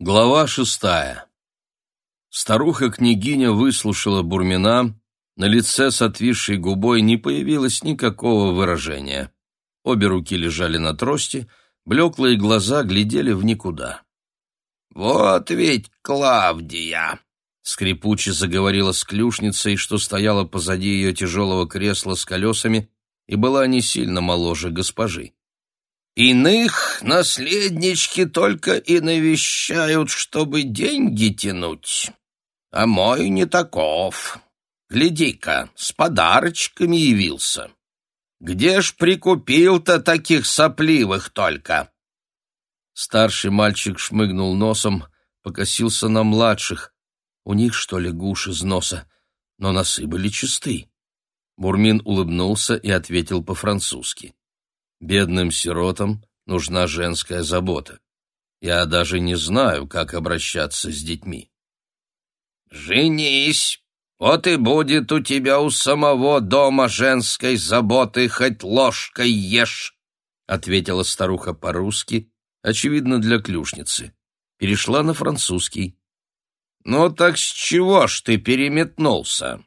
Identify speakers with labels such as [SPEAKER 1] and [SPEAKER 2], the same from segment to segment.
[SPEAKER 1] Глава шестая. Старуха-княгиня выслушала Бурмина, на лице с отвисшей губой не появилось никакого выражения. Обе руки лежали на трости, блеклые глаза глядели в никуда.
[SPEAKER 2] «Вот ведь Клавдия!»
[SPEAKER 1] — скрипуче заговорила с клюшницей, что стояла позади ее тяжелого кресла с колесами и была не сильно моложе госпожи.
[SPEAKER 2] Иных наследнички только и навещают, чтобы деньги тянуть. А мой не таков. Гляди-ка, с подарочками явился. Где ж прикупил-то таких сопливых только?
[SPEAKER 1] Старший мальчик шмыгнул носом, покосился на младших. У них, что ли, гуш из носа, но носы были чисты. Бурмин улыбнулся и ответил по-французски. Бедным сиротам нужна женская забота. Я даже не знаю, как обращаться с детьми.
[SPEAKER 2] «Женись, вот и будет у тебя у самого дома женской заботы, хоть ложкой ешь», — ответила старуха по-русски, очевидно, для клюшницы. Перешла на французский. «Ну так с чего ж ты переметнулся?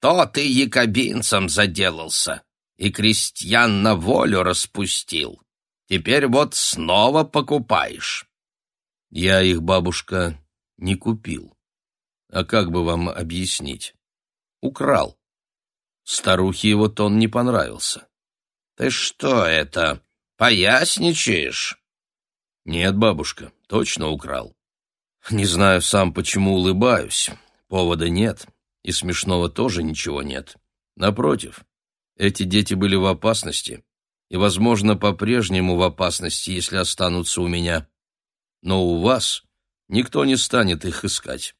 [SPEAKER 2] То ты якобинцем заделался и крестьян на волю распустил. Теперь вот снова покупаешь.
[SPEAKER 1] Я их, бабушка, не купил. А как бы вам объяснить? Украл. Старухе его тон не понравился.
[SPEAKER 2] Ты что это, поясничаешь?
[SPEAKER 1] Нет, бабушка, точно украл. Не знаю сам, почему улыбаюсь. Повода нет, и смешного тоже ничего нет. Напротив, эти дети были в опасности и, возможно, по-прежнему в опасности, если останутся у меня. Но у вас никто не станет их искать.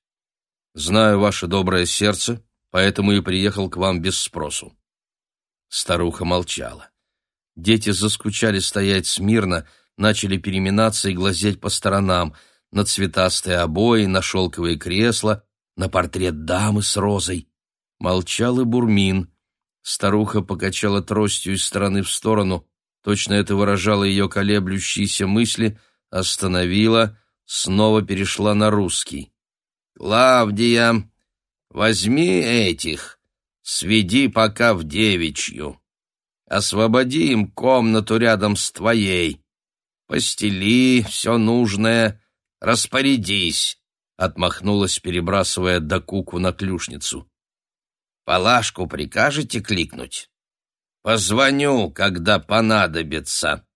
[SPEAKER 1] Знаю ваше доброе сердце, поэтому и приехал к вам без спросу». Старуха молчала. Дети заскучали стоять смирно, начали переминаться и глазеть по сторонам, на цветастые обои, на шелковые кресла, на портрет дамы с розой. Молчал и Бурмин, Старуха покачала тростью из стороны в сторону, точно это выражало ее колеблющиеся мысли, остановила, снова перешла на русский.
[SPEAKER 2] «Клавдия, возьми этих, сведи пока в девичью. Освободи им комнату рядом с твоей. Постели все нужное, распорядись», — отмахнулась, перебрасывая докуку на клюшницу. Палашку прикажете кликнуть? Позвоню, когда понадобится.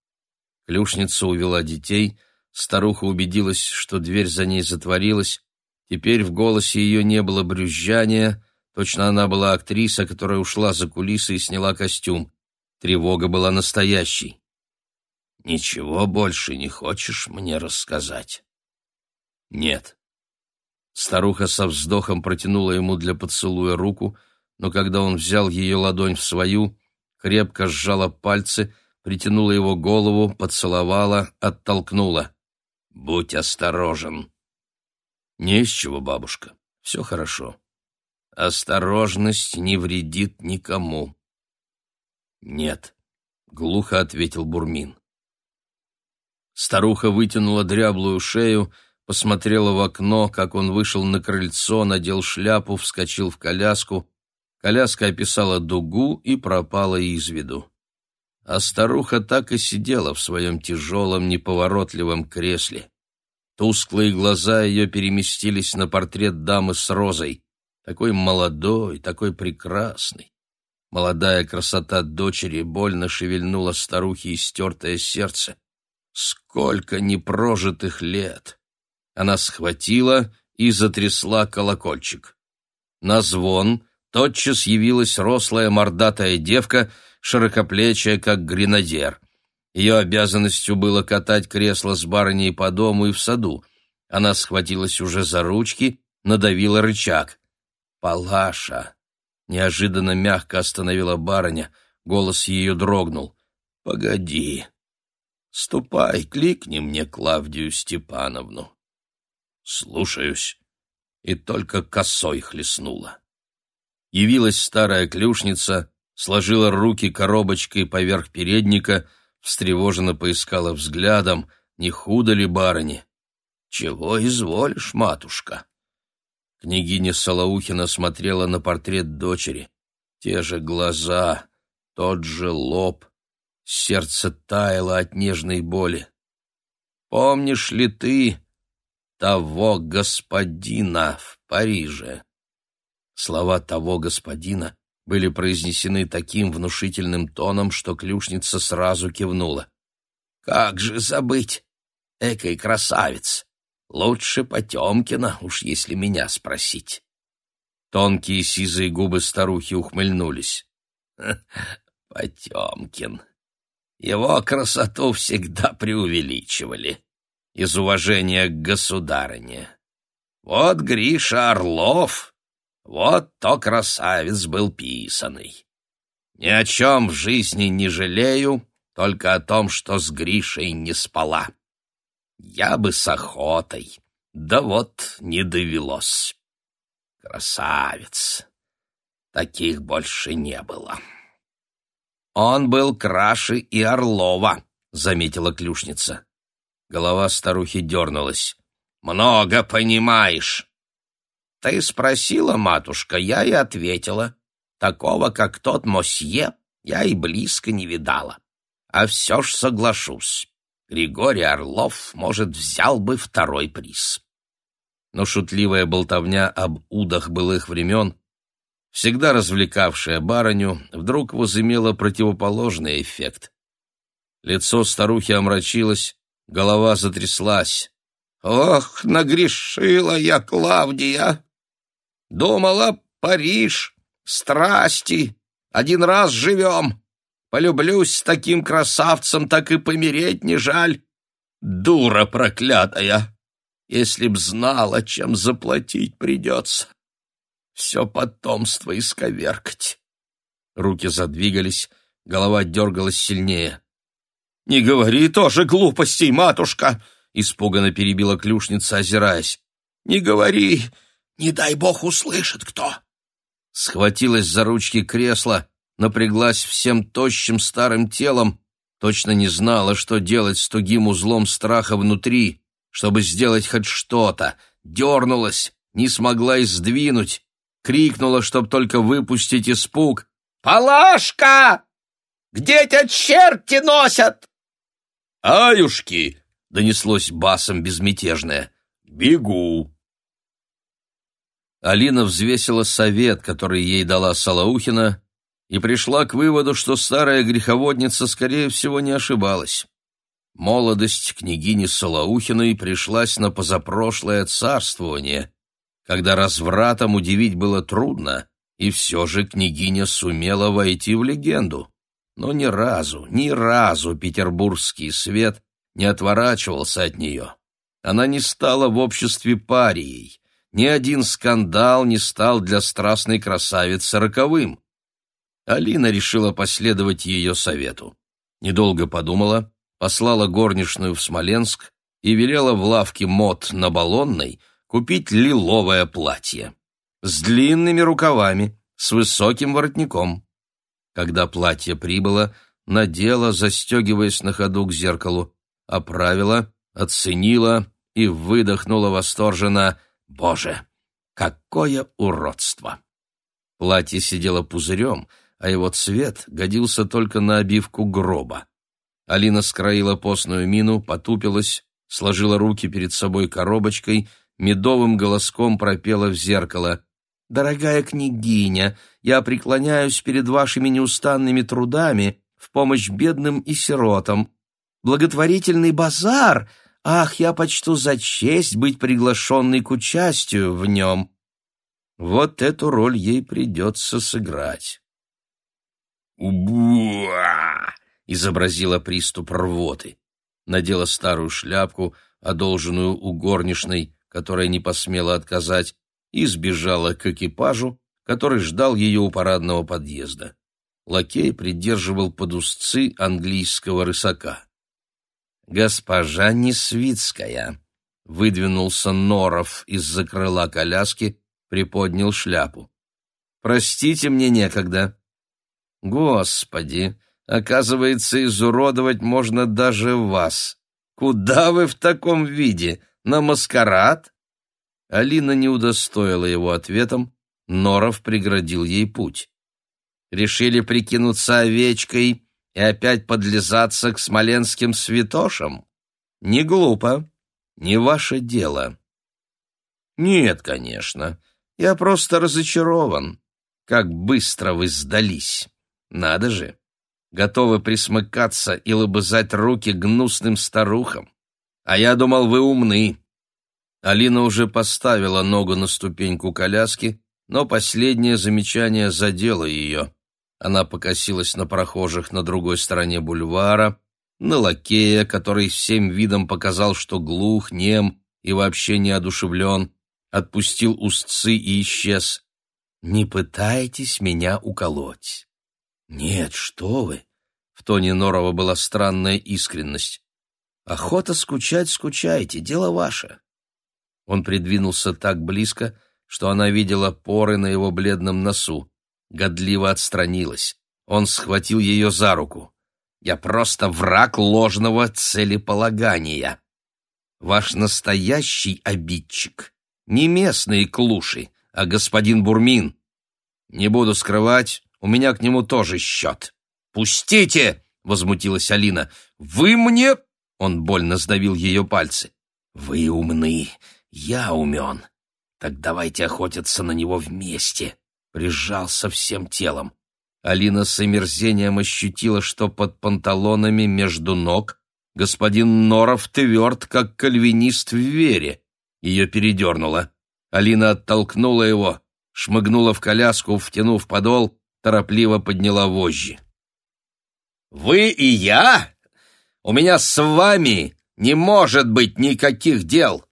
[SPEAKER 1] Клюшница увела детей, старуха убедилась, что дверь за ней затворилась. Теперь в голосе ее не было брюзжания, точно она была актриса, которая ушла за кулисы и сняла костюм. Тревога была настоящей.
[SPEAKER 2] «Ничего больше не хочешь мне рассказать?»
[SPEAKER 1] «Нет». Старуха со вздохом протянула ему для поцелуя руку, но когда он взял ее ладонь в свою, крепко сжала пальцы, притянула его голову, поцеловала, оттолкнула. «Будь осторожен!» «Не из чего, бабушка, все хорошо. Осторожность не вредит никому». «Нет», — глухо ответил Бурмин. Старуха вытянула дряблую шею, посмотрела в окно, как он вышел на крыльцо, надел шляпу, вскочил в коляску, Коляска описала дугу и пропала из виду. А старуха так и сидела в своем тяжелом, неповоротливом кресле. Тусклые глаза ее переместились на портрет дамы с розой, такой молодой, такой прекрасной. Молодая красота дочери больно шевельнула старухе истертое сердце. Сколько непрожитых лет! Она схватила и затрясла колокольчик. На звон тотчас явилась рослая мордатая девка, широкоплечая, как гренадер. Ее обязанностью было катать кресло с барыней по дому и в саду. Она схватилась уже за ручки, надавила рычаг. «Палаша!» — неожиданно мягко остановила барыня, голос ее дрогнул. «Погоди! Ступай, кликни мне Клавдию Степановну!» «Слушаюсь!» И только косой хлестнула. Явилась старая клюшница, сложила руки коробочкой поверх передника, встревоженно поискала взглядом, не худо ли барыне.
[SPEAKER 2] Чего изволишь, матушка?
[SPEAKER 1] Княгиня Солоухина смотрела на портрет дочери. Те же глаза, тот же лоб. Сердце таяло от нежной боли. «Помнишь ли ты того господина в Париже?» Слова того господина были произнесены таким внушительным тоном, что клюшница сразу кивнула.
[SPEAKER 2] «Как же забыть? Экой красавец! Лучше Потемкина, уж если меня спросить».
[SPEAKER 1] Тонкие сизые губы старухи ухмыльнулись.
[SPEAKER 2] «Потемкин. Его красоту всегда преувеличивали. Из уважения к государыне. Вот Гриша Орлов, вот то красавец был писаный. Ни о чем в жизни не жалею, только о том, что с Гришей не спала. Я бы с охотой, да вот не довелось. Красавец. Таких больше не было. Он был краше и Орлова, заметила клюшница.
[SPEAKER 1] Голова старухи дернулась.
[SPEAKER 2] Много понимаешь. Ты спросила, матушка, я и ответила. Такого, как тот мосье, я и близко не видала. А все ж соглашусь. Григорий Орлов, может, взял бы второй приз.
[SPEAKER 1] Но шутливая болтовня об удах былых времен, всегда развлекавшая барыню, вдруг возымела противоположный эффект. Лицо старухи омрачилось, голова затряслась.
[SPEAKER 2] «Ох, нагрешила я, Клавдия! Думала, Париж, страсти, один раз живем!» Полюблюсь с таким красавцем, так и помереть не жаль. Дура проклятая! Если б знала, чем заплатить придется. Все потомство исковеркать.
[SPEAKER 1] Руки задвигались, голова дергалась сильнее.
[SPEAKER 2] — Не говори тоже глупостей, матушка! — испуганно перебила клюшница, озираясь. — Не говори! Не дай бог услышит кто!
[SPEAKER 1] Схватилась за ручки кресла, напряглась всем тощим старым телом, точно не знала, что делать с тугим узлом страха внутри, чтобы сделать хоть что-то, дернулась, не смогла и сдвинуть, крикнула, чтоб только выпустить испуг.
[SPEAKER 2] «Палашка! Где тебя черти носят?»
[SPEAKER 1] «Аюшки!» — донеслось басом безмятежное. «Бегу!» Алина взвесила совет, который ей дала Салаухина, и пришла к выводу, что старая греховодница, скорее всего, не ошибалась. Молодость княгини Солоухиной пришлась на позапрошлое царствование, когда развратом удивить было трудно, и все же княгиня сумела войти в легенду. Но ни разу, ни разу петербургский свет не отворачивался от нее. Она не стала в обществе парией, ни один скандал не стал для страстной красавицы роковым. Алина решила последовать ее совету. Недолго подумала, послала горничную в Смоленск и велела в лавке мод на Баллонной купить лиловое платье с длинными рукавами, с высоким воротником. Когда платье прибыло, надела, застегиваясь на ходу к зеркалу, оправила, оценила и выдохнула восторженно «Боже, какое уродство!» Платье сидело пузырем — а его цвет годился только на обивку гроба. Алина скроила постную мину, потупилась, сложила руки перед собой коробочкой, медовым голоском пропела в зеркало. «Дорогая княгиня, я преклоняюсь перед вашими неустанными трудами в помощь бедным и сиротам. Благотворительный базар! Ах, я почту за честь быть приглашенной к участию в нем!» Вот эту роль ей придется сыграть.
[SPEAKER 2] «Убуа!»
[SPEAKER 1] — изобразила приступ рвоты. Надела старую шляпку, одолженную у горничной, которая не посмела отказать, и сбежала к экипажу, который ждал ее у парадного подъезда. Лакей придерживал под узцы английского рысака. «Госпожа Несвицкая!» — выдвинулся Норов из-за крыла коляски, приподнял шляпу. «Простите, мне некогда. Господи, оказывается, изуродовать можно даже вас. Куда вы в таком виде?
[SPEAKER 2] На маскарад?» Алина не удостоила его ответом, Норов преградил ей путь. «Решили прикинуться овечкой и опять подлизаться к смоленским святошам? Не глупо, не ваше дело». «Нет, конечно, я просто разочарован. Как быстро вы сдались! Надо же! Готовы присмыкаться и лобызать руки гнусным старухам. А я думал, вы умны». Алина уже поставила ногу на ступеньку коляски, но последнее замечание задело ее. Она покосилась на прохожих на другой стороне бульвара, на лакея, который всем видом показал, что глух, нем и вообще не одушевлен, отпустил устцы и исчез. «Не пытайтесь меня уколоть». «Нет, что вы!» В тоне Норова была странная искренность. «Охота скучать скучайте, дело ваше». Он придвинулся так близко, что она видела поры на его бледном носу. Годливо отстранилась. Он схватил ее за руку. «Я просто враг ложного целеполагания. Ваш настоящий обидчик. Не местные клуши, а господин Бурмин. Не буду скрывать, у меня к нему тоже счет». «Пустите!» — возмутилась Алина. «Вы мне...» — он больно сдавил ее пальцы. «Вы умны, я умен. Так давайте охотиться на него вместе. Прижался всем телом. Алина с омерзением ощутила, что под панталонами между ног господин Норов тверд, как кальвинист в вере. Ее передернуло. Алина оттолкнула его, шмыгнула в коляску, втянув подол, торопливо подняла вожжи. «Вы и я? У меня с вами не может быть никаких дел.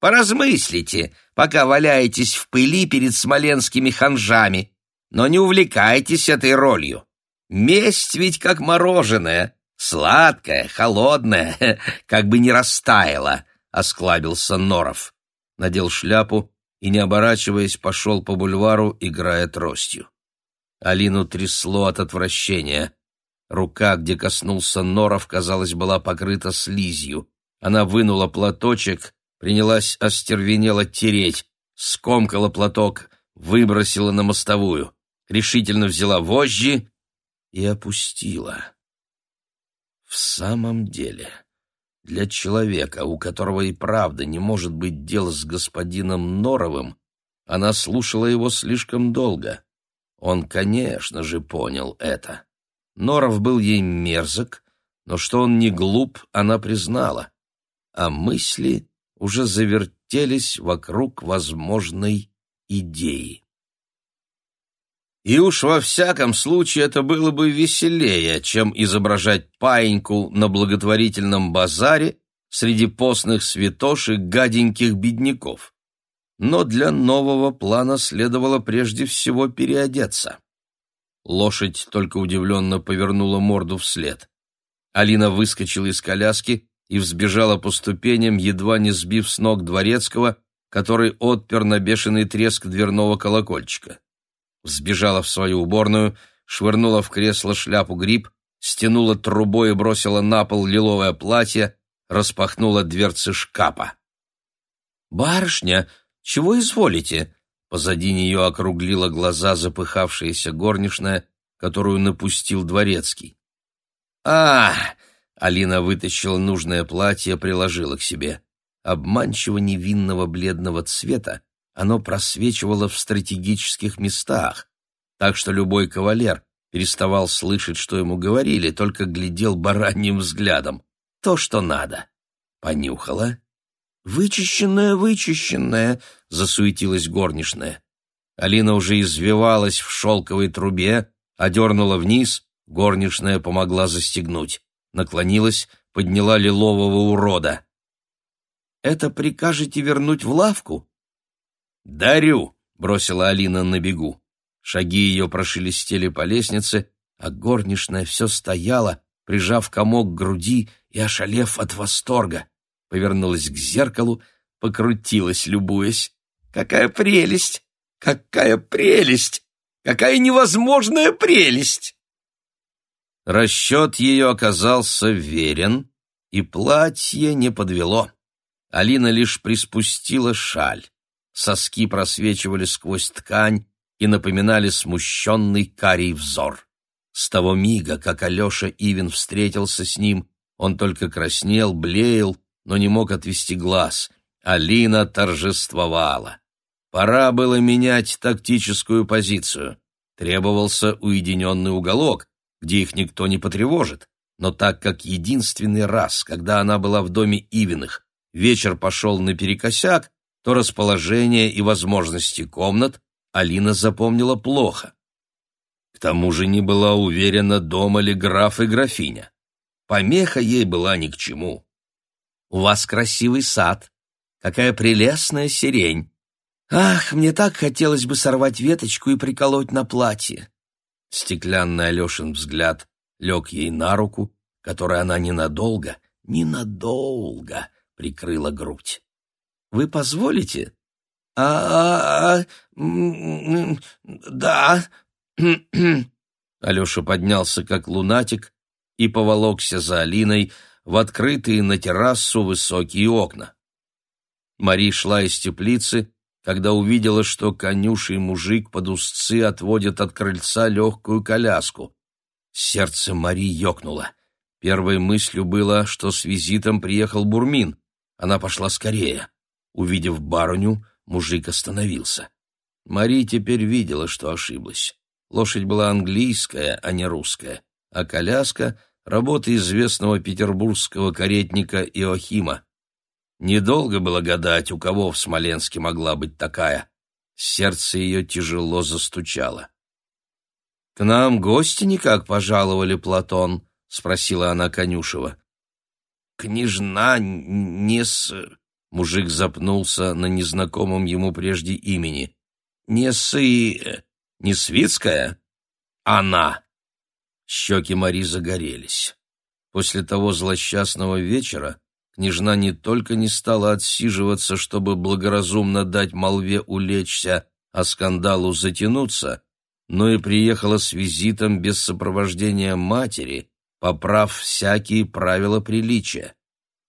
[SPEAKER 2] Поразмыслите, пока валяетесь в пыли перед смоленскими ханжами, но не увлекайтесь этой ролью. Месть ведь как мороженое, сладкое, холодное, как бы не растаяло, — осклабился Норов. Надел шляпу и, не оборачиваясь, пошел по бульвару, играя тростью. Алину трясло от отвращения. Рука, где коснулся Норов, казалось, была покрыта слизью. Она вынула платочек принялась остервенело тереть, скомкала платок, выбросила на мостовую, решительно взяла вожжи и опустила. В самом деле, для человека, у которого и правда не может быть дела с господином Норовым, она слушала его слишком долго. Он, конечно же, понял это. Норов был ей мерзок, но что он не глуп, она признала. А мысли уже завертелись вокруг возможной идеи. И уж во всяком случае это было бы веселее, чем изображать паиньку на благотворительном базаре среди постных святош и гаденьких бедняков. Но для нового плана следовало прежде всего переодеться. Лошадь только удивленно повернула морду вслед. Алина выскочила из коляски и взбежала по ступеням, едва не сбив с ног дворецкого, который отпер на бешеный треск дверного колокольчика. Взбежала в свою уборную, швырнула в кресло шляпу гриб, стянула трубой и бросила на пол лиловое платье, распахнула дверцы шкафа. «Барышня, чего изволите?» Позади нее округлила глаза запыхавшаяся горничная, которую напустил дворецкий. «А, Алина вытащила нужное платье, приложила к себе. Обманчиво невинного бледного цвета оно просвечивало в стратегических местах, так что любой кавалер переставал слышать, что ему говорили, только глядел бараньим взглядом. То, что надо. Понюхала. «Вычищенная, вычищенная!» — засуетилась горничная. Алина уже извивалась в шелковой трубе, одернула вниз, горничная помогла застегнуть наклонилась, подняла лилового урода. «Это прикажете вернуть в лавку?» «Дарю!» — бросила Алина на бегу. Шаги ее прошелестели по лестнице, а горничная все стояла, прижав комок к груди и ошалев от восторга. Повернулась к зеркалу, покрутилась, любуясь. «Какая прелесть! Какая прелесть! Какая невозможная прелесть!» Расчет ее оказался верен, и платье не подвело.
[SPEAKER 1] Алина лишь приспустила шаль. Соски просвечивали сквозь ткань и напоминали смущенный карий взор. С того мига, как Алеша Ивин встретился с ним, он только краснел, блеял, но не мог отвести глаз. Алина торжествовала. Пора было менять тактическую позицию. Требовался уединенный уголок, где их никто не потревожит. Но так как единственный раз, когда она была в доме Ивиных, вечер пошел наперекосяк, то расположение и возможности комнат Алина запомнила плохо. К тому же не была уверена, дома ли граф и графиня. Помеха ей была ни к чему. «У вас красивый сад. Какая прелестная сирень. Ах, мне так хотелось бы сорвать веточку и приколоть на платье». Стеклянный Алешин взгляд лег ей на руку, которой она ненадолго, ненадолго прикрыла грудь. «Вы позволите?» «А, -а, да». Алеша поднялся как лунатик и поволокся за Алиной в открытые на террасу высокие окна. Мари шла из теплицы, когда увидела, что конюший мужик под узцы отводит от крыльца легкую коляску. Сердце Мари ёкнуло. Первой мыслью было, что с визитом приехал Бурмин. Она пошла скорее. Увидев барыню, мужик остановился. Мари теперь видела, что ошиблась. Лошадь была английская, а не русская, а коляска — работа известного петербургского каретника Иохима. Недолго было гадать, у кого в Смоленске могла быть такая. Сердце ее тяжело застучало. — К нам гости никак пожаловали, Платон, — спросила она Конюшева. — Княжна не с... Мужик запнулся на незнакомом ему прежде имени. «Не сы... не Свицкая?» «Она!» Щеки Мари загорелись. После того злосчастного вечера княжна не только не стала отсиживаться, чтобы благоразумно дать молве улечься, а скандалу затянуться, но и приехала с визитом без сопровождения матери, поправ всякие правила приличия.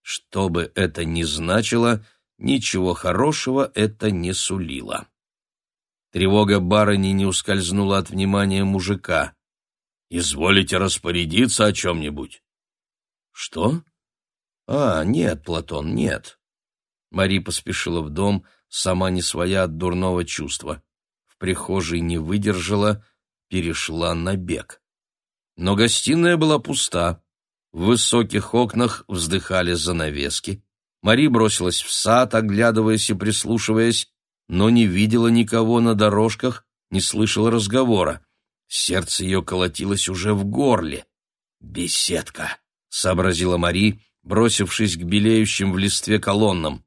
[SPEAKER 1] Что бы это ни значило, ничего хорошего это не сулило. Тревога барыни не ускользнула от внимания мужика. «Изволите распорядиться о чем-нибудь?» «Что?» «А, нет, Платон, нет». Мари поспешила в дом, сама не своя от дурного чувства. В прихожей не выдержала, перешла на бег. Но гостиная была пуста. В высоких окнах вздыхали занавески. Мари бросилась в сад, оглядываясь и прислушиваясь, но не видела никого на дорожках, не слышала разговора. Сердце ее колотилось уже в горле. «Беседка», — сообразила Мари, бросившись к белеющим в листве колоннам.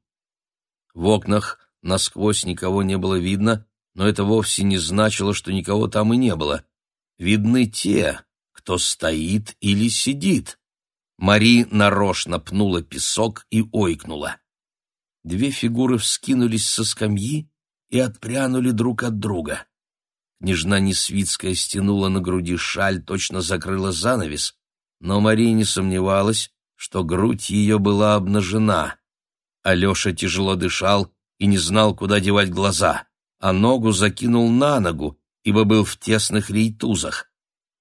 [SPEAKER 1] В окнах насквозь никого не было видно, но это вовсе не значило, что никого там и не было. Видны те, кто стоит или сидит. Мари нарочно пнула песок и ойкнула. Две фигуры вскинулись со скамьи и отпрянули друг от друга. Княжна Несвицкая стянула на груди шаль, точно закрыла занавес, но Мари не сомневалась, что грудь ее была обнажена. Алеша тяжело дышал и не знал, куда девать глаза, а ногу закинул на ногу, ибо был в тесных рейтузах.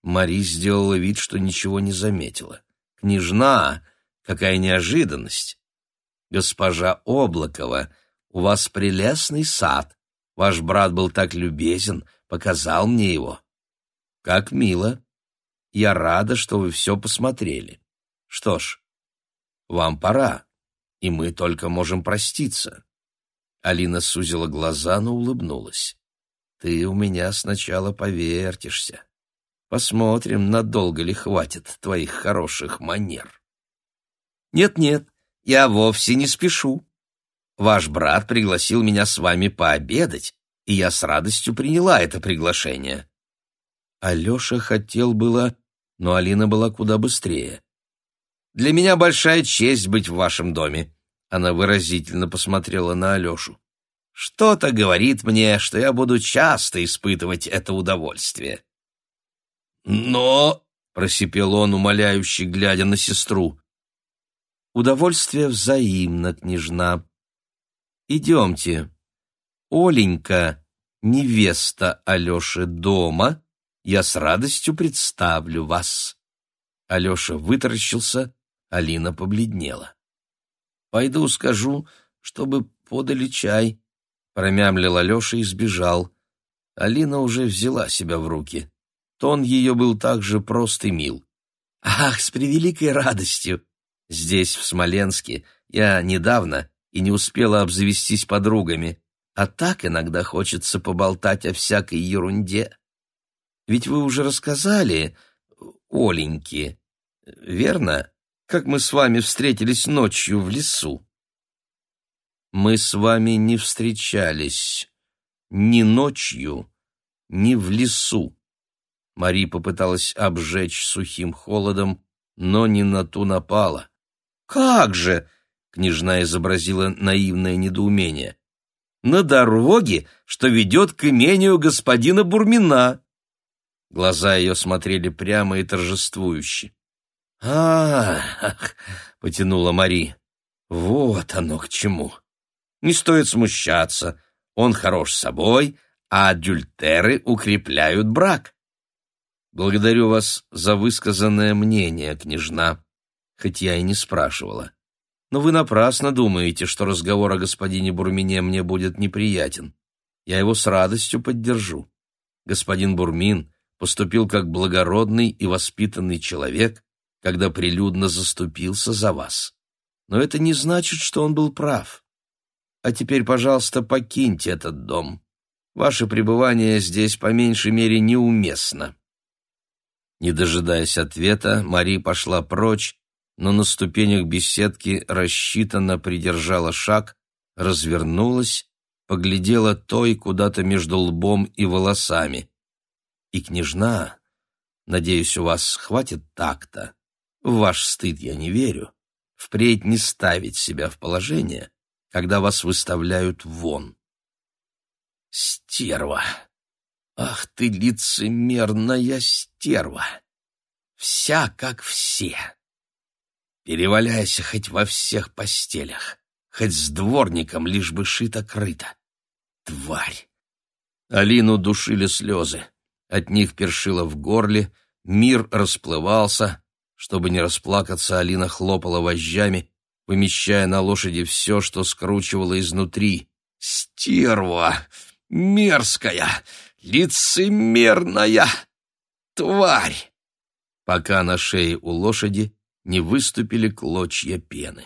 [SPEAKER 1] Мари сделала вид, что ничего не заметила. «Княжна! Какая неожиданность! Госпожа Облакова, у вас прелестный сад. Ваш брат был так любезен, показал мне его. Как мило. Я рада, что вы все посмотрели. Что ж, вам пора, и мы только можем проститься». Алина сузила глаза, но улыбнулась. «Ты у меня сначала повертишься». Посмотрим, надолго ли хватит твоих хороших манер. Нет-нет, я вовсе не спешу. Ваш брат пригласил меня с вами пообедать, и я с радостью приняла это приглашение. Алеша хотел было, но Алина была куда быстрее. «Для меня большая честь быть в вашем доме», — она выразительно посмотрела на Алешу. «Что-то говорит мне, что я буду часто испытывать это удовольствие. «Но...» — просипел он, умоляющий, глядя на сестру. Удовольствие взаимно, княжна. Идемте. Оленька, невеста Алёши дома, я с радостью представлю вас. Алёша вытаращился, Алина побледнела. Пойду скажу, чтобы подали чай, промямлил Алёша и сбежал. Алина уже взяла себя в руки. Тон ее был также прост и мил. «Ах, с превеликой радостью! Здесь, в Смоленске, я недавно и не успела обзавестись подругами, а так иногда хочется поболтать о всякой ерунде. Ведь вы уже рассказали, Оленьке, верно, как мы с вами встретились ночью в лесу?» «Мы с вами не встречались ни ночью, ни в лесу», Мари попыталась обжечь сухим холодом, но не на ту напала. «Как же!» — княжна изобразила наивное недоумение. «На дороге, что ведет к имению господина Бурмина!» Глаза ее смотрели прямо и торжествующе. «Ах!» — потянула Мари. «Вот оно к чему! Не стоит смущаться, он хорош собой, а адюльтеры укрепляют брак. Благодарю вас за высказанное мнение, княжна, хоть я и не спрашивала. Но вы напрасно думаете, что разговор о господине Бурмине мне будет неприятен. Я его с радостью поддержу. Господин Бурмин поступил как благородный и воспитанный человек, когда прилюдно заступился за вас. Но это не значит, что он был прав. А теперь, пожалуйста, покиньте этот дом. Ваше пребывание здесь по меньшей мере неуместно. Не дожидаясь ответа, Мари пошла прочь, но на ступенях беседки рассчитанно придержала шаг, развернулась, поглядела той куда-то между лбом и волосами. И княжна, надеюсь, у вас хватит такта, в ваш стыд я не верю, впредь не ставить себя в положение, когда вас выставляют вон. Стерва! Ах ты, лицемерная стерва! Вся как все. Переваляйся хоть во всех постелях, хоть с дворником, лишь бы шито-крыто. Тварь! Алину душили слезы. От них першило в горле, мир расплывался. Чтобы не расплакаться, Алина хлопала вожжами, помещая на лошади все, что скручивало изнутри. «Стерва! Мерзкая! лицемерная тварь!» пока на шее у лошади не выступили клочья пены.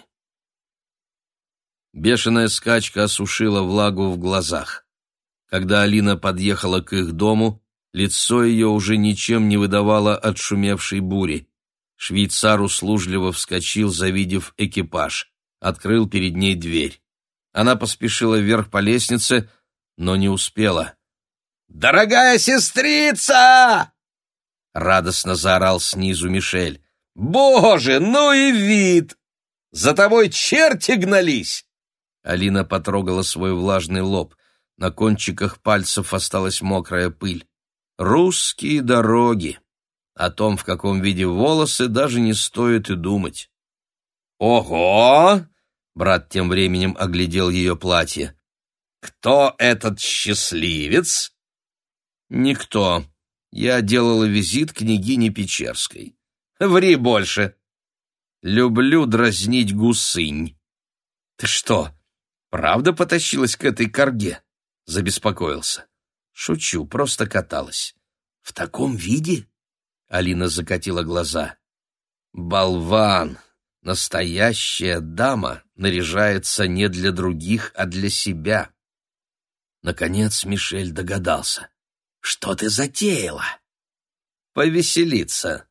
[SPEAKER 1] Бешеная скачка осушила влагу в глазах. Когда Алина подъехала к их дому, лицо ее уже ничем не выдавало от шумевшей бури. Швейцар услужливо вскочил, завидев экипаж, открыл перед ней дверь. Она поспешила вверх по лестнице, но не успела. «Дорогая сестрица!» Радостно заорал снизу Мишель. «Боже, ну и вид! За тобой черти гнались!» Алина потрогала свой влажный лоб. На кончиках пальцев осталась мокрая пыль. «Русские дороги!» О том, в каком виде волосы, даже не стоит и думать. «Ого!» — брат тем временем оглядел ее платье. «Кто этот счастливец?» «Никто. Я делала визит княгине Печерской. Ври больше. Люблю дразнить гусынь». «Ты что, правда потащилась к этой корге?» — забеспокоился. «Шучу, просто каталась». «В таком виде?» — Алина закатила глаза. «Болван! Настоящая дама наряжается не для других, а для себя». Наконец Мишель догадался. Что ты затеяла?» «Повеселиться».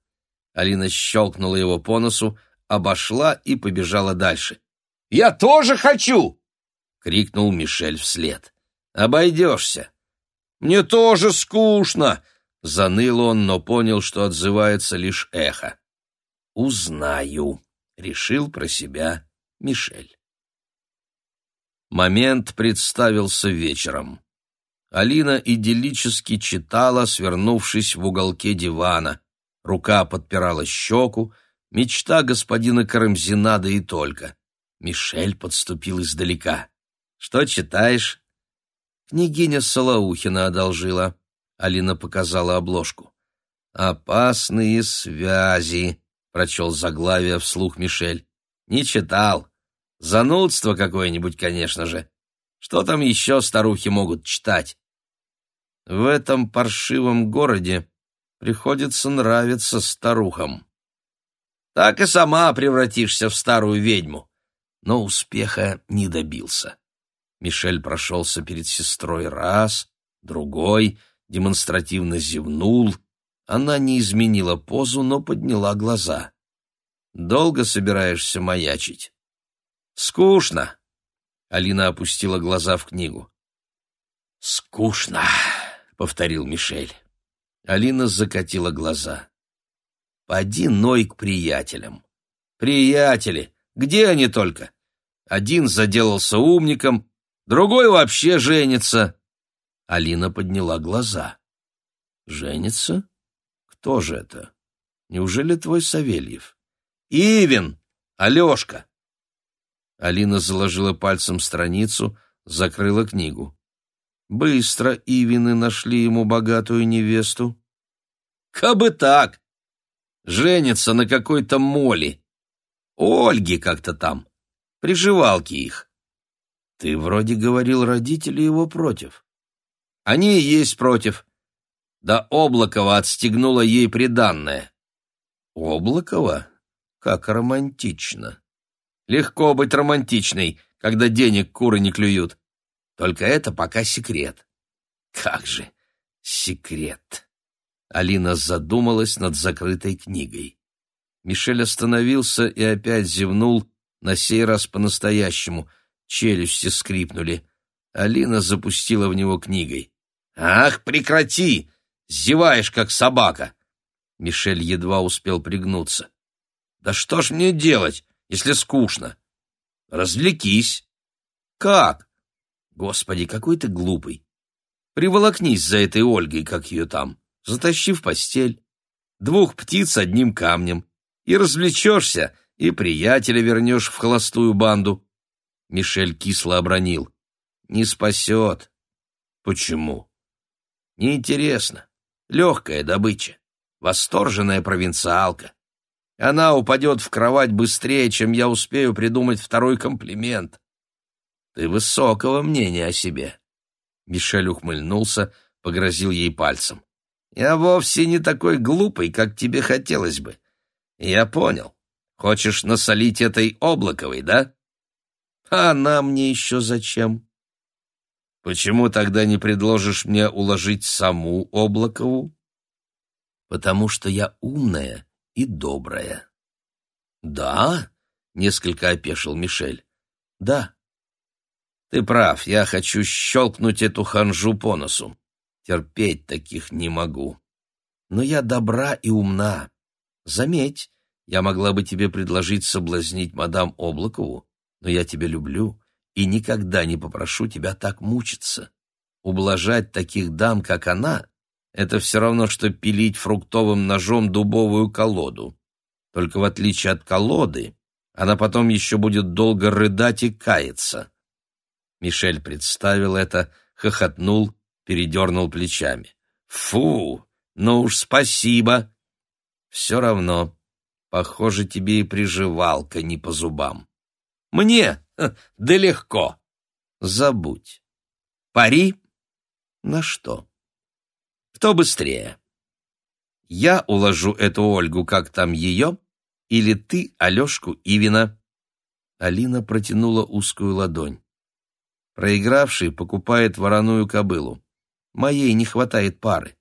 [SPEAKER 1] Алина щелкнула его по носу, обошла и побежала дальше. «Я тоже хочу!» — крикнул Мишель вслед. «Обойдешься». «Мне тоже скучно!» — заныл он, но понял, что отзывается лишь эхо. «Узнаю», — решил про себя Мишель. Момент представился вечером. Алина идиллически читала, свернувшись в уголке дивана. Рука подпирала щеку, Мечта господина Карамзина, да и только. Мишель подступил издалека. «Что читаешь?» «Княгиня Солоухина одолжила», — Алина показала обложку. «Опасные связи», — прочел заглавие вслух Мишель. «Не читал. Занудство какое-нибудь, конечно же. Что там еще старухи могут читать?» «В этом паршивом городе приходится нравиться старухам. Так и сама превратишься в старую ведьму». Но успеха не добился. Мишель прошелся перед сестрой раз, другой, демонстративно зевнул. Она не изменила позу, но подняла глаза. «Долго собираешься маячить?» «Скучно!» Алина опустила глаза в книгу. «Скучно!» — повторил Мишель. Алина закатила глаза. «Поди ной к приятелям». «Приятели! Где они только? Один заделался умником, другой вообще женится. Алина подняла глаза. Женится? Кто же это? Неужели твой Савельев? Ивин! Алешка! Алина заложила пальцем страницу, закрыла книгу. Быстро Ивины нашли ему богатую невесту. Кабы так! Женится на какой-то моли. Ольги как-то там. Приживалки их. Ты вроде говорил, родители его против. Они и есть против. Да Облакова отстегнула ей приданное. Облакова? Как романтично. Легко быть романтичной, когда денег куры не клюют. Только это пока секрет. Как же секрет. Алина задумалась над закрытой книгой. Мишель остановился и опять зевнул, на сей раз по-настоящему — челюсти скрипнули. Алина запустила в него книгой. «Ах, прекрати! Зеваешь, как собака!» Мишель едва успел пригнуться. «Да что ж мне делать, если скучно?» «Развлекись!» «Как?» «Господи, какой ты глупый!» «Приволокнись за этой Ольгой, как ее там, затащи в постель. Двух птиц одним камнем. И развлечешься, и приятеля вернешь в холостую банду. Мишель кисло обронил. «Не спасет». «Почему?» «Неинтересно. Легкая добыча. Восторженная провинциалка. Она упадет в кровать быстрее, чем я успею придумать второй комплимент. Ты высокого мнения о себе». Мишель ухмыльнулся, погрозил ей пальцем. «Я вовсе не такой глупый, как тебе хотелось бы. Я понял. Хочешь насолить этой Облаковой, да?» А она мне еще зачем? Почему тогда не предложишь мне уложить саму Облакову? Потому что я умная и добрая. Да? Несколько опешил Мишель. Да. Ты прав, я хочу щелкнуть эту ханжу по носу. Терпеть таких не могу. Но я добра и умна. Заметь, я могла бы тебе предложить соблазнить мадам Облакову, но я тебя люблю и никогда не попрошу тебя так мучиться. Ублажать таких дам, как она, это все равно, что пилить фруктовым ножом дубовую колоду. Только в отличие от колоды, она потом еще будет долго рыдать и каяться. Мишель представил это, хохотнул, передернул плечами. «Фу! Ну уж спасибо!» «Все равно, похоже, тебе и приживалка не по зубам». Мне? Да легко. Забудь. Пари? На что? Кто быстрее? Я уложу эту Ольгу, как там ее, или ты, Алешку Ивина? Алина протянула узкую ладонь. Проигравший покупает вороную кобылу. Моей не хватает пары.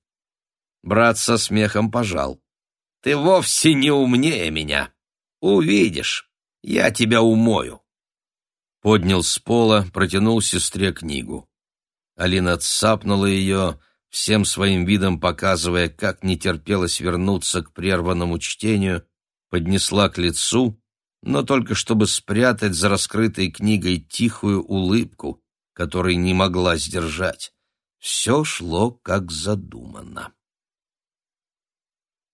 [SPEAKER 1] Брат со смехом пожал. Ты вовсе не умнее меня. Увидишь, я тебя умою поднял с пола, протянул сестре книгу. Алина цапнула ее, всем своим видом показывая, как не терпелось вернуться к прерванному чтению, поднесла к лицу, но только чтобы спрятать за раскрытой книгой тихую улыбку, которой не могла сдержать. Все шло как задумано.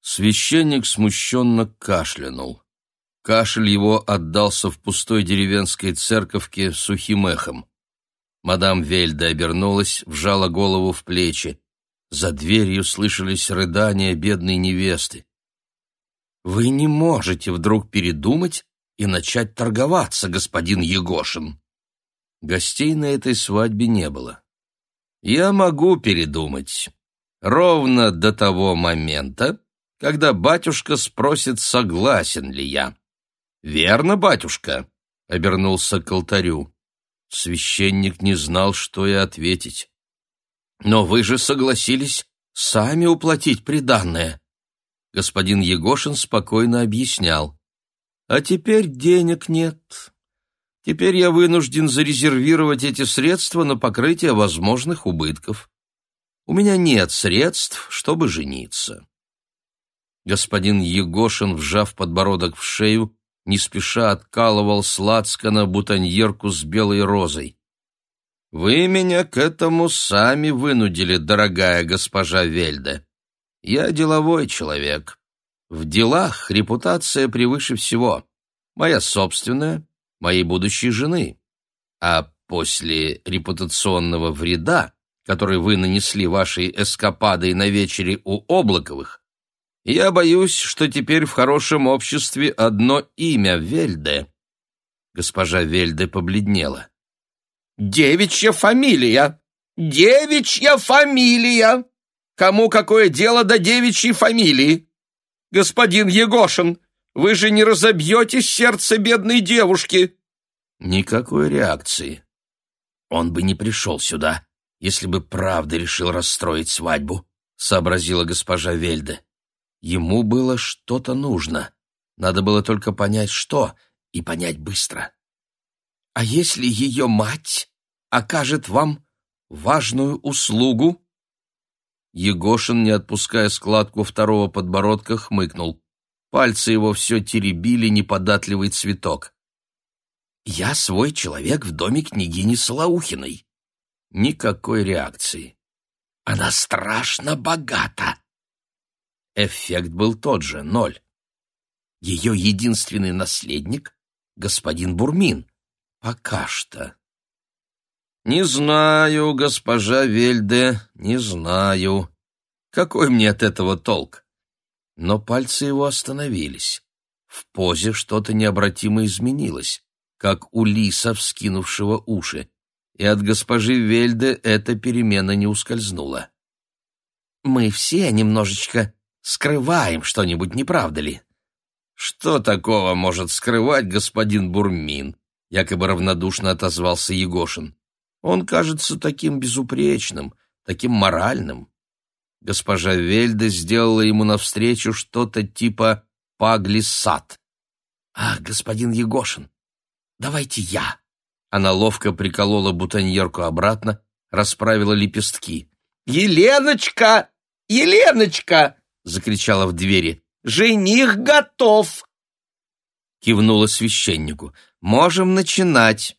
[SPEAKER 1] Священник смущенно кашлянул. Кашель его отдался в пустой деревенской церковке сухим эхом. Мадам Вельда обернулась, вжала голову в плечи. За дверью слышались рыдания бедной невесты. «Вы не можете вдруг передумать и начать торговаться, господин Егошин!» Гостей на этой свадьбе не было. «Я могу передумать. Ровно до того момента, когда батюшка спросит, согласен ли я. «Верно, батюшка?» — обернулся к алтарю. Священник не знал, что и ответить. «Но вы же согласились сами уплатить приданное!» Господин Егошин спокойно объяснял. «А теперь денег нет. Теперь я вынужден зарезервировать эти средства на покрытие возможных убытков. У меня нет средств, чтобы жениться». Господин Егошин, вжав подбородок в шею, не спеша откалывал сладкано бутоньерку с белой розой. «Вы меня к этому сами вынудили, дорогая госпожа Вельде. Я деловой человек. В делах репутация превыше всего. Моя собственная, моей будущей жены. А после репутационного вреда, который вы нанесли вашей эскападой на вечере у Облаковых, я боюсь, что теперь в хорошем обществе одно имя Вельде. Госпожа Вельде побледнела. Девичья фамилия! Девичья фамилия! Кому какое дело до девичьей фамилии? Господин Егошин, вы же не разобьете сердце бедной девушки. Никакой реакции. Он бы не пришел сюда, если бы правда решил расстроить свадьбу, сообразила госпожа Вельде. Ему было что-то нужно. Надо было только понять, что, и понять быстро. «А если ее мать окажет вам важную услугу?» Егошин, не отпуская складку второго подбородка, хмыкнул. Пальцы его все теребили неподатливый цветок. «Я свой человек в доме княгини Солоухиной». Никакой реакции. «Она страшно богата», Эффект был тот же, ноль. Ее единственный наследник — господин Бурмин. Пока что. «Не знаю, госпожа Вельде, не знаю. Какой мне от этого толк?» Но пальцы его остановились. В позе что-то необратимо изменилось, как у лиса, вскинувшего уши, и от госпожи Вельде эта перемена не ускользнула. «Мы все немножечко скрываем что-нибудь, не правда ли? Что такого может скрывать господин Бурмин? Якобы равнодушно отозвался Егошин. Он кажется таким безупречным, таким моральным. Госпожа Вельда сделала ему навстречу что-то типа «паглиссад». «Ах, господин Егошин, давайте я!» Она ловко приколола бутоньерку обратно, расправила лепестки. «Еленочка! Еленочка!» — закричала в двери. «Жених готов!» Кивнула священнику. «Можем начинать.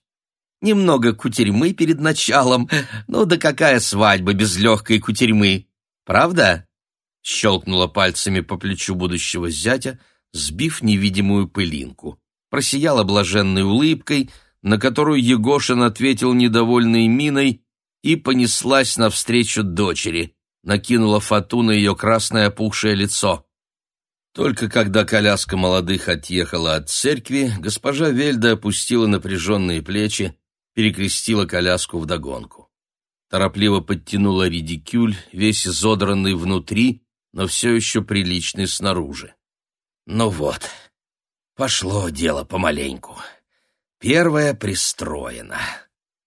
[SPEAKER 1] Немного кутерьмы перед началом. Ну да какая свадьба без легкой кутерьмы? Правда?» Щелкнула пальцами по плечу будущего зятя, сбив невидимую пылинку. Просияла блаженной улыбкой, на которую Егошин ответил недовольной миной и понеслась навстречу дочери накинула фату на ее красное опухшее лицо. Только когда коляска молодых отъехала от церкви, госпожа Вельда опустила напряженные плечи, перекрестила коляску вдогонку. Торопливо подтянула редикюль, весь изодранный внутри, но все еще приличный снаружи. Ну вот, пошло дело помаленьку. Первое пристроено.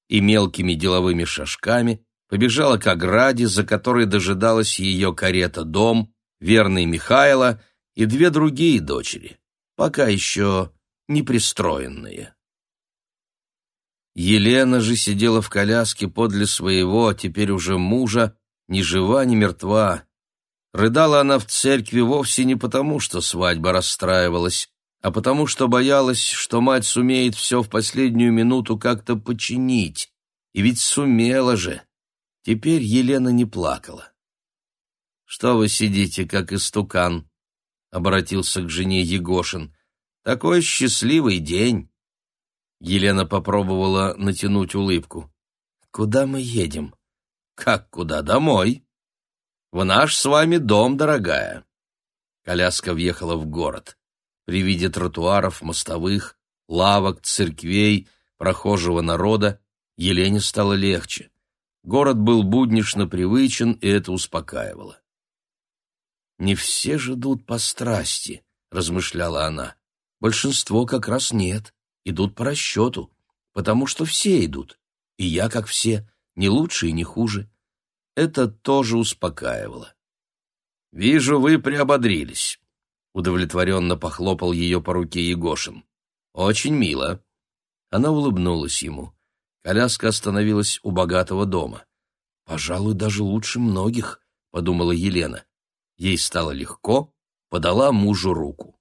[SPEAKER 1] И мелкими деловыми шажками побежала к ограде, за которой дожидалась ее карета-дом, верный Михайло и две другие дочери, пока еще не пристроенные. Елена же сидела в коляске подле своего, теперь уже мужа, ни жива, ни мертва. Рыдала она в церкви вовсе не потому, что свадьба расстраивалась, а потому что боялась, что мать сумеет все в последнюю минуту как-то починить. И ведь сумела же. Теперь Елена не плакала. «Что вы сидите, как истукан?» — обратился к жене Егошин. Такой счастливый день!» Елена попробовала натянуть улыбку. «Куда мы едем?» «Как куда? Домой!» «В наш с вами дом, дорогая!» Коляска въехала в город. При виде тротуаров, мостовых, лавок, церквей, прохожего народа Елене стало легче. Город был буднично привычен, и это успокаивало. «Не все же идут по страсти», — размышляла она. «Большинство как раз нет, идут по расчету, потому что все идут, и я, как все, не лучше и не хуже». Это тоже успокаивало. «Вижу, вы приободрились», — удовлетворенно похлопал ее по руке Егошин. «Очень мило». Она улыбнулась ему. Коляска остановилась у богатого дома. «Пожалуй, даже лучше многих», — подумала Елена. Ей стало легко, подала мужу руку.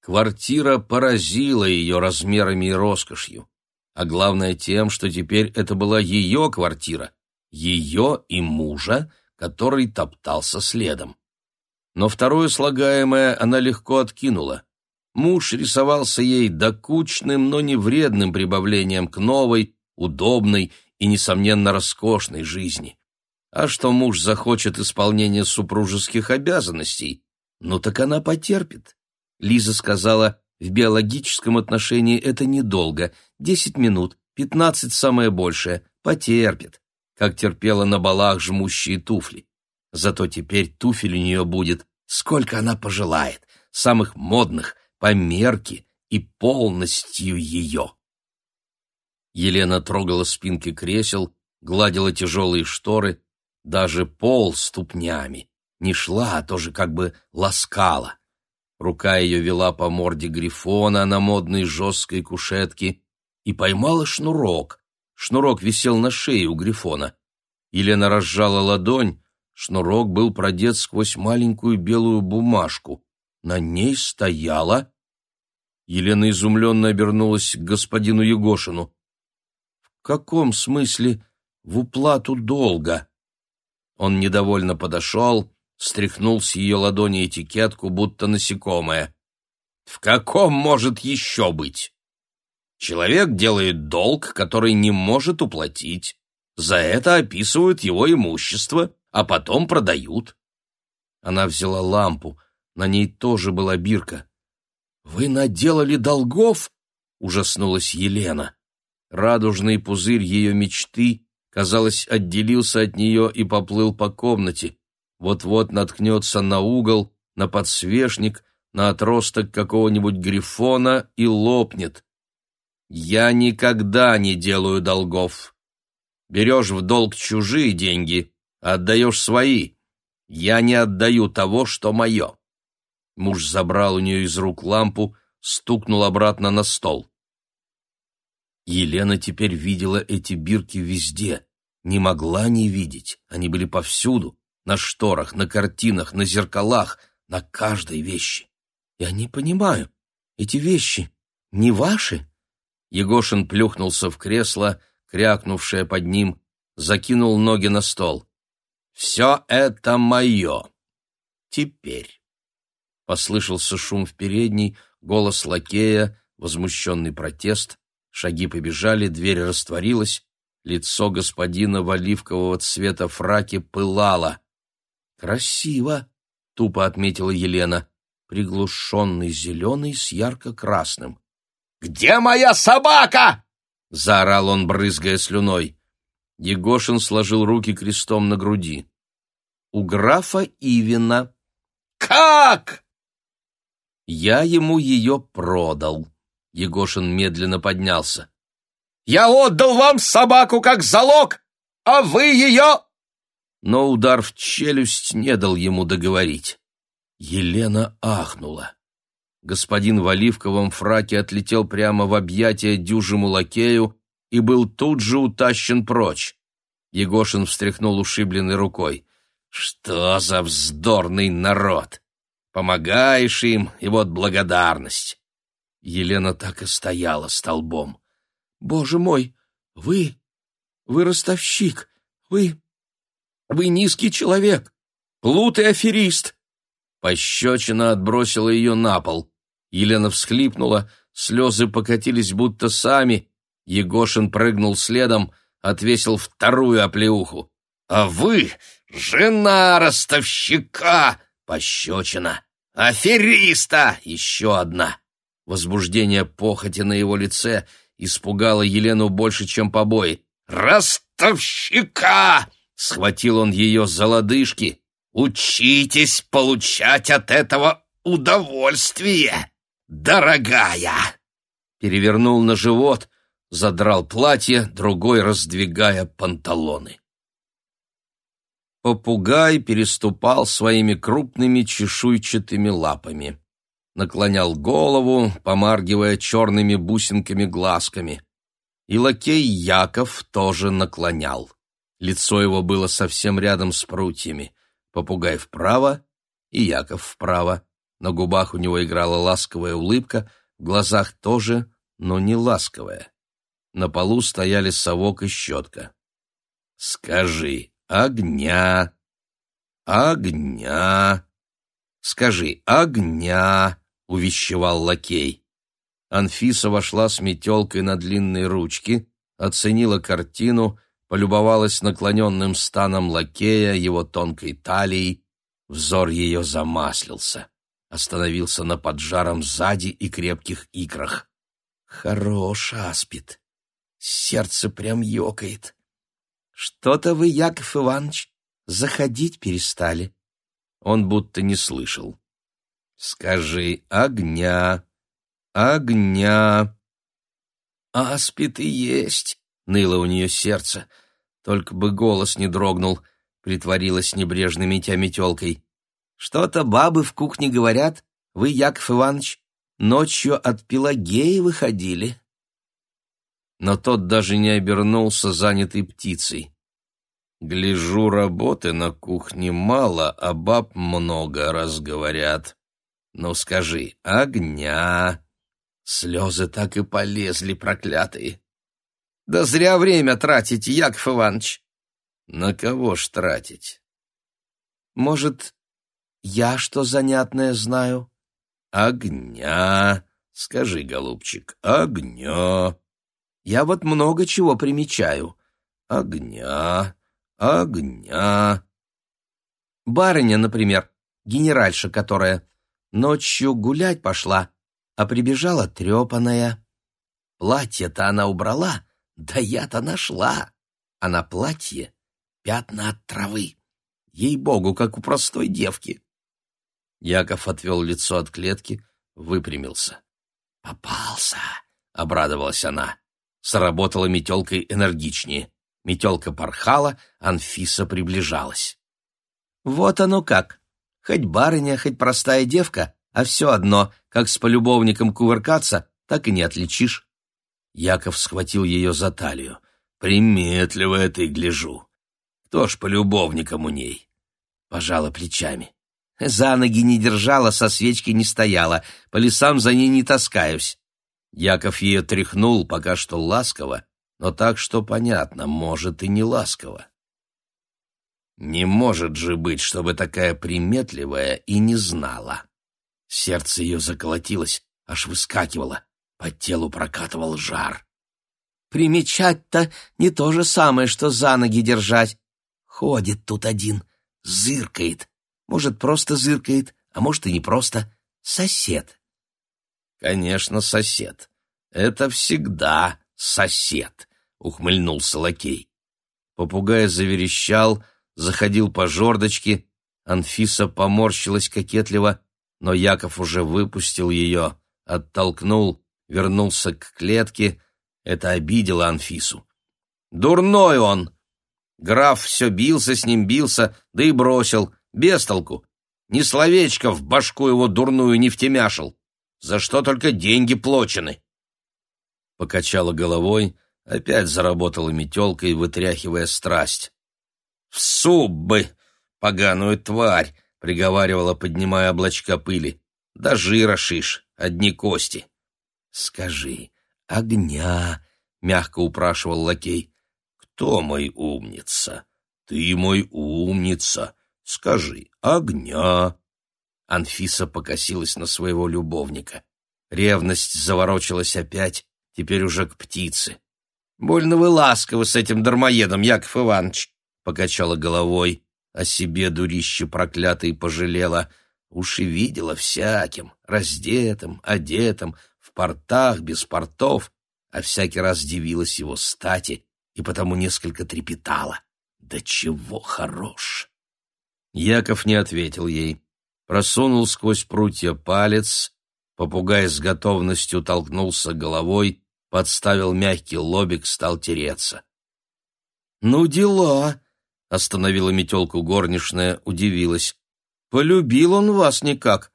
[SPEAKER 1] Квартира поразила ее размерами и роскошью, а главное тем, что теперь это была ее квартира, ее и мужа, который топтался следом. Но второе слагаемое она легко откинула. Муж рисовался ей докучным, но не вредным прибавлением к новой, удобной и, несомненно, роскошной жизни. А что муж захочет исполнения супружеских обязанностей, ну так она потерпит. Лиза сказала, в биологическом отношении это недолго, десять минут, пятнадцать самое большее, потерпит как терпела на балах жмущие туфли. Зато теперь туфель у нее будет, сколько она пожелает, самых модных, по мерке и полностью ее. Елена трогала спинки кресел, гладила тяжелые шторы, даже пол ступнями. Не шла, а тоже как бы ласкала. Рука ее вела по морде грифона на модной жесткой кушетке и поймала шнурок, Шнурок висел на шее у Грифона. Елена разжала ладонь, шнурок был продет сквозь маленькую белую бумажку. На ней стояла... Елена изумленно обернулась к господину Егошину. «В каком смысле в уплату долга?» Он недовольно подошел, стряхнул с ее ладони этикетку, будто насекомое. «В каком может еще быть?» Человек делает долг, который не может уплатить. За это описывают его имущество, а потом продают. Она взяла лампу, на ней тоже была бирка. «Вы наделали долгов?» — ужаснулась Елена. Радужный пузырь ее мечты, казалось, отделился от нее и поплыл по комнате. Вот-вот наткнется на угол, на подсвечник, на отросток какого-нибудь грифона и лопнет. Я никогда не делаю долгов. Берешь в долг чужие деньги, отдаешь свои. Я не отдаю того, что мое. Муж забрал у нее из рук лампу, стукнул обратно на стол. Елена теперь видела эти бирки везде, не могла не видеть. Они были повсюду, на шторах, на картинах, на зеркалах, на каждой вещи. Я не понимаю, эти вещи не ваши? Егошин плюхнулся в кресло, крякнувшее под ним, закинул ноги на стол. «Все это мое. Теперь». Послышался шум в передней, голос лакея, возмущенный протест. Шаги побежали, дверь растворилась. Лицо господина в оливкового цвета фраке пылало. «Красиво!» — тупо отметила Елена. «Приглушенный зеленый с ярко-красным. «Где моя собака?» — заорал он, брызгая слюной. Егошин сложил руки крестом на груди. «У графа Ивина». «Как?» «Я ему ее продал». Егошин медленно поднялся. «Я отдал вам собаку как залог, а вы ее...» Но удар в челюсть не дал ему договорить. Елена ахнула. Господин в оливковом фраке отлетел прямо в объятия дюжему лакею и был тут же утащен прочь. Егошин встряхнул ушибленной рукой. «Что за вздорный народ! Помогаешь им, и вот благодарность!» Елена так и стояла столбом. «Боже мой, вы... вы ростовщик! Вы... вы низкий человек! Плут и аферист!» Пощечина отбросила ее на пол. Елена всхлипнула, слезы покатились будто сами. Егошин прыгнул следом, отвесил вторую оплеуху. «А вы жена ростовщика!» — пощечина. «Афериста!» — еще одна. Возбуждение похоти на его лице испугало Елену больше, чем побои. «Ростовщика!» — схватил он ее за лодыжки. «Учитесь получать от этого удовольствие, дорогая!» Перевернул на живот, задрал платье, другой раздвигая панталоны. Попугай переступал своими крупными чешуйчатыми лапами. Наклонял голову, помаргивая черными бусинками-глазками. И лакей Яков тоже наклонял. Лицо его было совсем рядом с прутьями. Попугай вправо и Яков вправо. На губах у него играла ласковая улыбка, в глазах тоже, но не ласковая. На полу стояли совок и щетка. «Скажи, огня! Огня! Скажи, огня!» — увещевал лакей. Анфиса вошла с метелкой на длинной ручке, оценила картину, полюбовалась наклоненным станом лакея, его тонкой талией. Взор ее замаслился, остановился на поджаром сзади и крепких икрах. «Хорош аспид!» Сердце прям ёкает. Что-то вы, Яков Иванович, заходить перестали. Он будто не слышал. Скажи огня, огня. А спит и есть, ныло у нее сердце. Только бы голос не дрогнул, притворилась небрежно Митя метелкой. Что-то бабы в кухне говорят, вы, Яков Иванович, ночью от Пелагеи выходили но тот даже не обернулся, занятый птицей. Гляжу, работы на кухне мало, а баб много, раз говорят. Ну скажи, огня. Слезы так и полезли, проклятые. Да зря время тратите, Яков Иванович. На кого ж тратить? Может, я что занятное знаю? Огня. Скажи, голубчик, огня. Я вот много чего примечаю. Огня, огня. Барыня, например, генеральша, которая ночью гулять пошла, а прибежала трепаная. Платье-то она убрала, да я-то нашла. А на платье пятна от травы. Ей-богу, как у простой девки. Яков отвел лицо от клетки, выпрямился. «Попался!» — обрадовалась она. Сработала метелкой энергичнее. Метелка порхала, Анфиса приближалась. Вот оно как. Хоть барыня, хоть простая девка, а все одно, как с полюбовником кувыркаться, так и не отличишь. Яков схватил ее за талию. «Приметливая ты, гляжу. Кто ж полюбовником у ней?» Пожала плечами. За ноги не держала, со свечки не стояла, по лесам за ней не таскаюсь. Яков ее тряхнул пока что ласково, но так, что понятно, может и не ласково. Не может же быть, чтобы такая приметливая и не знала. Сердце ее заколотилось, аж выскакивало, по телу прокатывал жар. Примечать-то не то же самое, что за ноги держать. Ходит тут один, зыркает. Может, просто зыркает, а может и не просто. Сосед. Конечно, сосед. Это всегда сосед, ухмыльнулся лакей. Попугай заверещал, заходил по жердочке, Анфиса поморщилась кокетливо, но Яков уже выпустил ее, оттолкнул, вернулся к клетке. Это обидело Анфису. «Дурной он!» Граф все бился с ним, бился, да и бросил, без толку. Ни словечко в башку его дурную не втемяшил за что только деньги плачены. Покачала головой, опять заработала метелкой, вытряхивая страсть. «В суп бы, поганую тварь!» — приговаривала, поднимая облачка пыли. «Да жира шиш, одни кости». «Скажи, огня!» — мягко упрашивал лакей. «Кто мой умница? Ты мой умница. Скажи, огня!» Анфиса покосилась на своего любовника. Ревность заворочилась опять, теперь уже к птице. «Больно вы ласковы с этим дармоедом, Яков Иванович», — покачала головой, о себе дурище проклятый пожалела. Уж и видела всяким, раздетым, одетым, в портах, без портов, а всякий раз дивилась его стати и потому несколько трепетала. Да чего хорош! Яков не ответил ей. Просунул сквозь прутья палец, попугай с готовностью толкнулся головой, подставил мягкий лобик, стал тереться. «Ну, дела!» — остановила метелку горничная, удивилась. «Полюбил он вас никак!»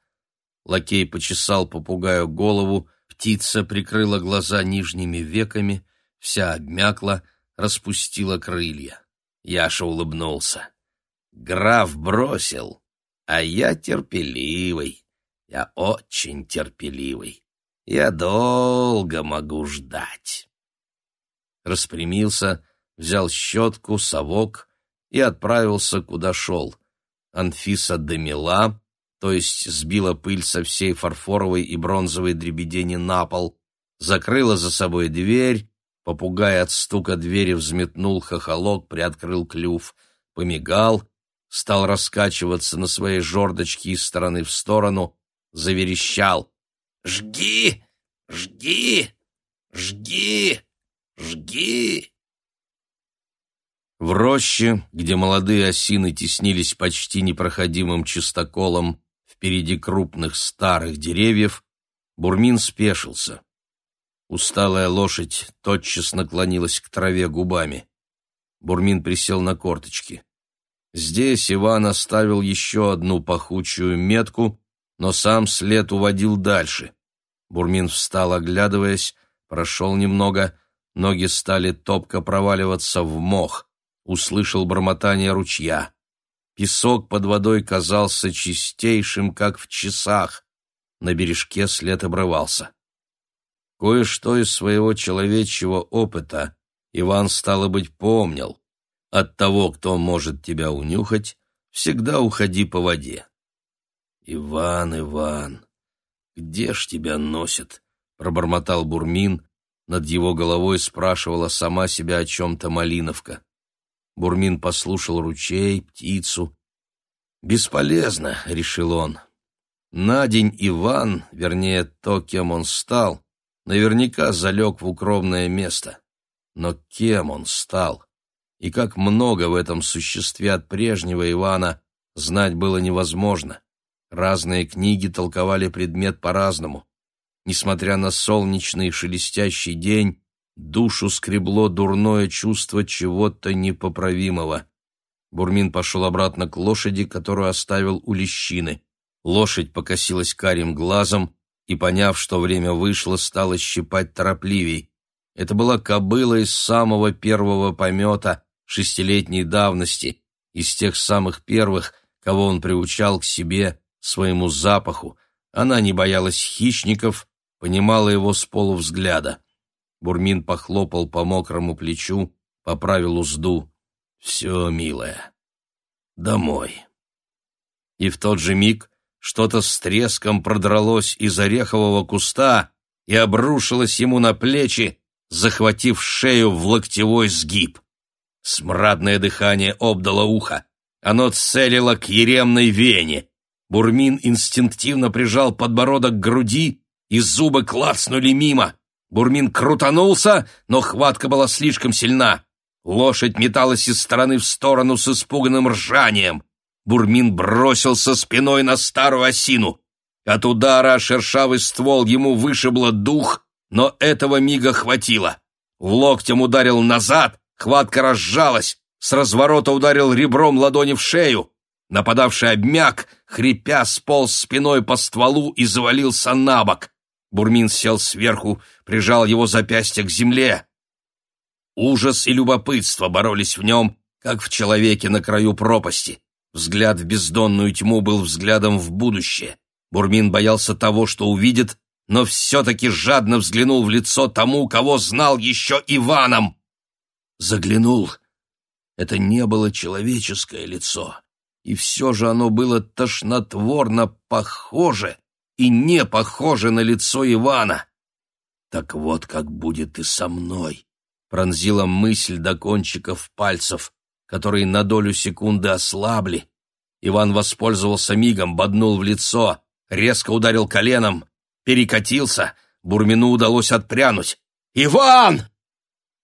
[SPEAKER 1] Лакей почесал попугаю голову, птица прикрыла глаза нижними веками, вся обмякла, распустила крылья. Яша улыбнулся. Граф бросил, а я терпеливый. Я очень терпеливый. Я долго могу ждать. Распрямился, взял щетку, совок и отправился, куда шел. Анфиса домела, то есть сбила пыль со всей фарфоровой и бронзовой дребедени на пол, закрыла за собой дверь, попугай от стука двери взметнул хохолок, приоткрыл клюв, помигал, стал раскачиваться на своей жердочке из стороны в сторону, заверещал. «Жги! Жги! Жги! Жги!» В роще, где молодые осины теснились почти непроходимым чистоколом впереди крупных старых деревьев, Бурмин спешился. Усталая лошадь тотчас наклонилась к траве губами. Бурмин присел на корточки. Здесь Иван оставил еще одну пахучую метку, но сам след уводил дальше. Бурмин встал, оглядываясь, прошел немного, ноги стали топко проваливаться в мох, услышал бормотание ручья. Песок под водой казался чистейшим, как в часах. На бережке след обрывался. Кое-что из своего человечьего опыта Иван, стало быть, помнил. От того, кто может тебя унюхать, всегда уходи по воде. «Иван, Иван, где ж тебя носит?» — пробормотал Бурмин. Над его головой спрашивала сама себя о чем-то Малиновка. Бурмин послушал ручей, птицу. «Бесполезно», — решил он. На день Иван, вернее, то, кем он стал, наверняка залег в укромное место. Но кем он стал? И как много в этом существе от прежнего Ивана знать было невозможно. Разные книги толковали предмет по-разному. Несмотря на солнечный шелестящий день, душу скребло дурное чувство чего-то непоправимого. Бурмин пошел обратно к лошади, которую оставил у лещины. Лошадь покосилась карим глазом и, поняв, что время вышло, стала щипать торопливей. Это была кобыла из самого первого помета, шестилетней давности, из тех самых первых, кого он приучал к себе, своему запаху. Она не боялась хищников, понимала его с полувзгляда. Бурмин похлопал по мокрому плечу, поправил узду. «Все, милая, домой». И в тот же миг что-то с треском продралось из орехового куста и обрушилось ему на плечи, захватив шею в локтевой сгиб. Смрадное дыхание обдало ухо. Оно целило к еремной вене. Бурмин инстинктивно прижал подбородок к груди, и зубы клацнули мимо. Бурмин крутанулся, но хватка была слишком сильна. Лошадь металась из стороны в сторону с испуганным ржанием. Бурмин бросился спиной на старую осину. От удара шершавый ствол ему вышибло дух, но этого мига хватило. Локтем ударил назад, хватка разжалась, с разворота ударил ребром ладони в шею. Нападавший обмяк, хрипя, сполз спиной по стволу и завалился на бок. Бурмин сел сверху, прижал его запястье к земле. Ужас и любопытство боролись в нем, как в человеке на краю пропасти. Взгляд в бездонную тьму был взглядом в будущее. Бурмин боялся того, что увидит, но все-таки жадно взглянул в лицо тому, кого знал еще Иваном. Заглянул. Это не было человеческое лицо, и все же оно было тошнотворно похоже и не похоже на лицо Ивана. Так вот как будет и со мной, пронзила мысль до кончиков пальцев, которые на долю секунды ослабли. Иван воспользовался мигом, боднул в лицо, резко ударил коленом, перекатился, Бурмину удалось отпрянуть. «Иван!»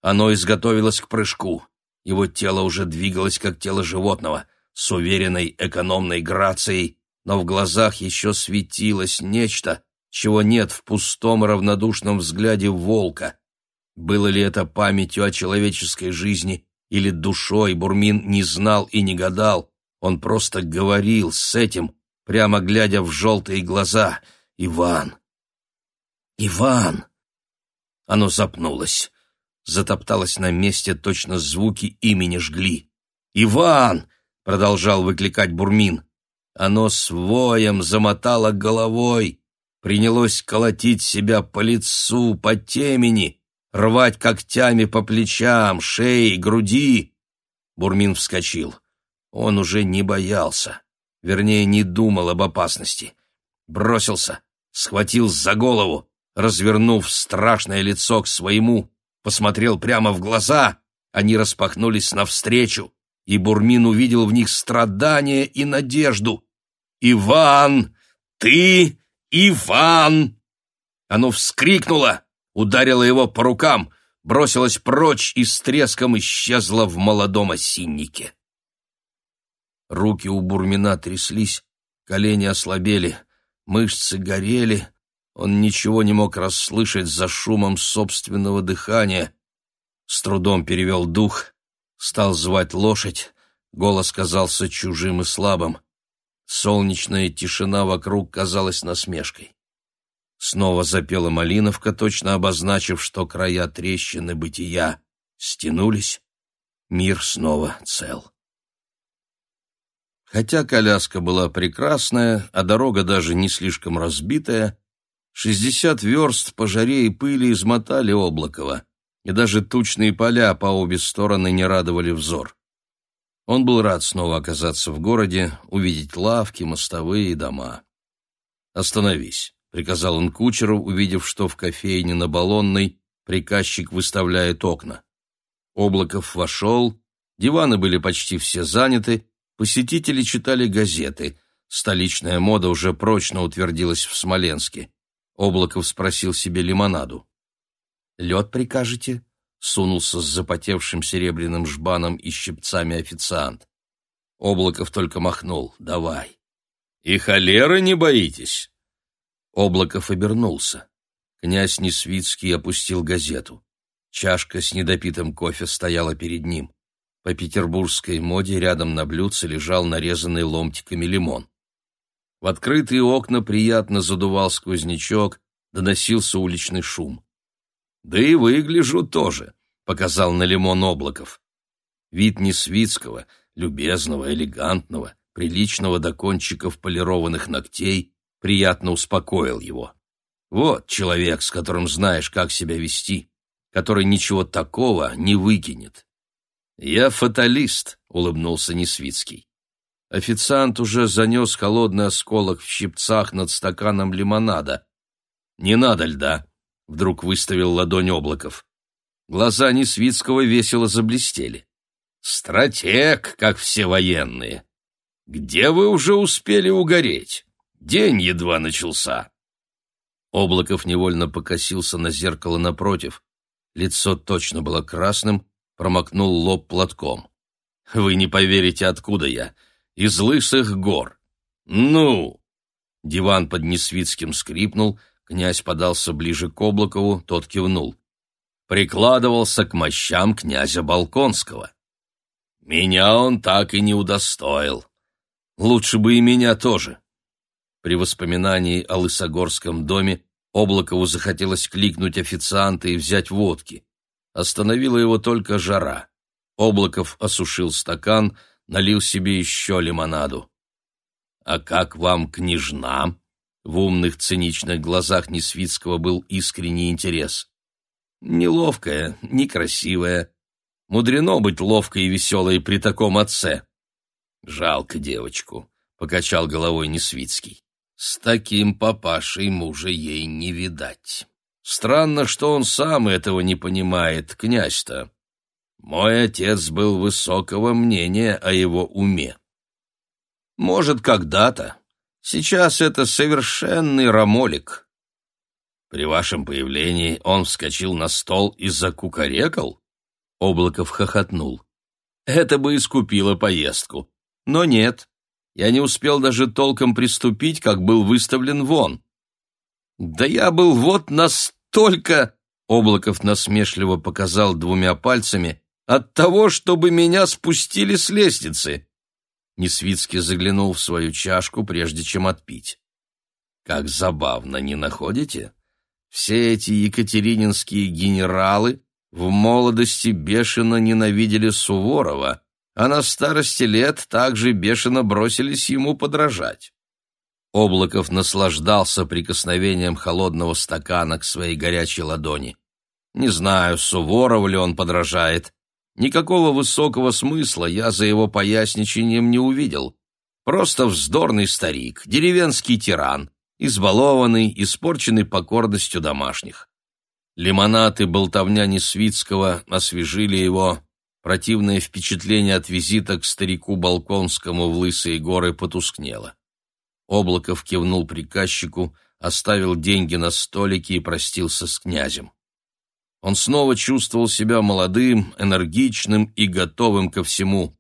[SPEAKER 1] Оно изготовилось к прыжку. Его тело уже двигалось, как тело животного, с уверенной экономной грацией, но в глазах еще светилось нечто, чего нет в пустом равнодушном взгляде волка. Было ли это памятью о человеческой жизни или душой, Бурмин не знал и не гадал. Он просто говорил с этим, прямо глядя в желтые глаза. «Иван! Иван!» Оно запнулось, затопталось на месте, точно звуки имени жгли. «Иван!» — продолжал выкликать Бурмин. Оно с воем замотало головой, принялось колотить себя по лицу, по темени, рвать когтями по плечам, шее, груди. Бурмин вскочил. Он уже не боялся, вернее, не думал об опасности. Бросился, схватил за голову, развернув страшное лицо к своему, посмотрел прямо в глаза, они распахнулись навстречу, и Бурмин увидел в них страдание и надежду. «Иван! Ты Иван!» Оно вскрикнуло, ударило его по рукам, бросилось прочь и с треском исчезло в молодом осиннике. Руки у Бурмина тряслись, колени ослабели, мышцы горели, он ничего не мог расслышать за шумом собственного дыхания. С трудом перевел дух, стал звать лошадь, голос казался чужим и слабым. Солнечная тишина вокруг казалась насмешкой. Снова запела малиновка, точно обозначив, что края трещины бытия стянулись, мир снова цел. Хотя коляска была прекрасная, а дорога даже не слишком разбитая, шестьдесят верст по жаре и пыли измотали Облакова, и даже тучные поля по обе стороны не радовали взор. Он был рад снова оказаться в городе, увидеть лавки, мостовые и дома. «Остановись», — приказал он кучеру, увидев, что в кофейне на Баллонной приказчик выставляет окна. Облаков вошел, диваны были почти все заняты, Посетители читали газеты. Столичная мода уже прочно утвердилась в Смоленске. Облаков спросил себе лимонаду. «Лед прикажете?» — сунулся с запотевшим серебряным жбаном и щипцами официант. Облаков только махнул. «Давай». «И холеры не боитесь?» Облаков обернулся. Князь Несвицкий опустил газету. Чашка с недопитым кофе стояла перед ним. По петербургской моде рядом на блюдце лежал нарезанный ломтиками лимон. В открытые окна приятно задувал сквознячок, доносился уличный шум. «Да и выгляжу тоже», — показал на лимон Облаков. Вид Несвицкого, любезного, элегантного, приличного до кончиков полированных ногтей, приятно успокоил его. Вот человек, с которым знаешь, как себя вести, который ничего такого не выкинет. «Я фаталист», — улыбнулся Несвицкий. Официант уже занес холодный осколок в щипцах над стаканом лимонада. «Не надо льда», — вдруг выставил ладонь Облаков. Глаза Несвицкого весело заблестели. «Стратег, как все военные. Где вы уже успели угореть? День едва начался». Облаков невольно покосился на зеркало напротив. Лицо точно было красным, промокнул лоб платком. «Вы не поверите, откуда я. Из лысых гор. Ну!» Диван под Несвицким скрипнул, князь подался ближе к Облакову, тот кивнул. Прикладывался к мощам князя Балконского. «Меня он так и не удостоил. Лучше бы и меня тоже». При воспоминании о Лысогорском доме Облакову захотелось кликнуть официанта и взять водки. Остановила его только жара. Облаков осушил стакан, налил себе еще лимонаду. «А как вам княжна?» В умных циничных глазах Несвицкого был искренний интерес. «Неловкая, некрасивая. Мудрено быть ловкой и веселой при таком отце». «Жалко девочку», — покачал головой Несвицкий. С таким папашей мужа ей не видать. Странно, что он сам этого не понимает, князь-то. Мой отец был высокого мнения о его уме. Может, когда-то. Сейчас это совершенный рамолик. При вашем появлении он вскочил на стол и закукарекал? Облаков хохотнул. Это бы искупило поездку. Но нет, я не успел даже толком приступить, как был выставлен вон. Да я был вот настолько, Облаков насмешливо показал двумя пальцами, от того, чтобы меня спустили с лестницы. Несвицкий заглянул в свою чашку, прежде чем отпить. Как забавно, не находите? Все эти екатерининские генералы в молодости бешено ненавидели Суворова, а на старости лет также бешено бросились ему подражать. Облаков наслаждался прикосновением холодного стакана к своей горячей ладони. Не знаю, Суворову ли он подражает. Никакого высокого смысла я за его поясничением не увидел. Просто вздорный старик, деревенский тиран, избалованный, испорченный покорностью домашних. Лимонад и болтовня Несвицкого освежили его, Противное впечатление от визита к старику Балконскому в Лысые горы потускнело. Облаков кивнул приказчику, оставил деньги на столике и простился с князем. Он снова чувствовал себя молодым, энергичным и готовым ко всему.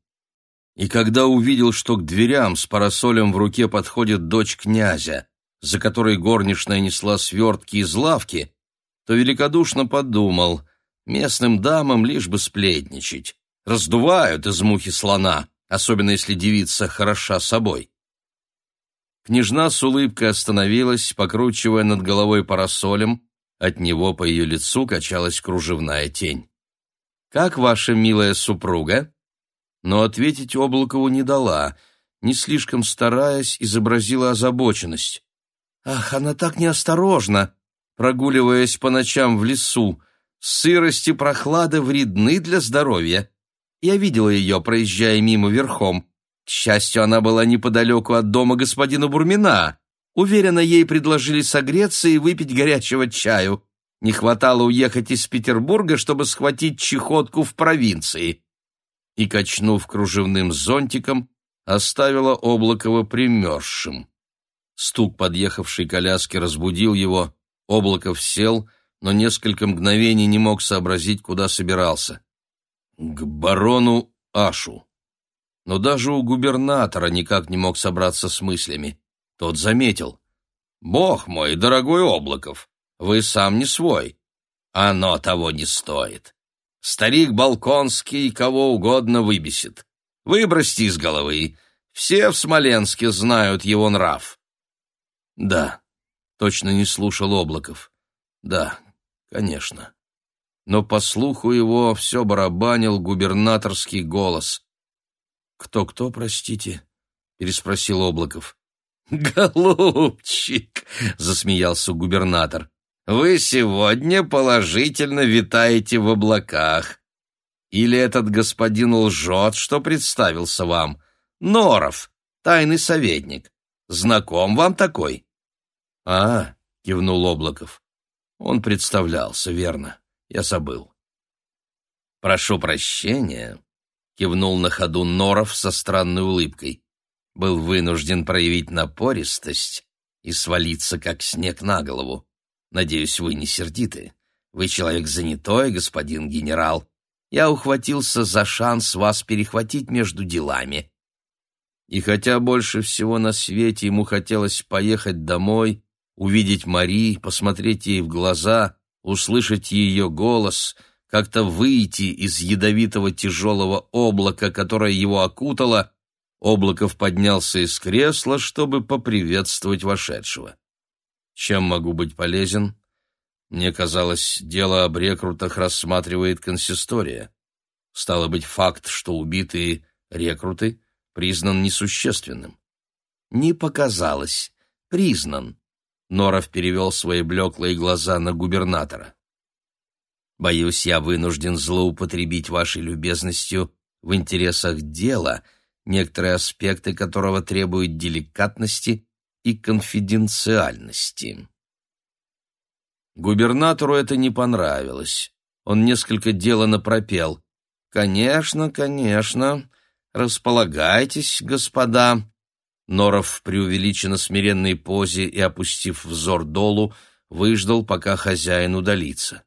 [SPEAKER 1] И когда увидел, что к дверям с парасолем в руке подходит дочь князя, за которой горничная несла свертки из лавки, то великодушно подумал — Местным дамам лишь бы сплетничать. Раздувают из мухи слона, особенно если девица хороша собой. Княжна с улыбкой остановилась, покручивая над головой парасолем, от него по ее лицу качалась кружевная тень. «Как ваша милая супруга?» Но ответить Облакову не дала, не слишком стараясь, изобразила озабоченность. «Ах, она так неосторожна, прогуливаясь по ночам в лесу, Сырость и прохлада вредны для здоровья. Я видела ее, проезжая мимо верхом. К счастью, она была неподалеку от дома господина Бурмина. Уверена, ей предложили согреться и выпить горячего чаю. Не хватало уехать из Петербурга, чтобы схватить чехотку в провинции. И, качнув кружевным зонтиком, оставила Облакова примерзшим. Стук подъехавшей коляски разбудил его. Облаков сел — но несколько мгновений не мог сообразить, куда собирался. К барону Ашу. Но даже у губернатора никак не мог собраться с мыслями. Тот заметил. «Бог мой, дорогой Облаков, вы сам не свой. Оно того не стоит. Старик Балконский кого угодно выбесит. Выбросьте из головы. Все в Смоленске знают его нрав». «Да», — точно не слушал Облаков. «Да, Конечно. Но по слуху его все барабанил губернаторский голос. «Кто-кто, простите?» — переспросил Облаков. «Голубчик!» — засмеялся губернатор. «Вы сегодня положительно витаете в облаках. Или этот господин лжет, что представился вам? Норов, тайный советник. Знаком вам такой?» «А, — кивнул Облаков, он представлялся, верно. Я забыл. «Прошу прощения», — кивнул на ходу Норов со странной улыбкой. «Был вынужден проявить напористость и свалиться, как снег на голову. Надеюсь, вы не сердиты. Вы человек занятой, господин генерал. Я ухватился за шанс вас перехватить между делами». И хотя больше всего на свете ему хотелось поехать домой, увидеть Мари, посмотреть ей в глаза, услышать ее голос, как-то выйти из ядовитого тяжелого облака, которое его окутало, Облаков поднялся из кресла, чтобы поприветствовать вошедшего. Чем могу быть полезен? Мне казалось, дело об рекрутах рассматривает консистория. Стало быть, факт, что убитые рекруты признан несущественным. Не показалось. Признан. Норов перевел свои блеклые глаза на губернатора. «Боюсь, я вынужден злоупотребить вашей любезностью в интересах дела, некоторые аспекты которого требуют деликатности и конфиденциальности. Губернатору это не понравилось. Он несколько делано пропел. «Конечно, конечно, располагайтесь, господа». Норов в преувеличенно смиренной позе и, опустив взор долу, выждал, пока хозяин удалится.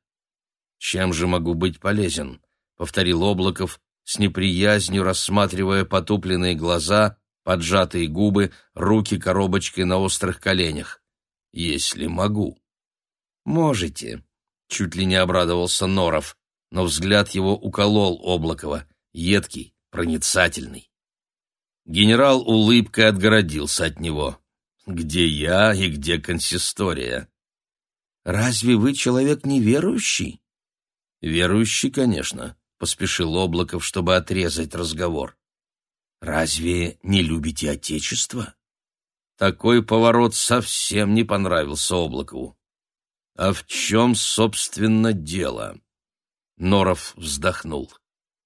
[SPEAKER 1] «Чем же могу быть полезен?» — повторил Облаков, с неприязнью рассматривая потупленные глаза, поджатые губы, руки коробочкой на острых коленях. «Если могу». «Можете», — чуть ли не обрадовался Норов, но взгляд его уколол Облакова, едкий, проницательный. Генерал улыбкой отгородился от него. «Где я и где консистория?» «Разве вы человек неверующий?» «Верующий, конечно», — поспешил Облаков, чтобы отрезать разговор. «Разве не любите Отечество?» Такой поворот совсем не понравился Облакову. А в чем, собственно, дело? Норов вздохнул.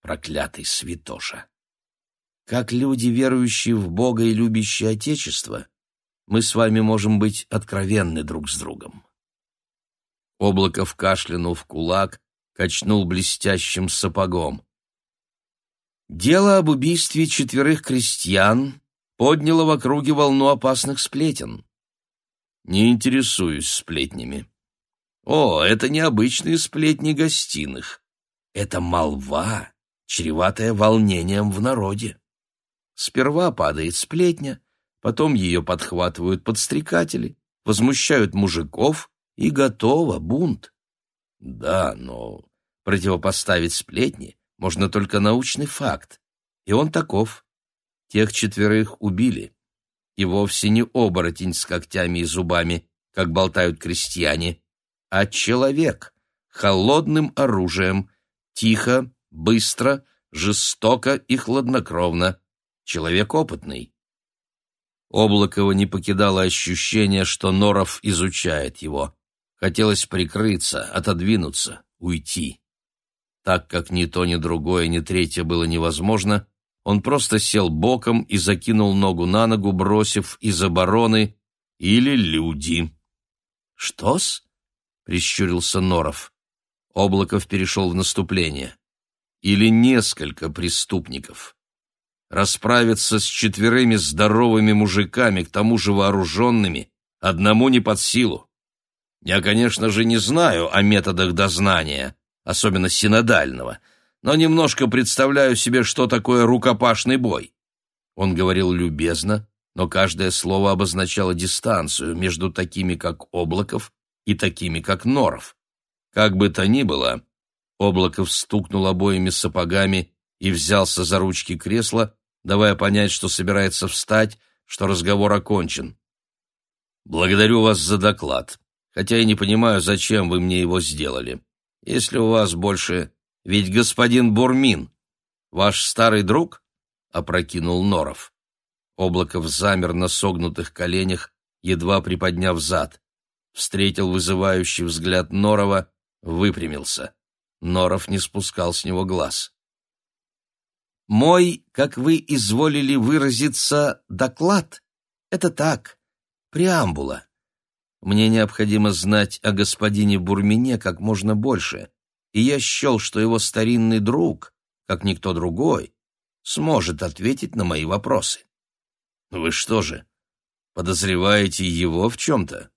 [SPEAKER 1] Проклятый святоша. Как люди, верующие в Бога и любящие Отечество, мы с вами можем быть откровенны друг с другом. Облаков кашлянул в кулак, качнул блестящим сапогом. Дело об убийстве четверых крестьян подняло в округе волну опасных сплетен. Не интересуюсь сплетнями. О, это необычные сплетни гостиных. Это молва, чреватая волнением в народе. Сперва падает сплетня, потом ее подхватывают подстрекатели, возмущают мужиков, и готово, бунт. Да, но противопоставить сплетни можно только научный факт, и он таков. Тех четверых убили. И вовсе не оборотень с когтями и зубами, как болтают крестьяне, а человек холодным оружием, тихо, быстро, жестоко и хладнокровно. Человек опытный. Облакова не покидало ощущение, что Норов изучает его. Хотелось прикрыться, отодвинуться, уйти. Так как ни то, ни другое, ни третье было невозможно, он просто сел боком и закинул ногу на ногу, бросив из обороны или люди. «Что-с?» — прищурился Норов. Облаков перешел в наступление. Или несколько преступников. Расправиться с четверыми здоровыми мужиками, к тому же вооруженными, одному не под силу. Я, конечно же, не знаю о методах дознания, особенно синодального, но немножко представляю себе, что такое рукопашный бой. Он говорил любезно, но каждое слово обозначало дистанцию между такими, как Облаков, и такими, как Норов. Как бы то ни было, Облаков стукнул обоими сапогами и взялся за ручки кресла, давая понять, что собирается встать, что разговор окончен. «Благодарю вас за доклад, хотя и не понимаю, зачем вы мне его сделали. Если у вас больше... Ведь господин Бурмин, ваш старый друг?» — опрокинул Норов. Облаков замер на согнутых коленях, едва приподняв зад встретил вызывающий взгляд Норова, выпрямился. Норов не спускал с него глаз. «Мой, как вы изволили выразиться, доклад — это так, преамбула. Мне необходимо знать о господине Бурмине как можно больше, и я счел, что его старинный друг, как никто другой, сможет ответить на мои вопросы. Вы что же, подозреваете его в чем-то?»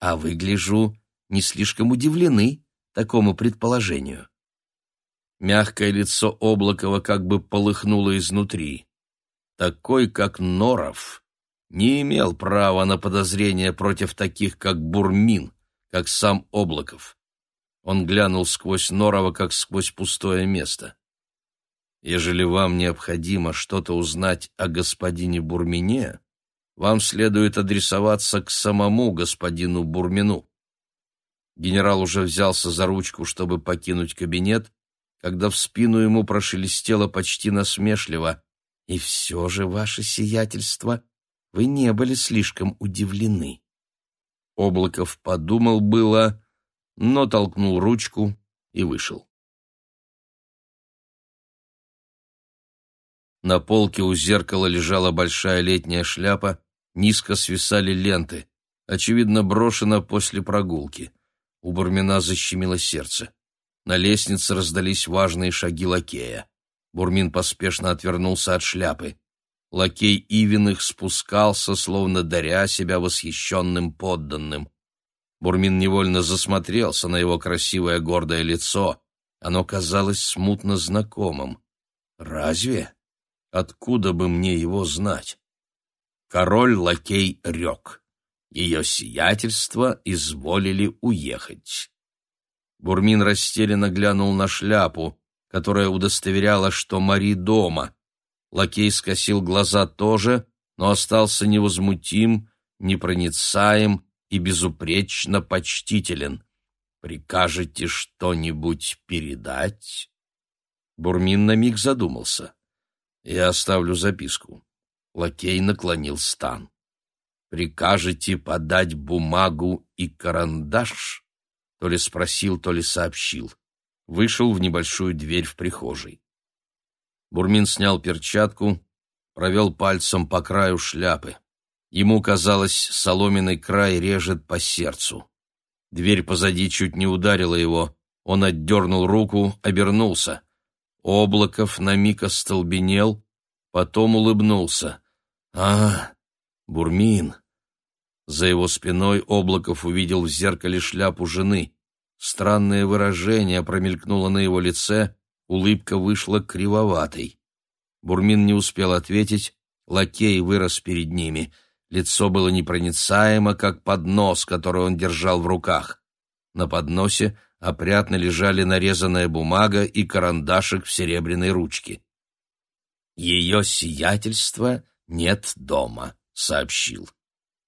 [SPEAKER 1] А вы, гляжу, не слишком удивлены такому предположению. Мягкое лицо Облакова как бы полыхнуло изнутри. Такой, как Норов, не имел права на подозрения против таких, как Бурмин, как сам Облаков. Он глянул сквозь Норова, как сквозь пустое место. Ежели вам необходимо что-то узнать о господине Бурмине, вам следует адресоваться к самому господину Бурмину. Генерал уже взялся за ручку, чтобы покинуть кабинет, когда в спину ему прошелестело почти насмешливо. «И все же, ваше сиятельство, вы не были слишком удивлены». Облаков подумал было, но толкнул ручку и вышел. На полке у зеркала лежала большая летняя шляпа, Низко свисали ленты. Очевидно, брошено после прогулки. У Бурмина защемило сердце. На лестнице раздались важные шаги лакея. Бурмин поспешно отвернулся от шляпы. Лакей Ивиных спускался, словно даря себя восхищенным подданным. Бурмин невольно засмотрелся на его красивое гордое лицо. Оно казалось смутно знакомым. Разве? Откуда бы мне его знать? Король-лакей рек. Ее сиятельство изволили уехать. Бурмин растерянно глянул на шляпу, которая удостоверяла, что Мари дома. Лакей скосил глаза тоже, но остался невозмутим, непроницаем и безупречно почтителен. «Прикажете что-нибудь передать?» Бурмин на миг задумался. «Я оставлю записку». Лакей наклонил стан. «Прикажете подать бумагу и карандаш?» То ли спросил, то ли сообщил. Вышел в небольшую дверь в прихожей. Бурмин снял перчатку, провел пальцем по краю шляпы. Ему казалось, соломенный край режет по сердцу. Дверь позади чуть не ударила его. Он отдернул руку, обернулся. Облаков на миг остолбенел, потом улыбнулся. «А, Бурмин!» За его спиной Облаков увидел в зеркале шляпу жены. Странное выражение промелькнуло на его лице, улыбка вышла кривоватой. Бурмин не успел ответить, лакей вырос перед ними — Лицо было непроницаемо, как поднос, который он держал в руках. На подносе опрятно лежали нарезанная бумага и карандашик в серебряной ручке. «Ее сиятельство нет дома», — сообщил.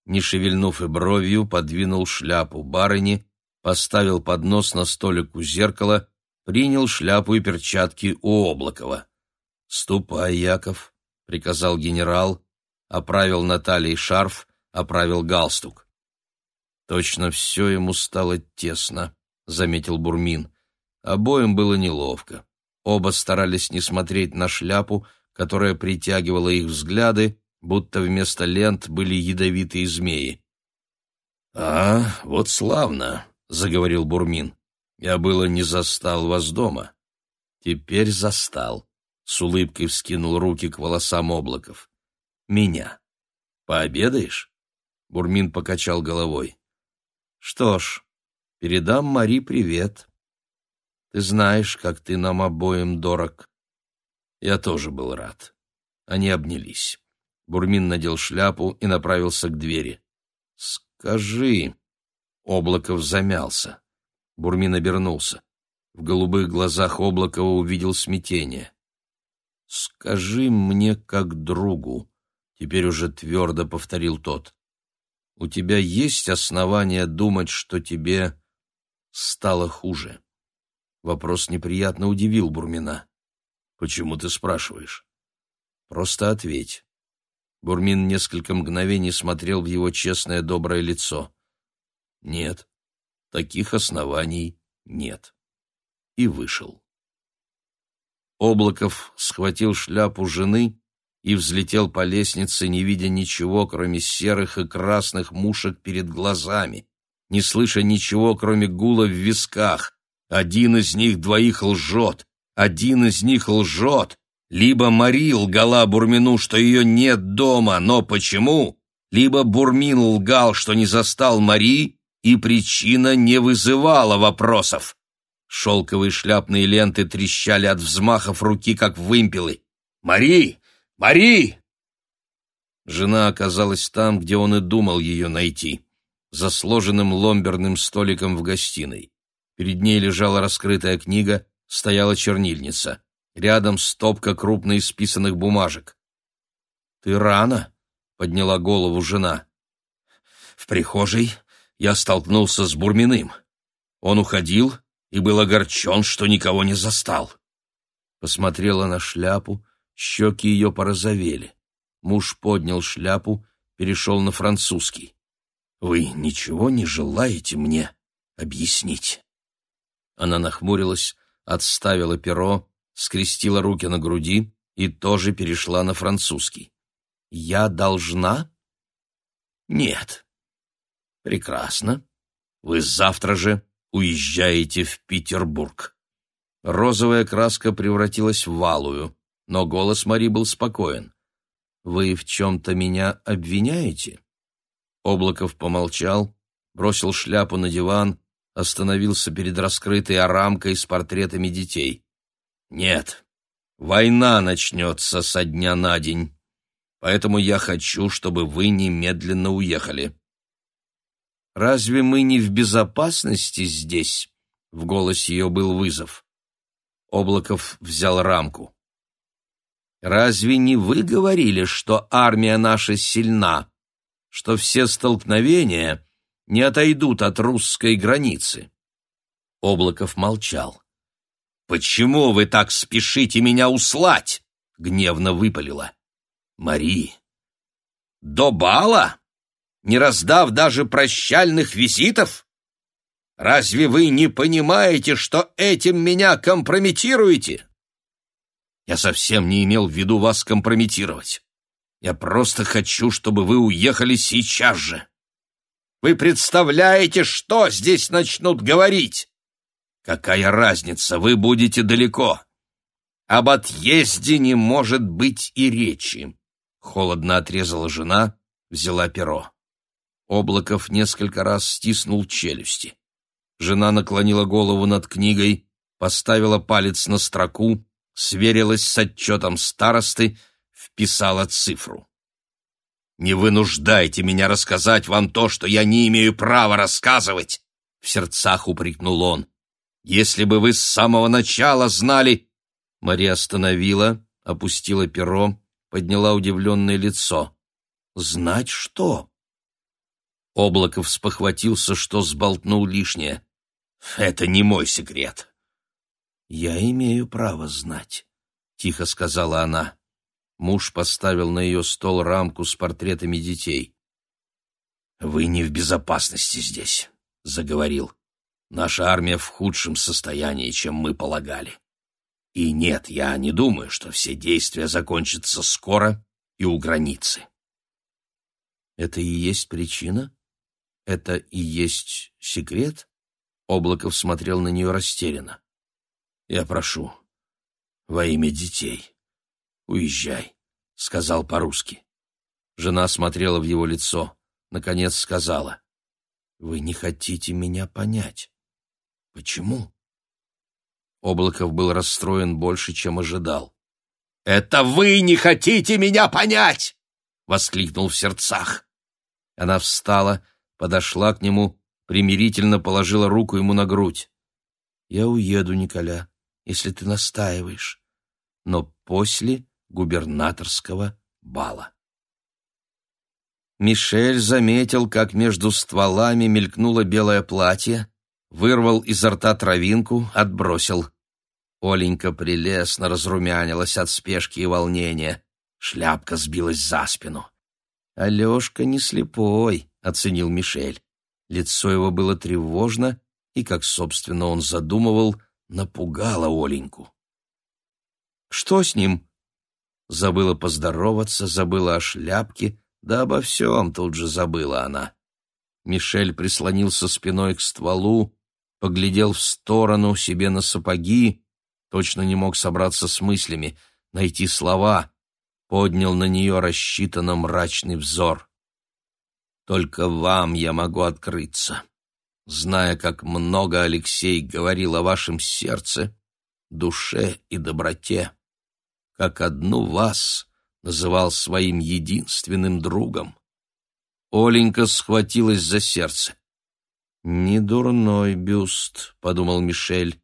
[SPEAKER 1] Не шевельнув и бровью, подвинул шляпу барыни, поставил поднос на столик у зеркала, принял шляпу и перчатки у Облакова. «Ступай, Яков», — приказал генерал, оправил на талии шарф, оправил галстук. Точно все ему стало тесно, заметил Бурмин. Обоим было неловко. Оба старались не смотреть на шляпу, которая притягивала их взгляды, будто вместо лент были ядовитые змеи. «А, вот славно», — заговорил Бурмин. «Я было не застал вас дома». «Теперь застал», — с улыбкой вскинул руки к волосам облаков меня. Пообедаешь? Бурмин покачал головой. Что ж, передам Мари привет. Ты знаешь, как ты нам обоим дорог. Я тоже был рад. Они обнялись. Бурмин надел шляпу и направился к двери. «Скажи...» Облаков замялся. Бурмин обернулся. В голубых глазах Облакова увидел смятение. «Скажи мне как другу, Теперь уже твердо повторил тот. У тебя есть основания думать, что тебе стало хуже? Вопрос неприятно удивил Бурмина. Почему ты спрашиваешь? Просто ответь. Бурмин несколько мгновений смотрел в его честное доброе лицо. Нет, таких оснований нет. И вышел. Облаков схватил шляпу жены и взлетел по лестнице, не видя ничего, кроме серых и красных мушек перед глазами, не слыша ничего, кроме гула в висках. Один из них двоих лжет, один из них лжет. Либо Мари лгала Бурмину, что ее нет дома, но почему? Либо Бурмин лгал, что не застал Мари, и причина не вызывала вопросов. Шелковые шляпные ленты трещали от взмахов руки, как вымпелы. «Мари! «Мари!» Жена оказалась там, где он и думал ее найти, за сложенным ломберным столиком в гостиной. Перед ней лежала раскрытая книга, стояла чернильница. Рядом стопка крупно исписанных бумажек. «Ты рано?» — подняла голову жена. В прихожей я столкнулся с Бурминым. Он уходил и был огорчен, что никого не застал. Посмотрела на шляпу, Щеки ее порозовели. Муж поднял шляпу, перешел на французский. «Вы ничего не желаете мне объяснить?» Она нахмурилась, отставила перо, скрестила руки на груди и тоже перешла на французский. «Я должна?» Нет. Прекрасно. Вы завтра же уезжаете в Петербург. Розовая краска превратилась в валую, но голос Мари был спокоен. «Вы в чем-то меня обвиняете?» Облаков помолчал, бросил шляпу на диван, остановился перед раскрытой рамкой с портретами детей. «Нет, война начнется со дня на день, поэтому я хочу, чтобы вы немедленно уехали». «Разве мы не в безопасности здесь?» — в голосе ее был вызов. Облаков взял рамку. «Разве не вы говорили, что армия наша сильна, что все столкновения не отойдут от русской границы?» Облаков молчал. «Почему вы так спешите меня услать?» — гневно выпалила. «Мари, до бала? Не раздав даже прощальных визитов?» Разве вы не понимаете, что этим меня компрометируете? Я совсем не имел в виду вас компрометировать. Я просто хочу, чтобы вы уехали сейчас же. Вы представляете, что здесь начнут говорить? Какая разница, вы будете далеко. Об отъезде не может быть и речи. Холодно отрезала жена, взяла перо. Облаков несколько раз стиснул челюсти. Жена наклонила голову над книгой, поставила палец на строку, сверилась с отчетом старосты, вписала цифру. «Не вынуждайте меня рассказать вам то, что я не имею права рассказывать!» В сердцах упрекнул он. «Если бы вы с самого начала знали...» Мария остановила, опустила перо, подняла удивленное лицо. «Знать что?» Облаков спохватился, что сболтнул лишнее. Это не мой секрет. Я имею право знать, тихо сказала она. Муж поставил на ее стол рамку с портретами детей. Вы не в безопасности здесь, заговорил. Наша армия в худшем состоянии, чем мы полагали. И нет, я не думаю, что все действия закончатся скоро и у границы. Это и есть причина? Это и есть секрет? Облаков смотрел на нее растерянно. «Я прошу, во имя детей, уезжай», — сказал по-русски. Жена смотрела в его лицо, наконец сказала. «Вы не хотите меня понять. Почему?» Облаков был расстроен больше, чем ожидал. «Это вы не хотите меня понять!» — воскликнул в сердцах. Она встала, подошла к нему примирительно положила руку ему на грудь. «Я уеду, Николя, если ты настаиваешь, но после губернаторского бала». Мишель заметил, как между стволами мелькнуло белое платье, вырвал изо рта травинку, отбросил. Оленька прелестно разрумянилась от спешки и волнения. Шляпка сбилась за спину. «Алешка не слепой», — оценил Мишель. Лицо его было тревожно и, как, собственно, он задумывал, напугало Оленьку. «Что с ним?» Забыла поздороваться, забыла о шляпке, да обо всем тут же забыла она. Мишель прислонился спиной к стволу, поглядел в сторону себе на сапоги, точно не мог собраться с мыслями, найти слова, поднял на нее рассчитанно мрачный взор. Только вам я могу открыться. Зная, как много Алексей говорил о вашем сердце, душе и доброте, как одну вас называл своим единственным другом. Оленька схватилась за сердце. «Не дурной бюст», — подумал Мишель.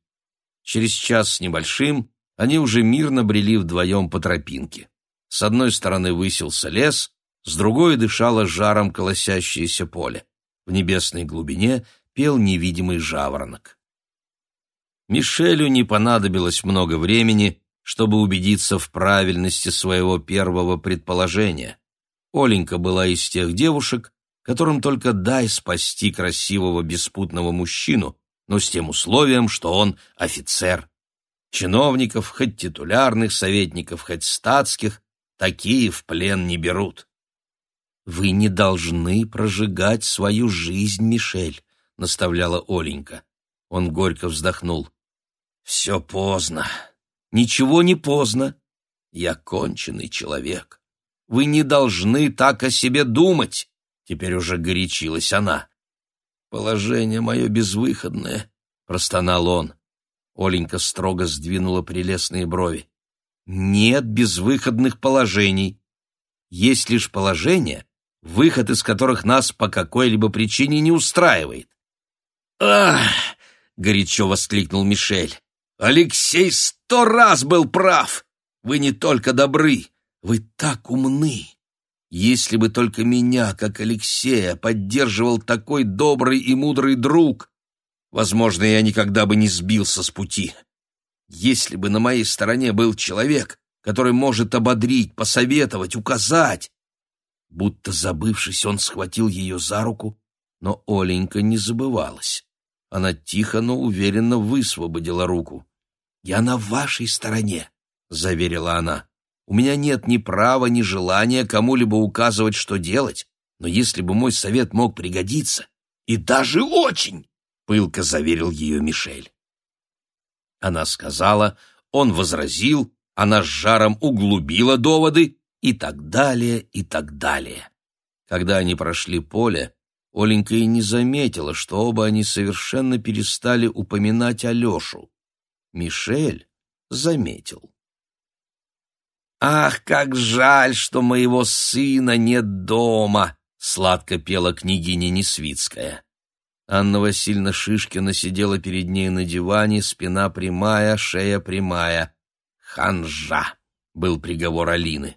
[SPEAKER 1] Через час с небольшим они уже мирно брели вдвоем по тропинке. С одной стороны высился лес, с другой дышало жаром колосящееся поле. В небесной глубине пел невидимый жаворонок. Мишелю не понадобилось много времени, чтобы убедиться в правильности своего первого предположения. Оленька была из тех девушек, которым только дай спасти красивого беспутного мужчину, но с тем условием, что он офицер. Чиновников, хоть титулярных советников, хоть статских, такие в плен не берут. «Вы не должны прожигать свою жизнь, Мишель», — наставляла Оленька. Он горько вздохнул. «Все поздно. Ничего не поздно. Я конченый человек. Вы не должны так о себе думать», — теперь уже горячилась она. «Положение мое безвыходное», — простонал он. Оленька строго сдвинула прелестные брови. «Нет безвыходных положений. Есть лишь положения, выход из которых нас по какой-либо причине не устраивает. «Ах!» — горячо воскликнул Мишель. «Алексей сто раз был прав! Вы не только добры, вы так умны! Если бы только меня, как Алексея, поддерживал такой добрый и мудрый друг, возможно, я никогда бы не сбился с пути. Если бы на моей стороне был человек, который может ободрить, посоветовать, указать, Будто забывшись, он схватил ее за руку, но Оленька не забывалась. Она тихо, но уверенно высвободила руку. «Я на вашей стороне», — заверила она. «У меня нет ни права, ни желания кому-либо указывать, что делать, но если бы мой совет мог пригодиться, и даже очень», — пылко заверил ее Мишель. Она сказала, он возразил, она с жаром углубила доводы, и так далее, и так далее. Когда они прошли поле, Оленька и не заметила, что оба они совершенно перестали упоминать Алешу. Мишель заметил. «Ах, как жаль, что моего сына нет дома!» — сладко пела княгиня Несвицкая. Анна Васильевна Шишкина сидела перед ней на диване, спина прямая, шея прямая. «Ханжа!» — был приговор Алины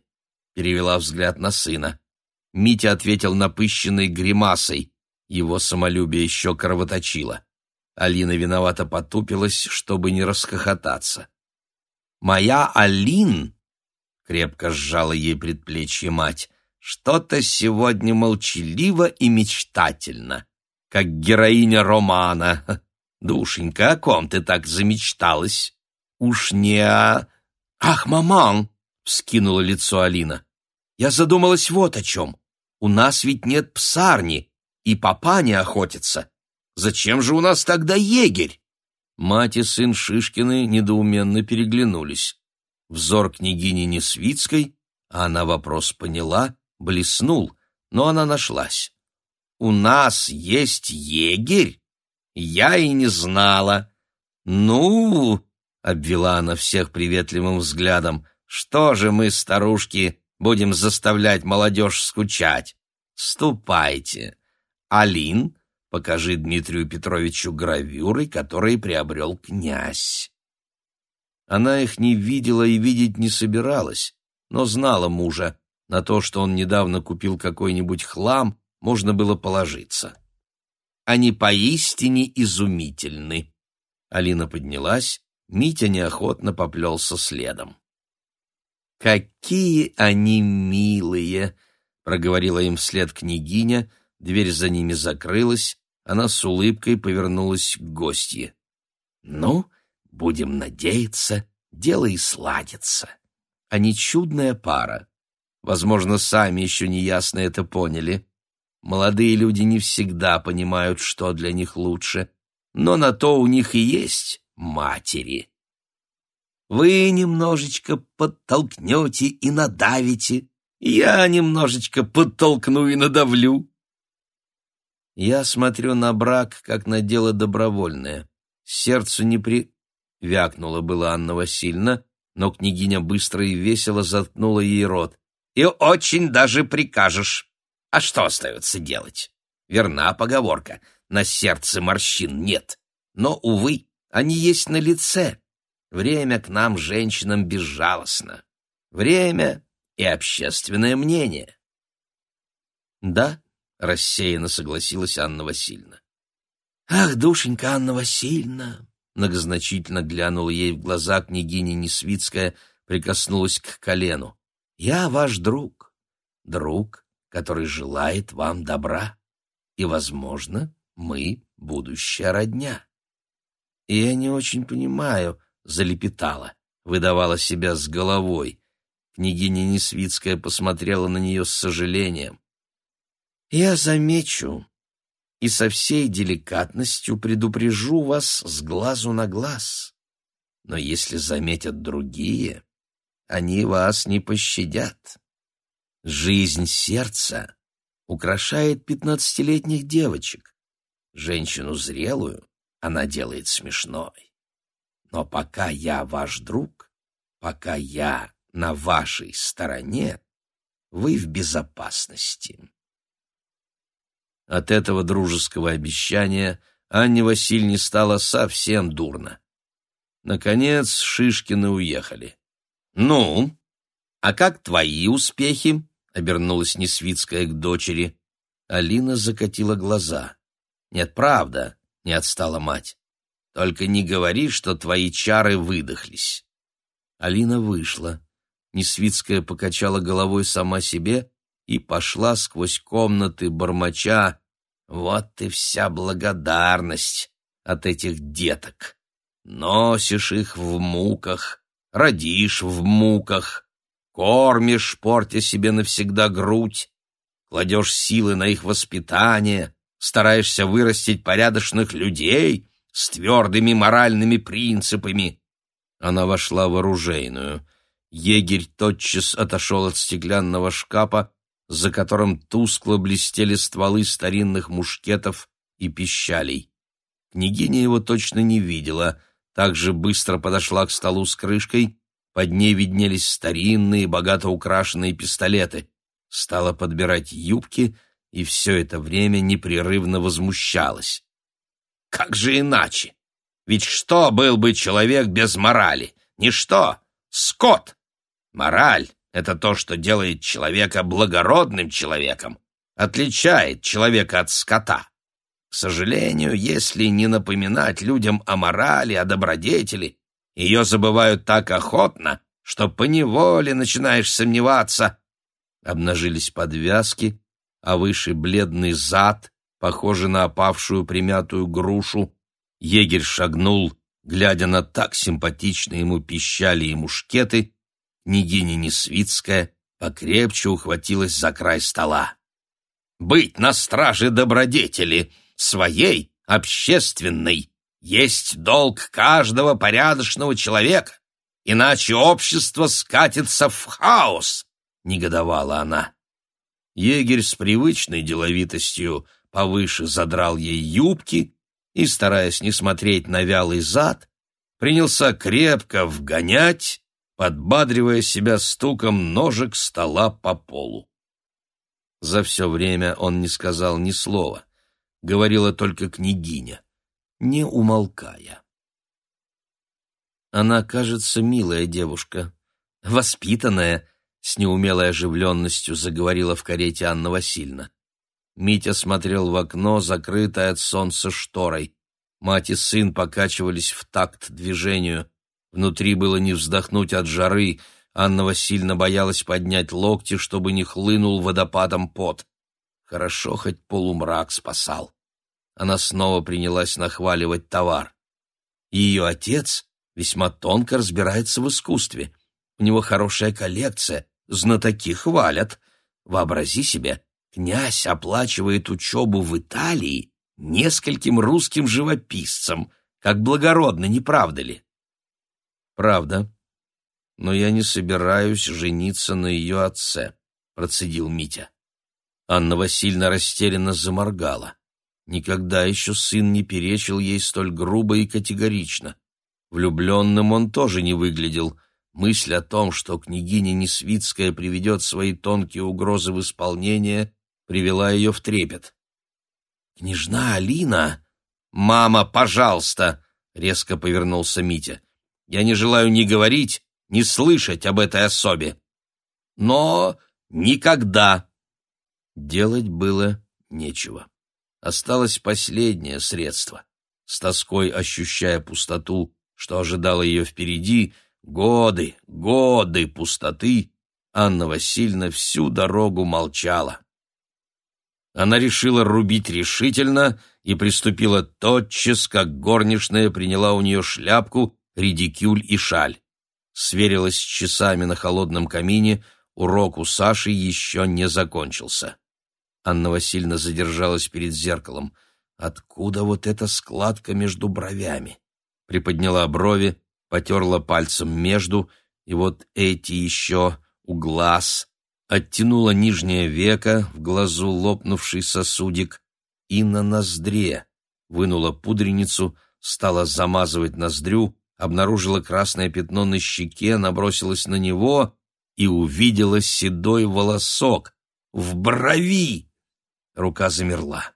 [SPEAKER 1] перевела взгляд на сына. Митя ответил напыщенной гримасой. Его самолюбие еще кровоточило. Алина виновато потупилась, чтобы не расхохотаться. «Моя Алин!» — крепко сжала ей предплечье мать. «Что-то сегодня молчаливо и мечтательно, как героиня романа. Душенька, о ком ты так замечталась? Уж не о... Ах, маман!» — вскинула лицо Алина. «Я задумалась вот о чем. У нас ведь нет псарни, и папа не охотится. Зачем же у нас тогда егерь?» Мать и сын Шишкины недоуменно переглянулись. Взор княгини Несвицкой, а она вопрос поняла, блеснул, но она нашлась. «У нас есть егерь? Я и не знала». «Ну...» — обвела она всех приветливым взглядом. Что же мы, старушки, будем заставлять молодежь скучать? Ступайте. Алин, покажи Дмитрию Петровичу гравюры, которые приобрел князь. Она их не видела и видеть не собиралась, но знала мужа. На то, что он недавно купил какой-нибудь хлам, можно было положиться. Они поистине изумительны. Алина поднялась, Митя неохотно поплелся следом. «Какие они милые!» — проговорила им вслед княгиня, дверь за ними закрылась, она с улыбкой повернулась к гостье. «Ну, будем надеяться, дело и сладится. Они чудная пара. Возможно, сами еще неясно это поняли. Молодые люди не всегда понимают, что для них лучше, но на то у них и есть матери». Вы немножечко подтолкнете и надавите, я немножечко подтолкну и надавлю. Я смотрю на брак, как на дело добровольное. Сердцу не при... Вякнула была Анна Васильевна, но княгиня быстро и весело заткнула ей рот. И очень даже прикажешь. А что остается делать? Верна поговорка. На сердце морщин нет. Но, увы, они есть на лице. Время к нам, женщинам, безжалостно. Время и общественное мнение. Да, рассеянно согласилась Анна Васильевна. Ах, душенька Анна Васильевна, многозначительно глянула ей в глаза княгиня Несвицкая, прикоснулась к колену. Я ваш друг, друг, который желает вам добра. И, возможно, мы будущая родня. И я не очень понимаю, залепетала, выдавала себя с головой. Княгиня Несвицкая посмотрела на нее с сожалением.
[SPEAKER 2] Я замечу и со всей деликатностью предупрежу вас с глазу на глаз. Но если заметят другие, они вас не пощадят. Жизнь сердца украшает пятнадцатилетних девочек. Женщину зрелую она делает смешной. Но пока я ваш друг, пока я на вашей стороне, вы в безопасности. От этого дружеского обещания Анне Васильевне стало совсем дурно. Наконец Шишкины уехали. «Ну, а как твои успехи?» — обернулась Несвицкая к дочери. Алина закатила глаза. «Нет, правда», — не отстала мать. «Только не говори, что твои чары выдохлись». Алина вышла. Несвицкая покачала головой сама себе и пошла сквозь комнаты бормоча. «Вот и вся благодарность от этих деток. Носишь их в муках, родишь в муках, кормишь, портя себе навсегда грудь, кладешь силы на их воспитание, стараешься вырастить порядочных людей с твердыми моральными принципами. Она вошла в оружейную. Егерь тотчас отошел от стеклянного шкафа, за которым тускло блестели стволы старинных мушкетов и пищалей. Княгиня его точно не видела, также быстро подошла к столу с крышкой под ней виднелись старинные, богато украшенные пистолеты. Стала подбирать юбки и все это время непрерывно возмущалась. Как же иначе? Ведь что был бы человек без морали? Ничто. Скот. Мораль — это то, что делает человека благородным человеком, отличает человека от скота. К сожалению, если не напоминать людям о морали, о добродетели, ее забывают так охотно, что поневоле начинаешь сомневаться. Обнажились подвязки, а выше бледный зад, похожий на опавшую примятую грушу. Егерь шагнул, глядя на так симпатично ему пищали и мушкеты. Княгиня Несвицкая покрепче ухватилась за край стола. «Быть на страже добродетели, своей, общественной, есть долг каждого порядочного человека, иначе общество скатится в хаос, — негодовала она. Егерь с привычной деловитостью повыше задрал ей юбки и, стараясь не смотреть на вялый зад, принялся крепко вгонять, подбадривая себя стуком ножек стола по полу. За все время он не сказал ни слова, говорила только княгиня не умолкая. Она, кажется, милая девушка, воспитанная, с неумелой оживленностью заговорила в карете Анна Васильевна. Митя смотрел в окно, закрытое от солнца шторой. Мать и сын покачивались в такт движению. Внутри было не вздохнуть от жары. Анна Васильевна боялась поднять локти, чтобы не хлынул водопадом пот. Хорошо, хоть полумрак спасал она снова принялась нахваливать товар. Ее отец весьма тонко разбирается в искусстве. У него хорошая коллекция, знатоки хвалят. Вообрази себе, князь оплачивает учебу в Италии нескольким русским живописцам. Как благородно, не правда ли? Правда. Но я не собираюсь жениться на ее отце, процедил Митя. Анна Васильевна растерянно заморгала. Никогда еще сын не перечил ей столь грубо и категорично. Влюбленным он тоже не выглядел. Мысль о том, что княгиня Несвицкая приведет свои тонкие угрозы в исполнение, привела ее в трепет. «Княжна Алина!» «Мама, пожалуйста!» — резко повернулся Митя. «Я не желаю ни говорить, ни слышать об этой особе. Но никогда!» Делать было нечего. Осталось последнее средство. С тоской ощущая пустоту, что ожидало ее впереди, годы, годы пустоты, Анна Васильевна всю дорогу молчала. Она решила рубить решительно и приступила тотчас, как горничная приняла у нее шляпку, редикюль и шаль. Сверилась с часами на холодном камине, урок у Саши еще не закончился.
[SPEAKER 1] Анна Васильевна задержалась перед зеркалом. Откуда вот эта складка между бровями? Приподняла брови, потерла пальцем между, и вот эти еще у глаз, оттянула нижнее веко, в глазу лопнувший сосудик, и на ноздре, вынула пудреницу, стала замазывать ноздрю, обнаружила красное пятно на щеке, набросилась на него и увидела седой волосок в брови. Рука замерла.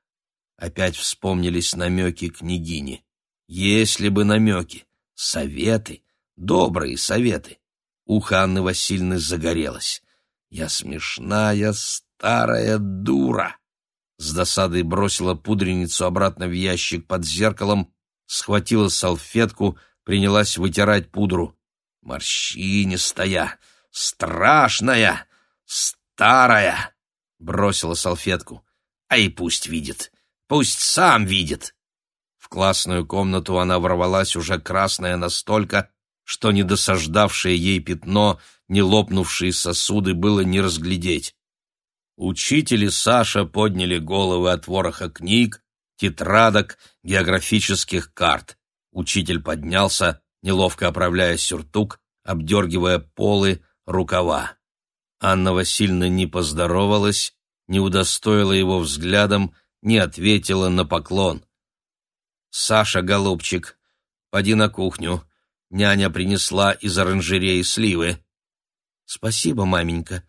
[SPEAKER 1] Опять вспомнились намеки княгини. Если бы намеки, советы, добрые советы. Ухо Анны Васильевны загорелось. «Я смешная старая дура!» С досадой бросила пудреницу обратно в ящик под зеркалом, схватила салфетку, принялась вытирать пудру. «Морщинистая, страшная, старая!» Бросила салфетку. «А и пусть видит, пусть сам видит!» В классную комнату она ворвалась уже красная настолько, что недосаждавшее ей пятно, не лопнувшие сосуды было не разглядеть. Учитель и Саша подняли головы от вороха книг, тетрадок, географических карт. Учитель поднялся, неловко оправляя сюртук, обдергивая полы, рукава. Анна Васильевна не поздоровалась, не удостоила его взглядом, не ответила на поклон. «Саша, голубчик, поди на кухню. Няня принесла из оранжереи сливы». «Спасибо, маменька.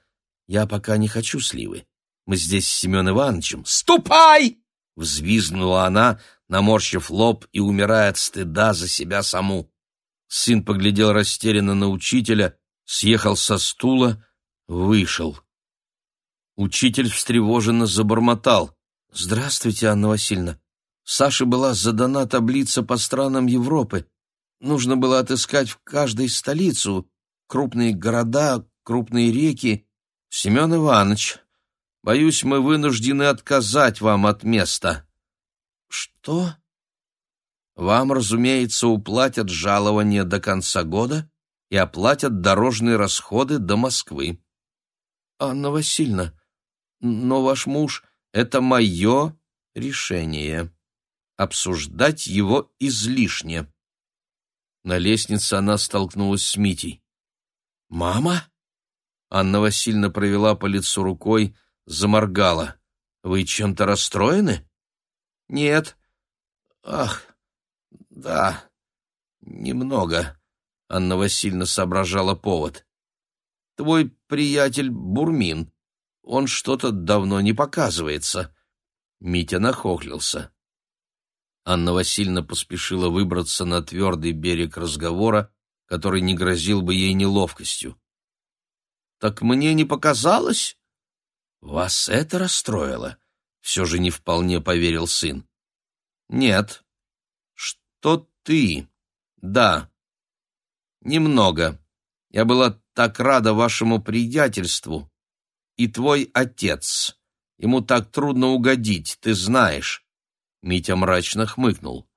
[SPEAKER 1] Я пока не хочу сливы. Мы здесь с Семен Ивановичем». «Ступай!» — взвизгнула она, наморщив лоб и умирая от стыда за себя саму. Сын поглядел растерянно на учителя, съехал со стула, вышел. Учитель встревоженно забормотал. «Здравствуйте, Анна Васильевна. Саше была задана таблица по странам Европы. Нужно было отыскать в каждой столицу крупные города, крупные реки. Семен Иванович, боюсь, мы вынуждены отказать вам от места. Что? Вам, разумеется, уплатят жалование до конца года и оплатят дорожные расходы до Москвы. Анна Васильевна, но ваш муж — это мое решение. Обсуждать его излишне. На лестнице она столкнулась с Митей. «Мама?» Анна Васильевна провела по лицу рукой, заморгала. «Вы чем-то расстроены?» «Нет». «Ах, да, немного», — Анна Васильевна соображала повод. «Твой приятель Бурмин, он что-то давно не показывается». Митя нахохлился. Анна Васильевна поспешила выбраться на твердый берег разговора, который не грозил бы ей неловкостью. «Так мне не показалось?» «Вас это расстроило?» — все же не вполне поверил сын. «Нет». «Что ты?» «Да». «Немного. Я была так рада вашему приятельству. И твой отец. Ему так трудно угодить, ты знаешь. Митя мрачно хмыкнул.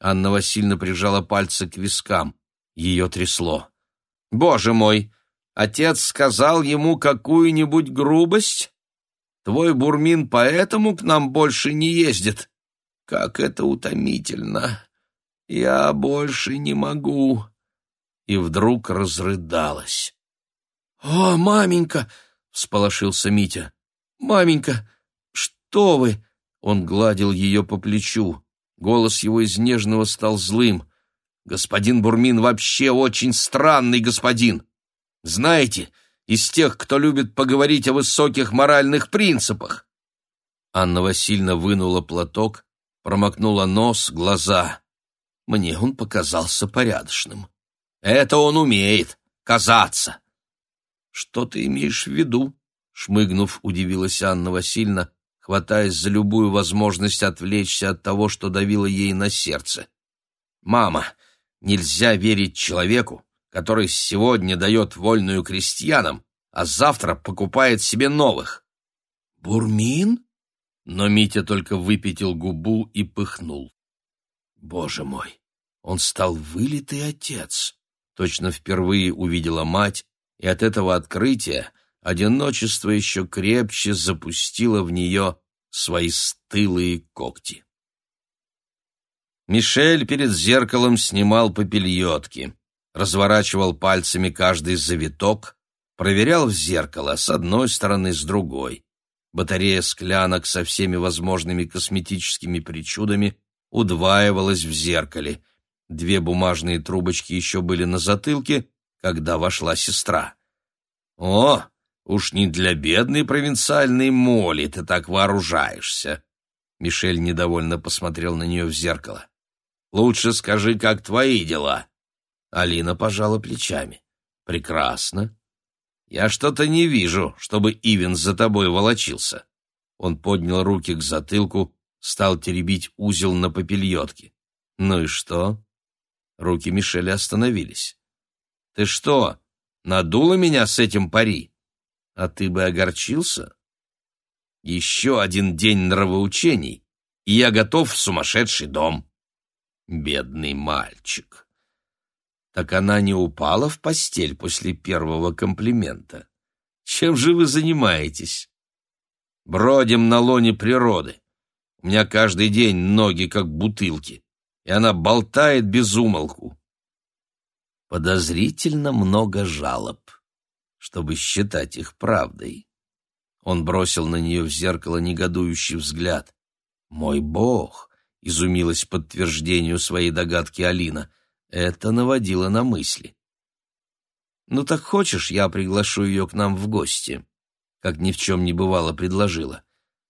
[SPEAKER 1] Анна Васильевна прижала пальцы к вискам. Ее трясло. «Боже мой! Отец сказал ему какую-нибудь грубость? Твой Бурмин поэтому к нам больше не ездит? Как это утомительно! Я больше не могу!» И вдруг разрыдалась. «О, маменька!» — всполошился Митя. «Маменька, что вы? Он гладил ее по плечу. Голос его из нежного стал злым. «Господин Бурмин вообще очень странный господин. Знаете, из тех, кто любит поговорить о высоких моральных принципах». Анна Васильевна вынула платок, промокнула нос, глаза. Мне он показался порядочным. «Это он умеет, казаться». «Что ты имеешь в виду?» — шмыгнув, удивилась Анна Васильевна, хватаясь за любую возможность отвлечься от того, что давило ей на сердце. «Мама, нельзя верить человеку, который сегодня дает вольную крестьянам, а завтра покупает себе новых». «Бурмин?» Но Митя только выпятил губу и пыхнул. «Боже мой, он стал вылитый отец!» Точно впервые увидела мать, и от этого открытия одиночество еще крепче запустило в нее свои стылые когти. Мишель перед зеркалом снимал попельотки, разворачивал пальцами каждый завиток, проверял в зеркало с одной стороны, с другой. Батарея склянок со всеми возможными косметическими причудами удваивалась в зеркале. Две бумажные трубочки еще были на затылке, когда вошла сестра. «О, уж не для бедной провинциальной моли ты так вооружаешься!» Мишель недовольно посмотрел на нее в зеркало. «Лучше скажи, как твои дела?» Алина пожала плечами. «Прекрасно. Я что-то не вижу, чтобы Ивен за тобой волочился». Он поднял руки к затылку, стал теребить узел на попельотке. «Ну и что?» Руки Мишеля остановились. «Ты что, надула меня с этим пари? А ты бы огорчился?» «Еще один день нравоучений, и я готов в сумасшедший дом». «Бедный мальчик!» Так она не упала в постель после первого комплимента. Чем же вы занимаетесь? Бродим на лоне природы. У меня каждый день ноги как бутылки, и она болтает без умолку. Подозрительно много жалоб, чтобы считать их правдой. Он бросил на нее в зеркало негодующий взгляд. «Мой бог!» — изумилась подтверждению своей догадки Алина. Это наводило на мысли. «Ну так хочешь, я приглашу ее к нам в гости?» Как ни в чем не бывало, предложила.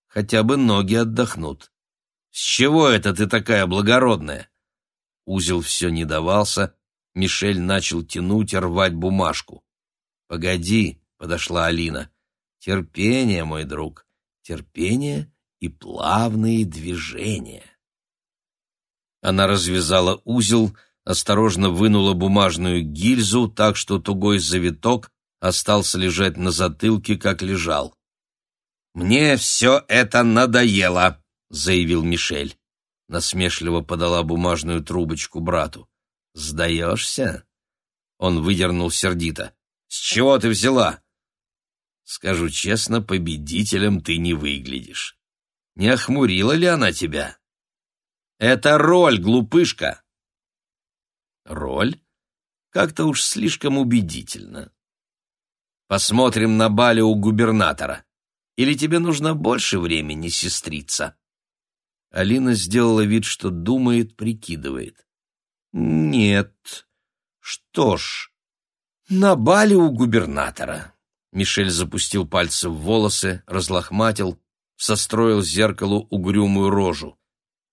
[SPEAKER 1] «Хотя бы ноги отдохнут». «С чего это ты такая благородная?» Узел все не давался, Мишель начал тянуть и рвать бумажку. «Погоди», — подошла Алина. «Терпение, мой друг, терпение и плавные движения». Она развязала узел, — осторожно вынула бумажную гильзу так, что тугой завиток остался лежать на затылке, как лежал. «Мне все это надоело», — заявил Мишель. Насмешливо подала бумажную трубочку брату. «Сдаешься?» Он выдернул сердито. «С чего ты взяла?» «Скажу честно, победителем ты не выглядишь. Не охмурила ли она тебя?» «Это роль, глупышка!» Роль? Как-то уж слишком убедительно. Посмотрим на бале у губернатора. Или тебе нужно больше времени, сестрица?» Алина сделала вид, что думает, прикидывает. «Нет. Что ж, на бале у губернатора». Мишель запустил пальцы в волосы, разлохматил, состроил зеркалу угрюмую рожу.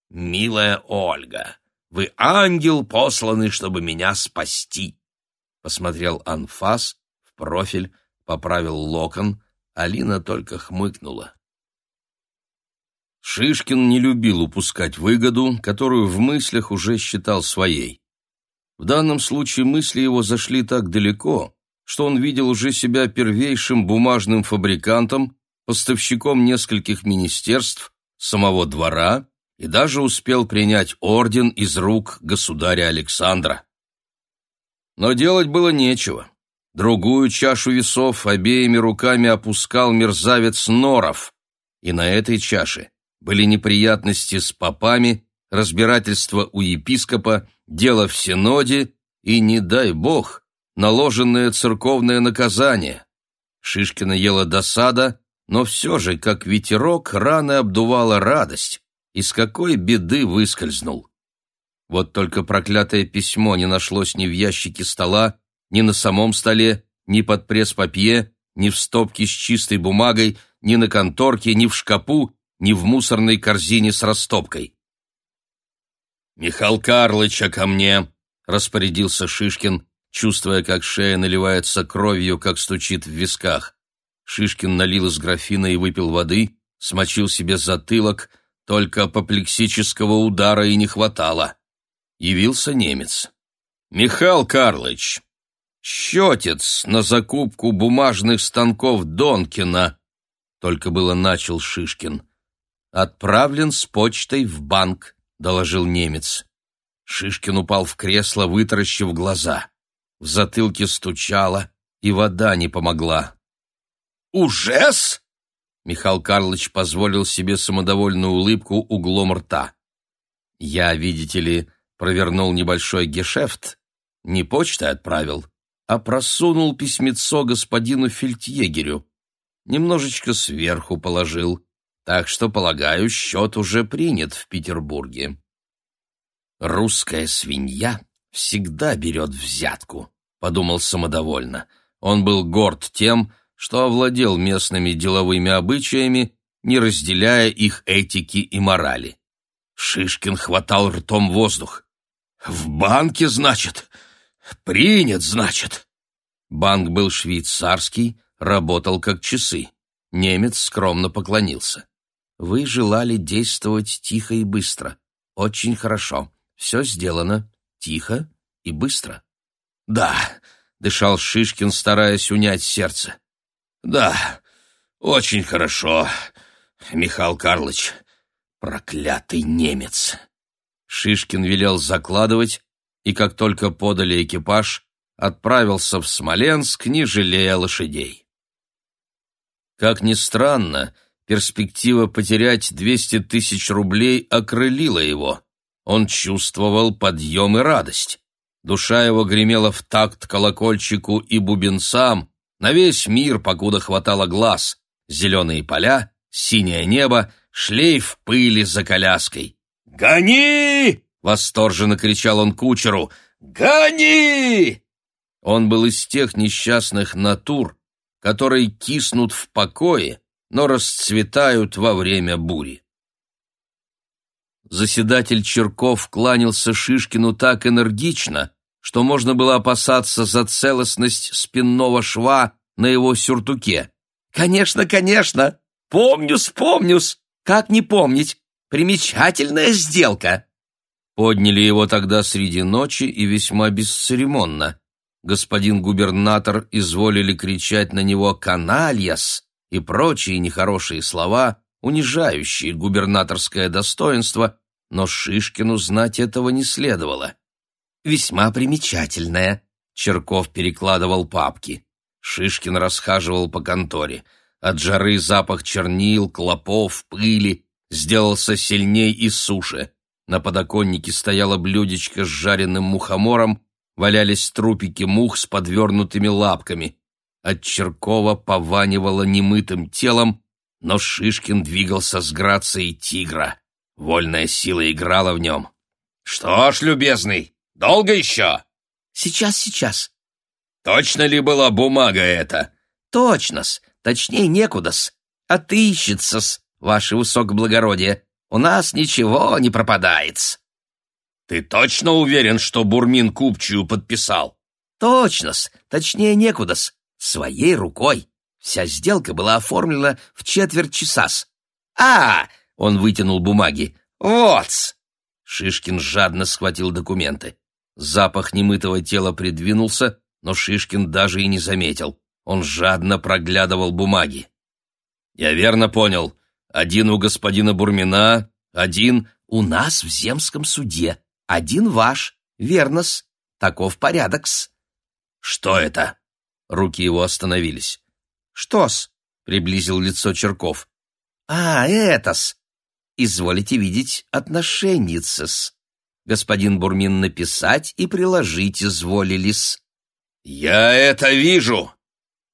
[SPEAKER 1] «Милая Ольга, вы ангел, посланный, чтобы меня спасти. Посмотрел анфас в профиль, поправил локон. Алина только хмыкнула. Шишкин не любил упускать выгоду, которую в мыслях уже считал своей. В данном случае мысли его зашли так далеко, что он видел уже себя первейшим бумажным фабрикантом, поставщиком нескольких министерств, самого двора и даже успел принять орден из рук государя Александра. Но делать было нечего. Другую чашу весов обеими руками опускал мерзавец Норов, и на этой чаше были неприятности с попами, разбирательство у епископа, дело в синоде и, не дай бог, наложенное церковное наказание. Шишкина ела досада, но все же, как ветерок, рано обдувала радость из какой беды выскользнул. Вот только проклятое письмо не нашлось ни в ящике стола, ни на самом столе, ни под пресс-папье, ни в стопке с чистой бумагой, ни на конторке, ни в шкапу, ни в мусорной корзине с растопкой. «Михаил Карлыча ко мне!» — распорядился Шишкин, чувствуя, как шея наливается кровью, как стучит в висках. Шишкин налил из графина и выпил воды, смочил себе затылок — только апоплексического удара и не хватало. Явился немец. «Михаил Карлович, счетец на закупку бумажных станков Донкина», только было начал Шишкин. «Отправлен с почтой в банк», — доложил немец. Шишкин упал в кресло, вытаращив глаза. В затылке стучало, и вода не помогла.
[SPEAKER 2] Уже-с?»
[SPEAKER 1] Михаил Карлович позволил себе самодовольную улыбку углом рта. «Я, видите ли, провернул небольшой гешефт, не почтой отправил, а просунул письмецо господину фельдъегерю. Немножечко сверху положил, так что, полагаю, счет уже принят в Петербурге. «Русская свинья всегда берет взятку», — подумал самодовольно. Он был горд тем, что овладел местными деловыми обычаями, не разделяя их этики и морали. Шишкин хватал ртом воздух. «В банке, значит? Принят, значит?» Банк был швейцарский, работал как часы. Немец скромно поклонился. «Вы желали действовать тихо и быстро. Очень хорошо. Все сделано. Тихо и быстро».
[SPEAKER 2] «Да», — дышал Шишкин, стараясь унять сердце. «Да, очень хорошо, Михаил Карлович. Проклятый немец!»
[SPEAKER 1] Шишкин велел закладывать, и как только подали экипаж, отправился в Смоленск, не жалея лошадей. Как ни странно, перспектива потерять 200 тысяч рублей окрылила его. Он чувствовал подъем и радость. Душа его гремела в такт колокольчику и бубенцам, на весь мир, покуда хватало глаз, зеленые поля, синее небо, шлейф пыли за коляской.
[SPEAKER 2] «Гони!» — восторженно кричал он кучеру. «Гони!»
[SPEAKER 1] Он был из тех несчастных натур, которые киснут в покое, но расцветают во время бури. Заседатель Черков кланялся Шишкину так энергично, что можно было опасаться за целостность спинного шва на его сюртуке. «Конечно, конечно! Помню-с, помню-с! Как не помнить? Примечательная сделка!» Подняли его тогда среди ночи и весьма бесцеремонно. Господин губернатор изволили кричать на него «канальяс» и прочие нехорошие слова, унижающие губернаторское достоинство, но Шишкину знать этого не следовало. «Весьма примечательная», — Черков перекладывал папки. Шишкин расхаживал по конторе. От жары запах чернил, клопов, пыли сделался сильней и суше. На подоконнике стояло блюдечко с жареным мухомором, валялись трупики мух с подвернутыми лапками. От Черкова пованивало немытым телом, но Шишкин двигался с грацией тигра. Вольная сила играла в нем.
[SPEAKER 2] «Что ж, любезный, долго еще?»
[SPEAKER 3] «Сейчас, сейчас».
[SPEAKER 2] «Точно ли была бумага эта?»
[SPEAKER 3] «Точно-с, точнее некуда-с. Отыщется-с, ваше высокоблагородие. У нас ничего не пропадает-с».
[SPEAKER 2] «Ты точно уверен, что Бурмин купчую подписал?»
[SPEAKER 3] «Точно-с, точнее некуда-с. Своей рукой. Вся сделка была оформлена в четверть часа-с.
[SPEAKER 2] «А!» — он вытянул бумаги. «Вот-с!»
[SPEAKER 1] Шишкин жадно схватил документы. Запах немытого тела придвинулся, но Шишкин даже и не заметил. Он жадно проглядывал бумаги. «Я верно понял. Один у господина Бурмина, один
[SPEAKER 3] у нас в земском суде, один ваш. Верно-с. Таков порядок-с».
[SPEAKER 1] «Что это?» Руки его остановились.
[SPEAKER 3] «Что-с?»
[SPEAKER 1] — приблизил лицо Черков.
[SPEAKER 3] «А, это-с! Изволите видеть отношенница-с. Господин Бурмин написать и приложить изволили-с».
[SPEAKER 2] «Я это вижу!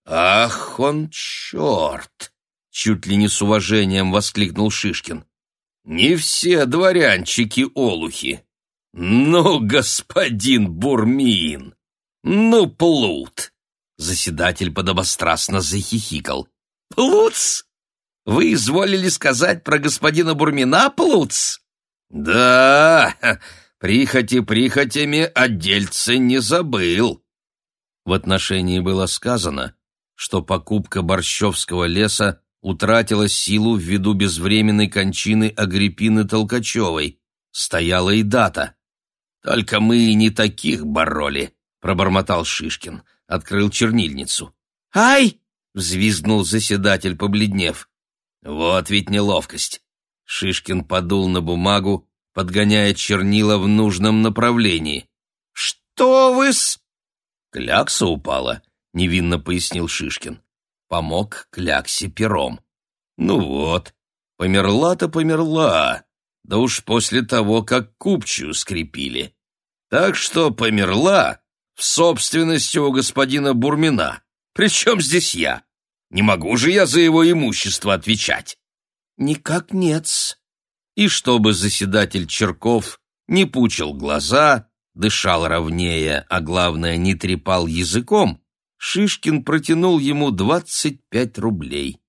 [SPEAKER 2] Ах, он черт!»
[SPEAKER 1] Чуть ли не с уважением воскликнул Шишкин.
[SPEAKER 2] «Не все дворянчики-олухи. Ну, господин Бурмин! Ну, плут!»
[SPEAKER 1] Заседатель подобострастно захихикал.
[SPEAKER 3] «Плуц! Вы изволили сказать про господина Бурмина, Плуц?»
[SPEAKER 2] «Да, прихоти прихотями отдельца не забыл».
[SPEAKER 1] В отношении было сказано, что покупка Борщевского леса утратила силу ввиду безвременной кончины Агриппины Толкачевой. Стояла и дата. «Только мы не таких бороли», — пробормотал Шишкин, открыл чернильницу.
[SPEAKER 3] «Ай!»
[SPEAKER 1] — взвизгнул заседатель, побледнев. «Вот ведь неловкость». Шишкин подул на бумагу, подгоняя чернила в нужном направлении.
[SPEAKER 3] «Что вы с...»
[SPEAKER 1] «Клякса упала», — невинно пояснил Шишкин.
[SPEAKER 3] помог Кляксе пером.
[SPEAKER 1] Ну вот, померла-то померла, да уж после того, как купчую скрепили. Так что померла в собственности у господина Бурмина. Причем здесь я? Не могу же я за его имущество отвечать.
[SPEAKER 3] Никак нет -с.
[SPEAKER 1] И чтобы заседатель Черков не пучил глаза, дышал ровнее, а главное, не трепал языком, Шишкин протянул ему двадцать пять рублей.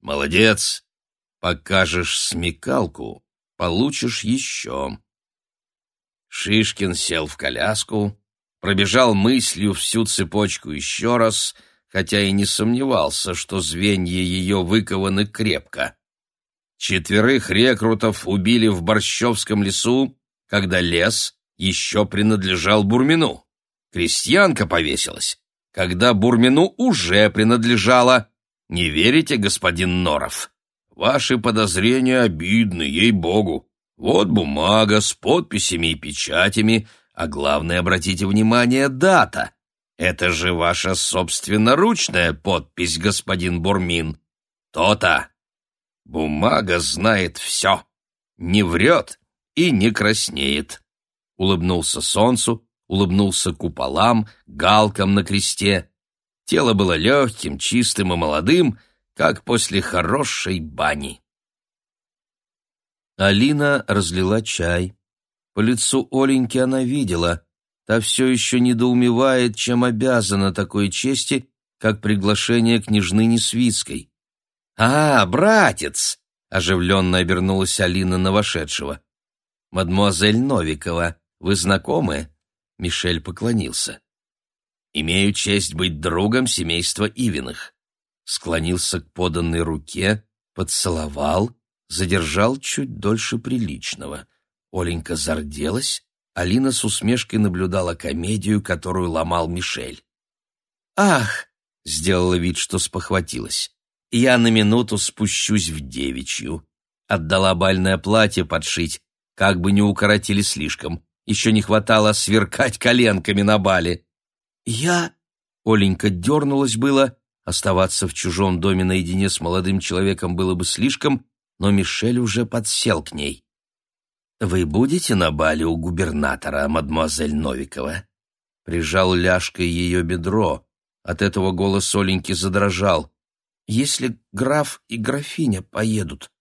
[SPEAKER 1] «Молодец! Покажешь смекалку, получишь еще». Шишкин сел в коляску, пробежал мыслью всю цепочку еще раз, хотя и не сомневался, что звенья ее выкованы крепко. Четверых рекрутов убили в Борщевском лесу, когда лес еще принадлежал Бурмину. Крестьянка повесилась, когда Бурмину уже принадлежала. Не верите, господин Норов? Ваши подозрения обидны, ей-богу. Вот бумага с подписями и печатями, а главное, обратите внимание, дата. Это же ваша собственноручная подпись, господин Бурмин. То-то. Бумага знает все, не врет и не краснеет. Улыбнулся солнцу, улыбнулся куполам, галкам на кресте. Тело было легким, чистым и молодым, как после хорошей бани.
[SPEAKER 3] Алина разлила чай. По лицу Оленьки она видела, та все еще недоумевает, чем обязана такой чести, как приглашение княжны Несвицкой.
[SPEAKER 1] «А, братец!» — оживленно обернулась Алина на вошедшего.
[SPEAKER 3] «Мадемуазель Новикова, вы знакомы?» Мишель поклонился.
[SPEAKER 1] «Имею честь быть другом семейства Ивиных».
[SPEAKER 3] Склонился к поданной руке, поцеловал, задержал чуть дольше приличного. Оленька зарделась, Алина с усмешкой наблюдала комедию, которую ломал Мишель.
[SPEAKER 1] «Ах!» — сделала вид, что спохватилась. Я на минуту спущусь в девичью. Отдала бальное платье подшить, как бы не укоротили слишком. Еще не хватало сверкать коленками на бале.
[SPEAKER 3] Я... Оленька дернулась было, оставаться в чужом доме наедине с молодым человеком было бы слишком, но Мишель уже подсел к ней. «Вы будете на бале у губернатора, мадемуазель Новикова?» Прижал ляжкой ее бедро. От этого голос Оленьки задрожал если граф и графиня поедут?»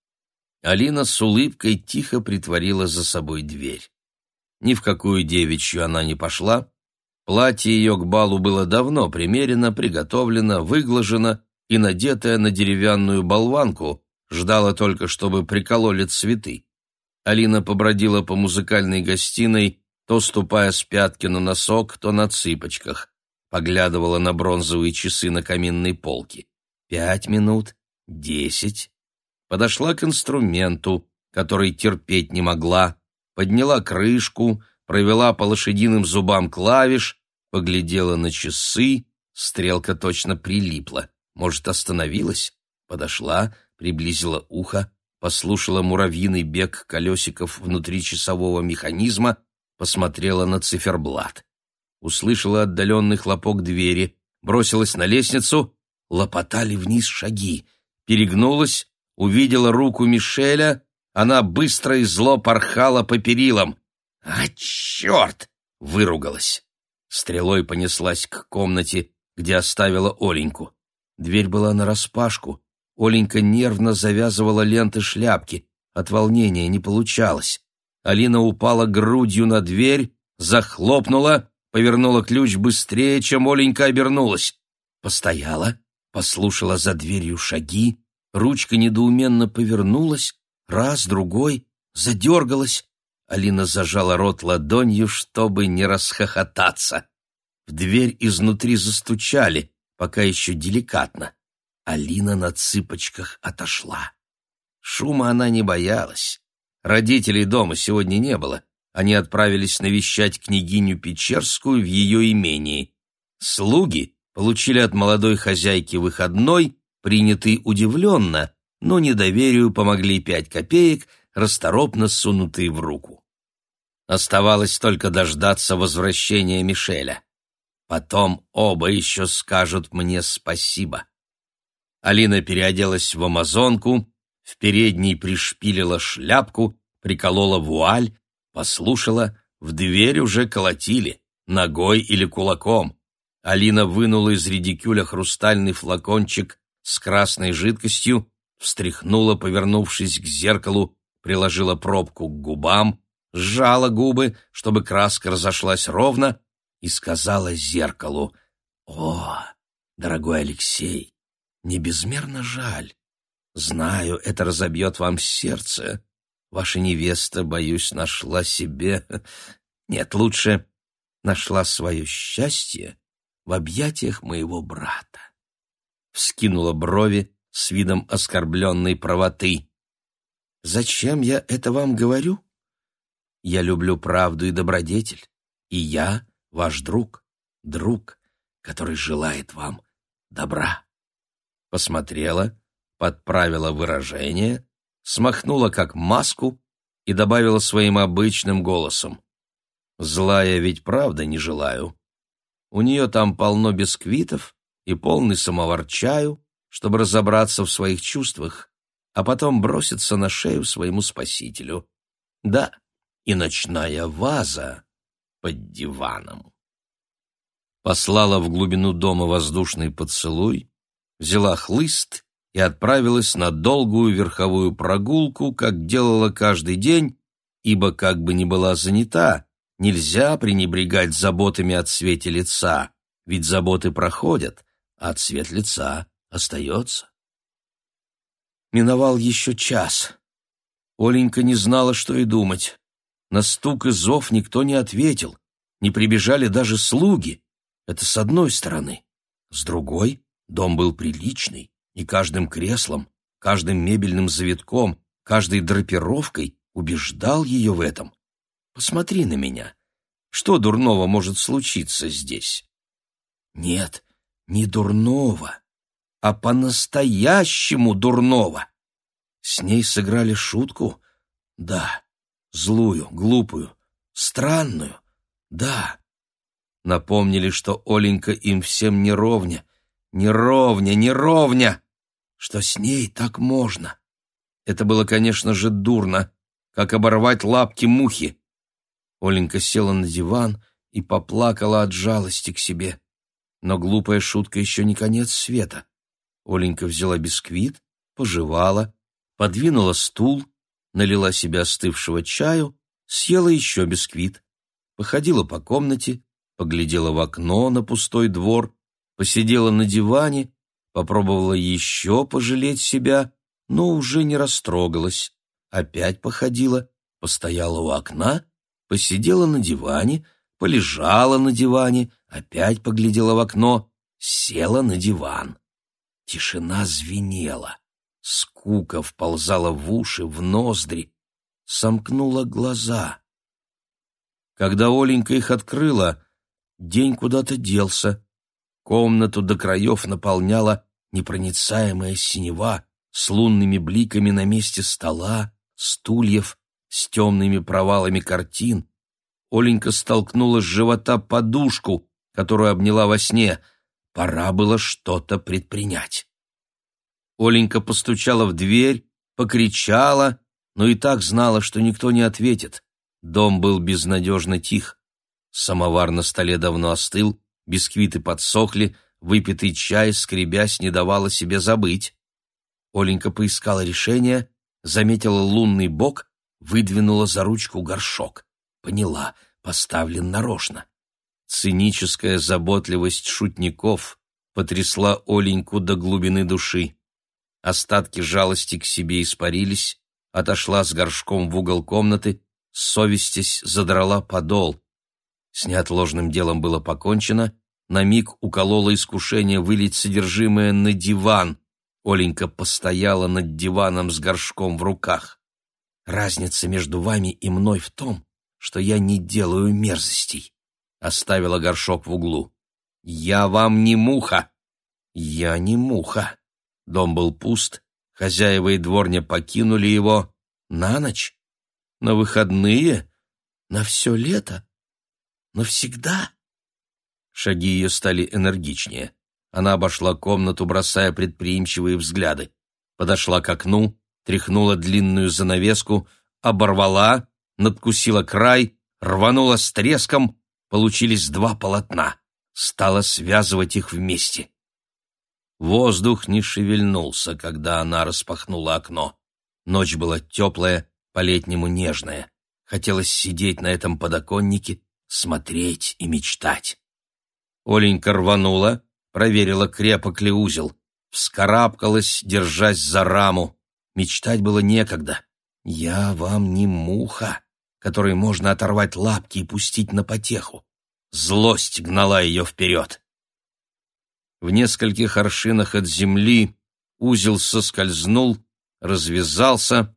[SPEAKER 1] Алина с улыбкой тихо притворила за собой дверь. Ни в какую девичью она не пошла. Платье ее к балу было давно примерено, приготовлено, выглажено и надетое на деревянную болванку, ждала только, чтобы прикололи цветы. Алина побродила по музыкальной гостиной, то ступая с пятки на носок, то на цыпочках, поглядывала на бронзовые часы на каминной полке пять минут, десять. Подошла к инструменту, который терпеть не могла, подняла крышку, провела по лошадиным зубам клавиш, поглядела на часы, стрелка точно прилипла. Может, остановилась? Подошла, приблизила ухо, послушала муравьиный бег колесиков внутри часового механизма, посмотрела на циферблат. Услышала отдаленный хлопок двери, бросилась на лестницу лопотали вниз шаги. Перегнулась, увидела руку Мишеля, она быстро и зло порхала по перилам. «А, черт!» — выругалась. Стрелой понеслась к комнате, где оставила Оленьку. Дверь была нараспашку. Оленька нервно завязывала ленты шляпки. От волнения не получалось. Алина упала грудью на дверь, захлопнула, повернула ключ быстрее, чем Оленька обернулась. Постояла, послушала за дверью шаги, ручка недоуменно повернулась, раз, другой, задергалась. Алина зажала рот ладонью, чтобы не расхохотаться. В дверь изнутри застучали, пока еще деликатно. Алина на цыпочках отошла. Шума она не боялась. Родителей дома сегодня не было. Они отправились навещать княгиню Печерскую в ее имении. Слуги получили от молодой хозяйки выходной, принятый удивленно, но недоверию помогли пять копеек, расторопно сунутые в руку. Оставалось только дождаться возвращения Мишеля. Потом оба еще скажут мне спасибо. Алина переоделась в амазонку, в передней пришпилила шляпку, приколола вуаль, послушала, в дверь уже колотили, ногой или кулаком. Алина вынула из редикюля хрустальный флакончик с красной жидкостью, встряхнула, повернувшись к зеркалу, приложила пробку к губам, сжала губы, чтобы краска разошлась ровно, и сказала зеркалу, «О, дорогой Алексей, не безмерно жаль. Знаю, это разобьет вам сердце. Ваша невеста, боюсь, нашла себе... Нет, лучше нашла свое счастье в объятиях моего брата. Вскинула брови с видом оскорбленной правоты. Зачем я это вам говорю? Я люблю правду и добродетель, и я ваш друг, друг, который желает вам добра. Посмотрела, подправила выражение, смахнула как маску и добавила своим обычным голосом. «Злая ведь правда не желаю. У нее там полно бисквитов и полный самовар чаю, чтобы разобраться в своих чувствах, а потом броситься на шею своему спасителю. Да, и ночная ваза под диваном. Послала в глубину дома воздушный поцелуй, взяла хлыст и отправилась на долгую верховую прогулку, как делала каждый день, ибо, как бы ни была занята, нельзя пренебрегать заботами о цвете лица, ведь заботы проходят, а цвет лица остается. Миновал еще час. Оленька не знала, что и думать. На стук и зов никто не ответил, не прибежали даже слуги. Это с одной стороны. С другой, дом был приличный, и каждым креслом, каждым мебельным завитком, каждой драпировкой убеждал ее в этом. Посмотри на меня. Что дурного может случиться здесь? Нет, не дурного, а по-настоящему дурного. С ней сыграли шутку? Да. Злую, глупую, странную? Да. Напомнили, что Оленька им всем не ровня, не ровня, не ровня, что с ней так можно. Это было, конечно же, дурно, как оборвать лапки мухи. Оленька села на диван и поплакала от жалости к себе. Но глупая шутка еще не конец света. Оленька взяла бисквит, пожевала, подвинула стул, налила себе остывшего чаю, съела еще бисквит, походила по комнате, поглядела в окно на пустой двор, посидела на диване, попробовала еще пожалеть себя, но уже не растрогалась. Опять походила, постояла у окна, посидела на диване, полежала на диване, опять поглядела в окно, села на диван. Тишина звенела, скука вползала в уши, в ноздри, сомкнула глаза. Когда Оленька их открыла, день куда-то делся. Комнату до краев наполняла непроницаемая синева с лунными бликами на месте стола, стульев, с темными провалами картин. Оленька столкнула с живота подушку, которую обняла во сне — Пора было что-то предпринять. Оленька постучала в дверь, покричала, но и так знала, что никто не ответит. Дом был безнадежно тих. Самовар на столе давно остыл, бисквиты подсохли, выпитый чай, скребясь, не давала себе забыть. Оленька поискала решение, заметила лунный бок, выдвинула за ручку горшок. Поняла, поставлен нарочно. Циническая заботливость шутников потрясла Оленьку до глубины души. Остатки жалости к себе испарились, отошла с горшком в угол комнаты, совестясь задрала подол. С неотложным делом было покончено, на миг уколола искушение вылить содержимое на диван. Оленька постояла над диваном с горшком в руках. Разница между вами и мной в том, что я не делаю мерзостей оставила горшок в углу. «Я вам не муха!» «Я не муха!» Дом был пуст, хозяева и дворня покинули его на ночь, на выходные, на все лето, навсегда. Шаги ее стали энергичнее.
[SPEAKER 3] Она обошла комнату, бросая предприимчивые взгляды. Подошла к окну, тряхнула длинную занавеску, оборвала, надкусила край, рванула с треском, получились два полотна. Стала связывать их вместе. Воздух не шевельнулся, когда она распахнула окно. Ночь была теплая, по-летнему нежная. Хотелось сидеть на этом подоконнике, смотреть и мечтать. Оленька рванула, проверила, крепок ли узел. Вскарабкалась, держась за раму. Мечтать было некогда. «Я вам не муха, которой можно оторвать лапки и пустить на потеху». Злость гнала ее вперед. В нескольких аршинах от земли узел соскользнул, развязался,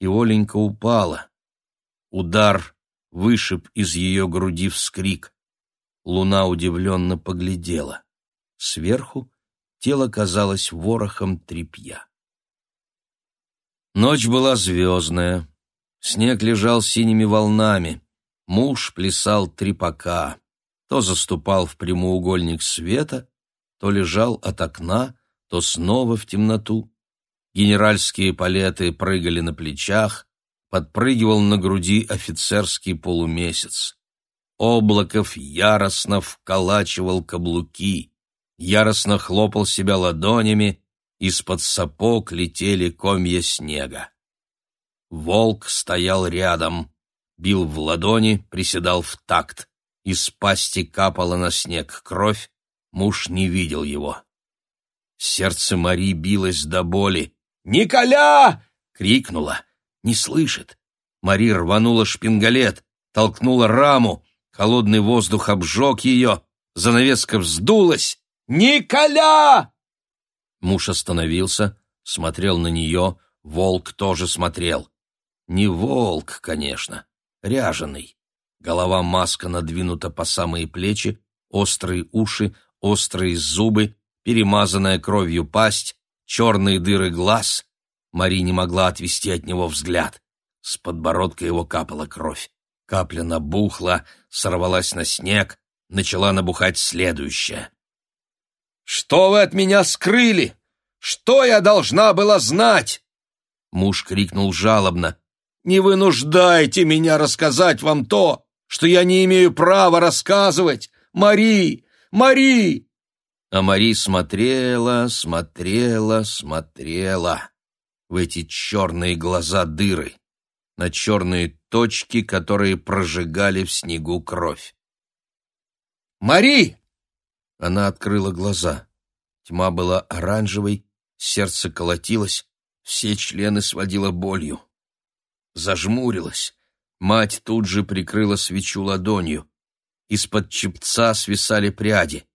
[SPEAKER 3] и Оленька упала. Удар вышиб из ее груди вскрик. Луна удивленно поглядела. Сверху тело казалось ворохом тряпья. Ночь была звездная. Снег лежал синими волнами. Муж плясал трепака. То заступал в прямоугольник света, то лежал от окна, то снова в темноту. Генеральские палеты прыгали на плечах, подпрыгивал на груди офицерский полумесяц. Облаков яростно вколачивал каблуки, яростно хлопал себя ладонями, из-под сапог летели комья снега. Волк стоял рядом, бил в ладони, приседал в такт. Из пасти капала на снег кровь, Муж не видел его. Сердце Мари билось до боли. «Николя!» — крикнула. Не слышит. Мари рванула шпингалет, толкнула раму. Холодный воздух обжег ее. Занавеска вздулась. «Николя!» Муж остановился, смотрел на нее. Волк тоже смотрел. Не волк, конечно, ряженый. Голова маска надвинута по самые плечи, острые уши, острые зубы, перемазанная кровью пасть, черные дыры глаз. Мари не могла отвести от него взгляд. С подбородка его капала кровь. Капля набухла, сорвалась на снег, начала набухать следующая. «Что вы от меня скрыли? Что я должна была знать?» Муж крикнул жалобно. «Не вынуждайте меня рассказать вам то, что я не имею права рассказывать! Мари, Мари!» А Мари смотрела, смотрела, смотрела в эти черные глаза дыры, на черные точки, которые прожигали в снегу кровь. «Мари!» Она открыла глаза. Тьма была оранжевой, сердце колотилось, все члены сводило болью. Зажмурилась. Мать тут же прикрыла свечу ладонью. Из-под чепца свисали пряди.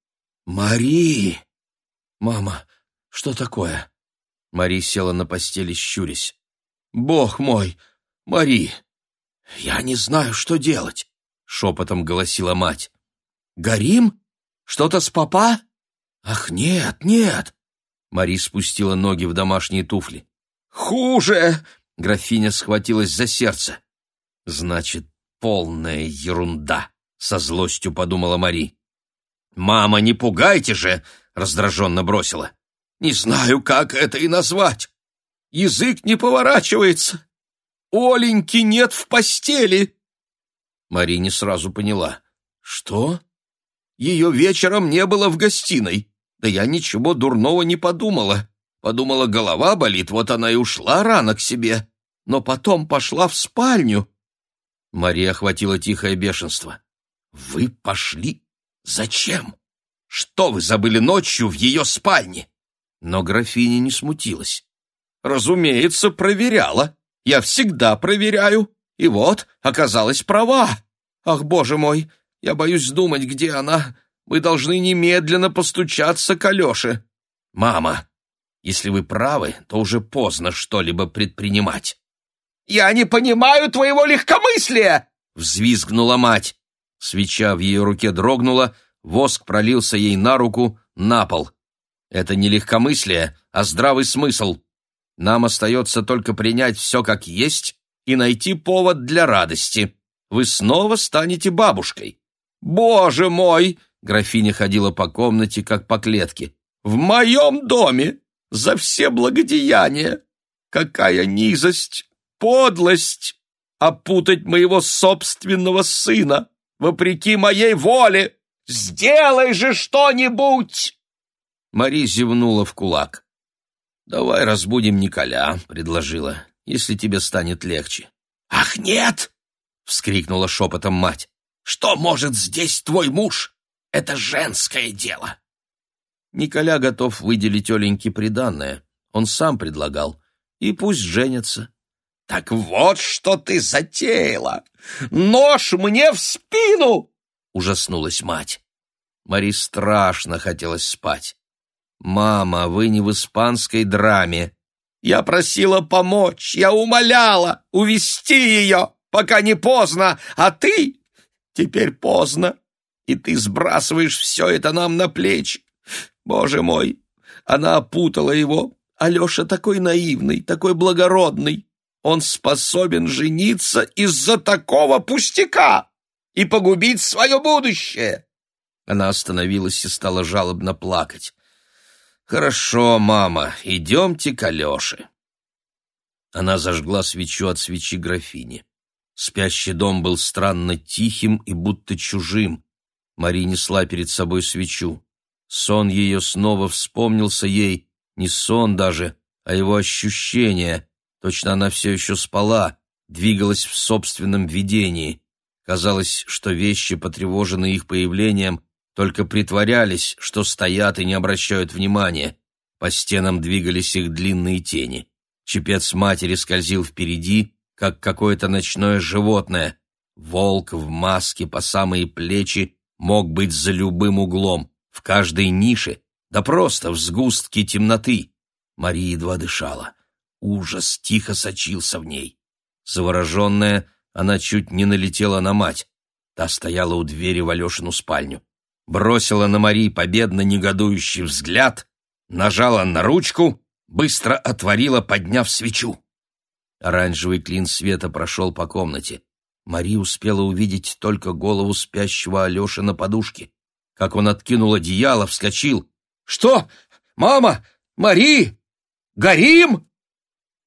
[SPEAKER 3] «Мари!» «Мама, что такое?» Мари села на постели, щурясь. «Бог мой! Мари! Я не знаю, что делать!» Шепотом голосила мать. «Горим? Что-то с папа?» «Ах, нет, нет!» Мари спустила ноги в домашние туфли. «Хуже!» — графиня схватилась за сердце. «Значит, полная ерунда!» со злостью подумала Мари. «Мама, не пугайте же!» — раздраженно бросила. «Не знаю, как это и назвать. Язык не поворачивается. Оленьки нет в постели!» Мари не сразу поняла. «Что?» «Ее вечером не было в гостиной. Да я ничего дурного не подумала. Подумала, голова болит, вот она и ушла рано к себе. Но потом пошла в спальню». Мария охватила тихое бешенство. «Вы пошли? Зачем? Что вы забыли ночью в ее спальне?» Но графиня не смутилась. «Разумеется, проверяла. Я всегда проверяю. И вот, оказалась права. Ах, боже мой, я боюсь думать, где она. Мы должны немедленно постучаться к Алёше. Мама, если вы правы, то уже поздно что-либо предпринимать». «Я не понимаю твоего легкомыслия!» — взвизгнула мать. Свеча в ее руке дрогнула, воск пролился ей на руку, на пол. Это не легкомыслие, а здравый смысл. Нам остается только принять все как есть и найти повод для радости. Вы снова станете бабушкой. «Боже мой!»
[SPEAKER 1] — Графиня ходила по комнате, как по клетке. «В моем доме! За все благодеяния! Какая низость, подлость! Опутать моего собственного сына, вопреки моей воле! Сделай же что-нибудь!» Мари зевнула в кулак. «Давай разбудим Николя», — предложила, — «если тебе станет легче». «Ах, нет!» — вскрикнула шепотом мать. «Что может здесь твой муж? Это женское дело!» Николя готов выделить Оленьке приданное. Он сам предлагал. И пусть женятся. «Так вот, что ты затеяла! Нож мне в спину!» — ужаснулась мать. Мари страшно хотелось спать. «Мама, вы не в испанской драме. Я просила помочь, я умоляла увести ее, пока не поздно, а ты... Теперь поздно, и ты сбрасываешь все это нам на плечи. Боже мой, она опутала его. Алеша такой наивный, такой благородный. Он способен жениться из-за такого пустяка и погубить свое будущее. Она остановилась и стала жалобно плакать. «Хорошо, мама, идемте к Алёше». Она зажгла свечу от свечи графини. Спящий дом был странно тихим и будто чужим. Мари несла перед собой свечу. Сон ее снова вспомнился ей, не сон даже, а его ощущение. Точно она все еще спала, двигалась в собственном видении. Казалось, что вещи, потревоженные их появлением, только притворялись, что стоят и не обращают внимания. По стенам двигались их длинные тени. Чепец матери скользил впереди, как какое-то ночное животное. Волк в маске по самые плечи мог быть за любым углом, в каждой нише, да просто в сгустке темноты. Мария едва дышала. Ужас тихо сочился в ней. Завороженная, она чуть не налетела на мать. Та стояла у двери в Алешину спальню бросила на Мари победно негодующий взгляд, нажала на ручку, быстро отворила, подняв свечу. Оранжевый клин света прошел по комнате. Мари успела увидеть только голову спящего Алеши на подушке. Как он откинул одеяло, вскочил. «Что? Мама! Мари! Горим!»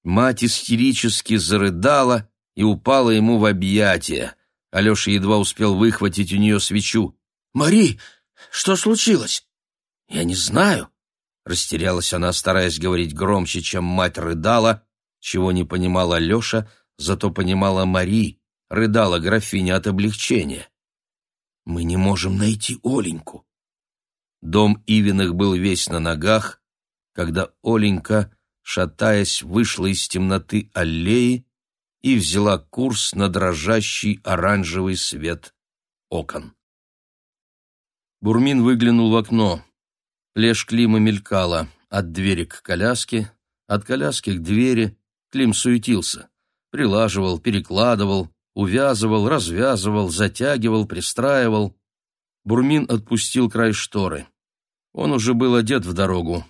[SPEAKER 1] Мать истерически зарыдала и упала ему в объятия. Алеша едва успел выхватить у нее свечу. «Мари, что случилось?» «Я не знаю», — растерялась она, стараясь говорить громче, чем мать рыдала, чего не понимала Леша, зато понимала Мари, рыдала графиня от облегчения. «Мы не можем найти Оленьку». Дом Ивиных был весь на ногах, когда Оленька, шатаясь, вышла из темноты аллеи и взяла курс на дрожащий оранжевый свет окон. Бурмин выглянул в окно. Леш Клима мелькала от двери к коляске, от коляски к двери. Клим суетился. Прилаживал, перекладывал, увязывал, развязывал, затягивал, пристраивал. Бурмин отпустил край шторы. Он уже был одет в дорогу.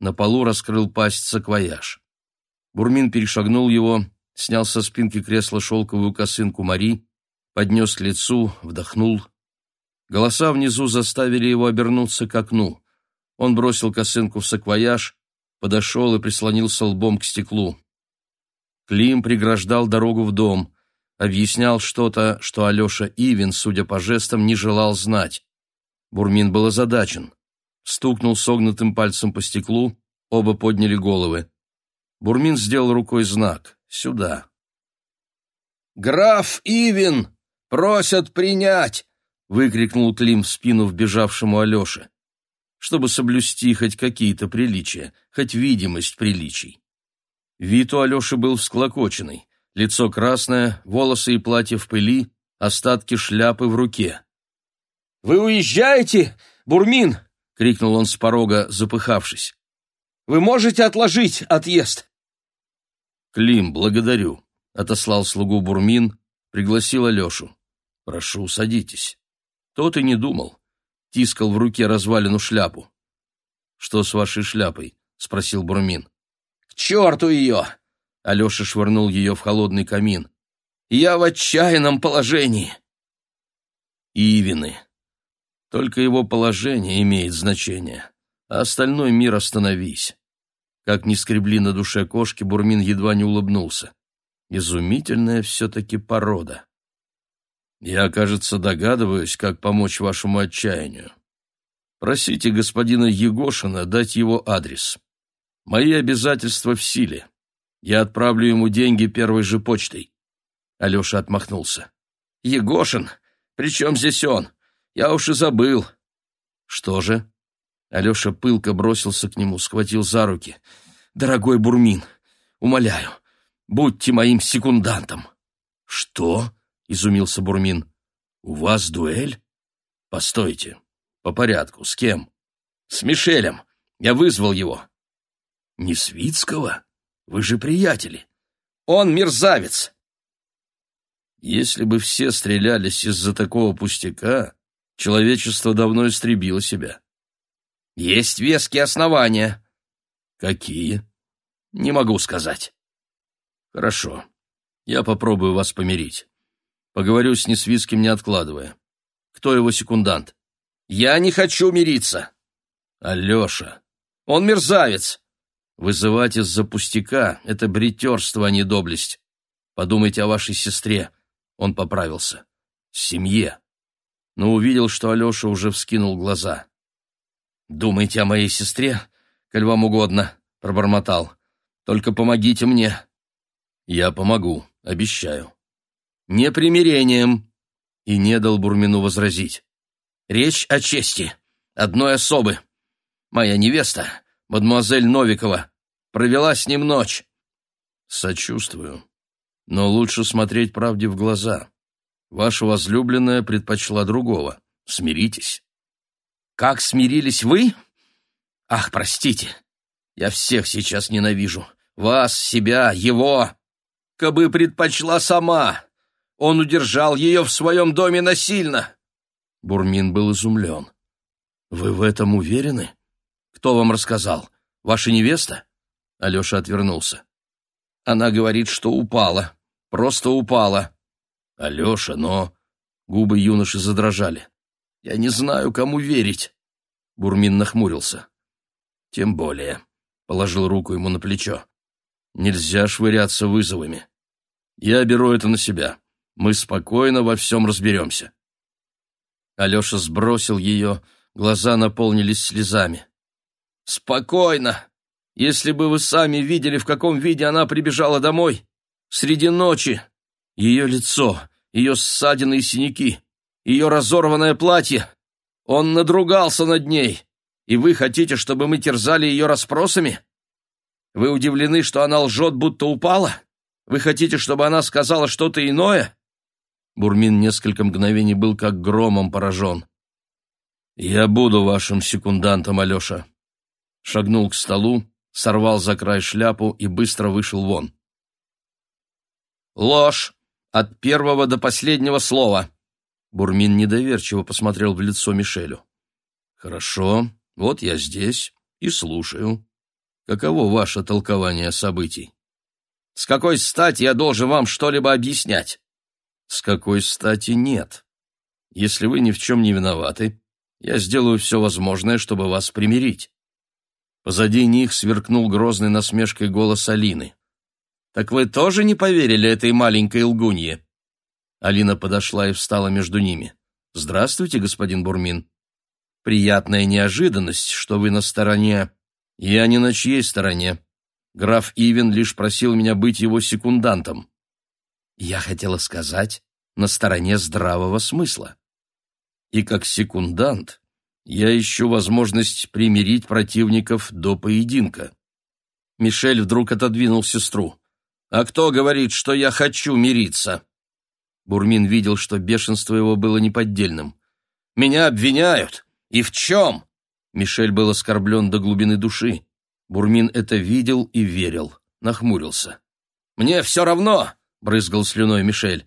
[SPEAKER 1] На полу раскрыл пасть саквояж. Бурмин перешагнул его, снял со спинки кресла шелковую косынку Мари, поднес к лицу, вдохнул — Голоса внизу заставили его обернуться к окну. Он бросил косынку в саквояж, подошел и прислонился лбом к стеклу. Клим преграждал дорогу в дом, объяснял что-то, что Алеша Ивин, судя по жестам, не желал знать. Бурмин был озадачен. Стукнул согнутым пальцем по стеклу, оба подняли головы. Бурмин сделал рукой знак «Сюда». «Граф Ивин! Просят принять!» Выкрикнул Клим в спину вбежавшему Алёше, чтобы соблюсти хоть какие-то приличия, хоть видимость приличий. Вид у Алёши был всклокоченный, лицо красное, волосы и платье в пыли, остатки шляпы в руке. «Вы уезжаете, Бурмин?» — крикнул он с порога, запыхавшись. «Вы можете отложить отъезд?» «Клим, благодарю», — отослал слугу Бурмин, пригласил Алешу. «Прошу, садитесь». Тот и не думал. Тискал в руке развалину шляпу. «Что с вашей шляпой?» — спросил Бурмин. «К черту ее!» — Алеша швырнул ее в холодный камин. «Я в отчаянном положении!» «Ивины!» Только его положение имеет значение, а остальной мир остановись. Как ни скребли на душе кошки, Бурмин едва не улыбнулся. Изумительная все-таки порода. Я, кажется, догадываюсь, как помочь вашему отчаянию. Просите господина Егошина дать его адрес. Мои обязательства в силе. Я отправлю ему деньги первой же почтой. Алеша отмахнулся. Егошин? При чем здесь он? Я уж и забыл. Что же? Алеша пылко бросился к нему, схватил за руки. Дорогой Бурмин, умоляю, будьте моим секундантом. Что? Изумился Бурмин. У вас дуэль? Постойте. По порядку. С кем? С Мишелем. Я вызвал его. Не Свицкого? Вы же приятели. Он мерзавец. Если бы все стрелялись из-за такого пустяка, человечество давно истребило себя. Есть веские основания. Какие? Не могу сказать. Хорошо. Я попробую вас помирить. Поговорю с Несвицким, не откладывая. Кто его секундант? Я не хочу мириться. Алеша. Он мерзавец. Вызывать из-за пустяка — это бритерство, а не доблесть. Подумайте о вашей сестре. Он поправился. Семье. Но увидел, что Алеша уже вскинул глаза. «Думайте о моей сестре, коль вам угодно», — пробормотал. «Только помогите мне». «Я помогу, обещаю». «Не примирением», — и не дал Бурмину возразить. Речь о чести. Одной особы. Моя невеста, мадемуазель Новикова, провела с ним ночь. Сочувствую. Но лучше смотреть правде в глаза. Ваша возлюбленная предпочла другого. Смиритесь. Как смирились вы? Ах, простите. Я всех сейчас ненавижу. Вас, себя, его. Кабы предпочла сама. Он удержал ее в своем доме насильно. Бурмин был изумлен. «Вы в этом уверены? Кто вам рассказал? Ваша невеста?» Алеша отвернулся. «Она говорит, что упала. Просто упала». «Алеша, но...» Губы юноши задрожали. «Я не знаю, кому верить». Бурмин нахмурился. «Тем более», — положил руку ему на плечо. «Нельзя швыряться вызовами. Я беру это на себя. Мы спокойно во всем разберемся». Алеша сбросил ее, глаза наполнились слезами. «Спокойно! Если бы вы сами видели, в каком виде она прибежала домой, среди ночи, ее лицо, ее ссадины и синяки, ее разорванное платье, он надругался над ней, и вы хотите, чтобы мы терзали ее расспросами? Вы удивлены, что она лжет, будто упала? Вы хотите, чтобы она сказала что-то иное?» Бурмин несколько мгновений был как громом поражен. «Я буду вашим секундантом, Алеша». Шагнул к столу, сорвал за край шляпу и быстро вышел вон. «Ложь! От первого до последнего слова!» Бурмин недоверчиво посмотрел в лицо Мишелю. «Хорошо, вот я здесь и слушаю. Каково ваше толкование событий?» «С какой стати я должен вам что-либо объяснять? С какой стати нет? Если вы ни в чем не виноваты, я сделаю все возможное, чтобы вас примирить. Позади них сверкнул грозный насмешкой голос Алины. «Так вы тоже не поверили этой маленькой лгунье?» Алина подошла и встала между ними. «Здравствуйте, господин Бурмин. Приятная неожиданность, что вы на стороне. Я не на чьей стороне. Граф Ивен лишь просил меня быть его секундантом. Я хотела сказать, на стороне здравого смысла. И как секундант я ищу возможность примирить противников до поединка. Мишель вдруг отодвинул сестру. «А кто говорит, что я хочу мириться?» Бурмин видел, что бешенство его было неподдельным. «Меня обвиняют! И в чем?» Мишель был оскорблен до глубины души. Бурмин это видел и верил, нахмурился. «Мне все равно!» Брызгал слюной Мишель.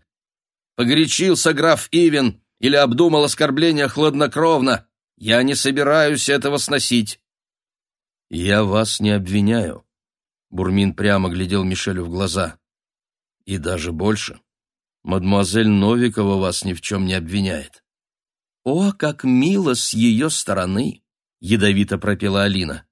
[SPEAKER 1] Погорячился граф Ивен или обдумал оскорбление хладнокровно. Я не собираюсь этого сносить. Я вас не обвиняю. Бурмин прямо глядел Мишелю в глаза. И даже больше. Мадемуазель Новикова вас ни в чем не обвиняет.
[SPEAKER 3] «О, как мило с ее стороны!» — ядовито пропела Алина.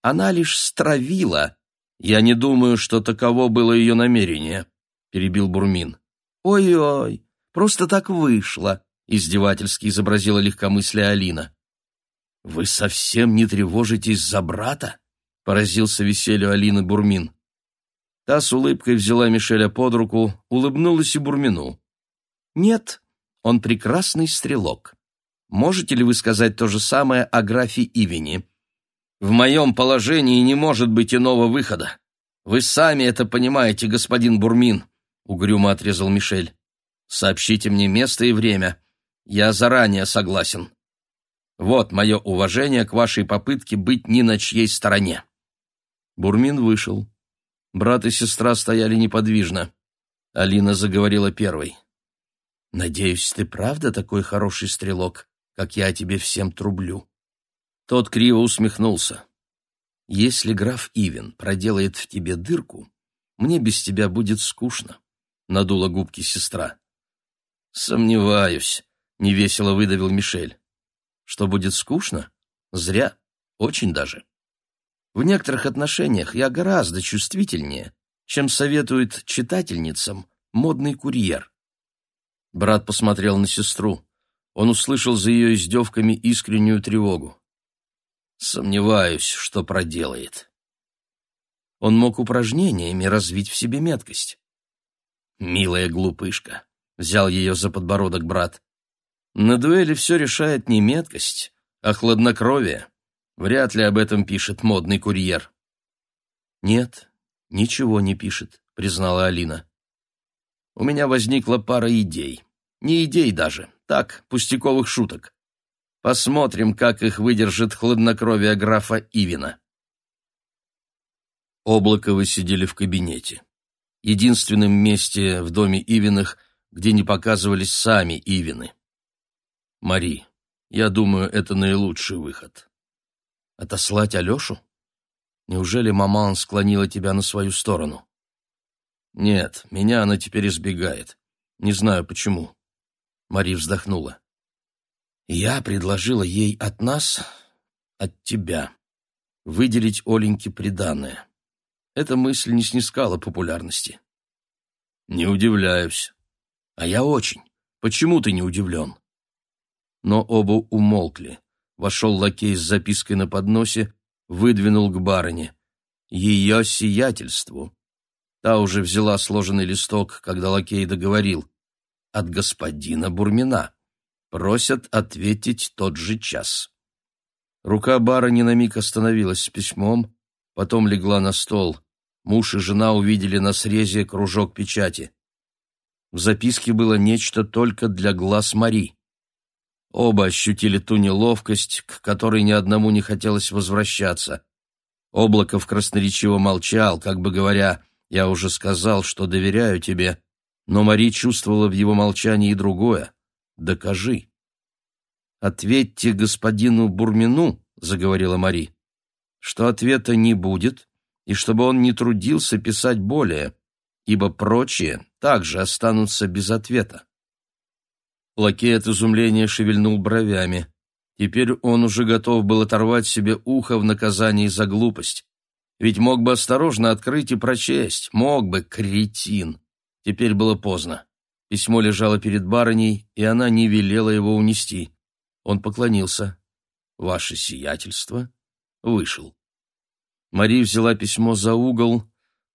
[SPEAKER 3] «Она лишь стравила. Я не думаю, что таково было ее намерение», — перебил Бурмин. «Ой-ой, просто так вышло», — издевательски изобразила легкомыслие Алина. «Вы совсем не тревожитесь за брата?» — поразился веселью Алины Бурмин. Та с улыбкой взяла Мишеля под руку, улыбнулась и Бурмину. «Нет, он прекрасный стрелок. Можете ли вы сказать то же самое о графе Ивени? В моем положении не может быть иного выхода. Вы сами это понимаете, господин Бурмин, — угрюмо отрезал Мишель. Сообщите мне место и время. Я заранее согласен. Вот мое уважение к вашей попытке быть ни на чьей стороне. Бурмин вышел. Брат и сестра стояли неподвижно. Алина заговорила первой. «Надеюсь, ты правда такой хороший стрелок, как я тебе всем трублю?» Тот криво усмехнулся. «Если граф Ивен проделает в тебе дырку, мне без тебя будет скучно», — надула губки сестра. «Сомневаюсь», — невесело выдавил Мишель. «Что будет скучно? Зря. Очень даже. В некоторых отношениях я гораздо чувствительнее, чем советует читательницам модный курьер. Брат посмотрел на сестру. Он услышал за ее издевками искреннюю тревогу. Сомневаюсь, что проделает. Он мог упражнениями развить в себе меткость. «Милая глупышка», — взял ее за подбородок брат. «На дуэли все решает не меткость, а хладнокровие. Вряд ли об этом пишет модный курьер». «Нет, ничего не пишет», — признала Алина. «У меня возникла пара идей. Не идей даже, так, пустяковых шуток. Посмотрим, как их выдержит хладнокровие графа Ивина. Облаковы сидели в кабинете. Единственном месте в доме Ивиных, где не показывались сами Ивины. Мари, я думаю, это наилучший выход. Отослать Алешу? Неужели маман склонила тебя на свою сторону? Нет, меня она теперь избегает. Не знаю почему. Мари вздохнула. Я предложила ей от нас, от тебя, выделить Оленьке приданое. Эта мысль не снискала популярности. Не удивляюсь. А я очень. Почему ты не удивлен? Но оба умолкли. Вошел лакей с запиской на подносе, выдвинул к барыне. Ее сиятельству. Та уже взяла сложенный листок, когда лакей договорил от господина Бурмина. Просят ответить тот же час. Рука барыни на миг остановилась с письмом, потом легла на стол. Муж и жена увидели на срезе кружок печати. В записке было нечто только для глаз Мари. Оба ощутили ту неловкость, к которой ни одному не хотелось возвращаться. Облаков красноречиво молчал, как бы говоря, «Я уже сказал, что доверяю тебе, но Мари чувствовала в его молчании и другое. «Докажи». «Ответьте господину Бурмину», — заговорила Мари, «что ответа не будет, и чтобы он не трудился писать более, ибо прочие также останутся без ответа». Лакей от изумления шевельнул бровями. Теперь он уже готов был оторвать себе ухо в наказании за глупость. Ведь мог бы осторожно открыть и прочесть, мог бы, кретин. Теперь было поздно. Письмо лежало перед барыней, и она не велела его унести. Он поклонился. «Ваше сиятельство?» Вышел. Мария взяла письмо за угол,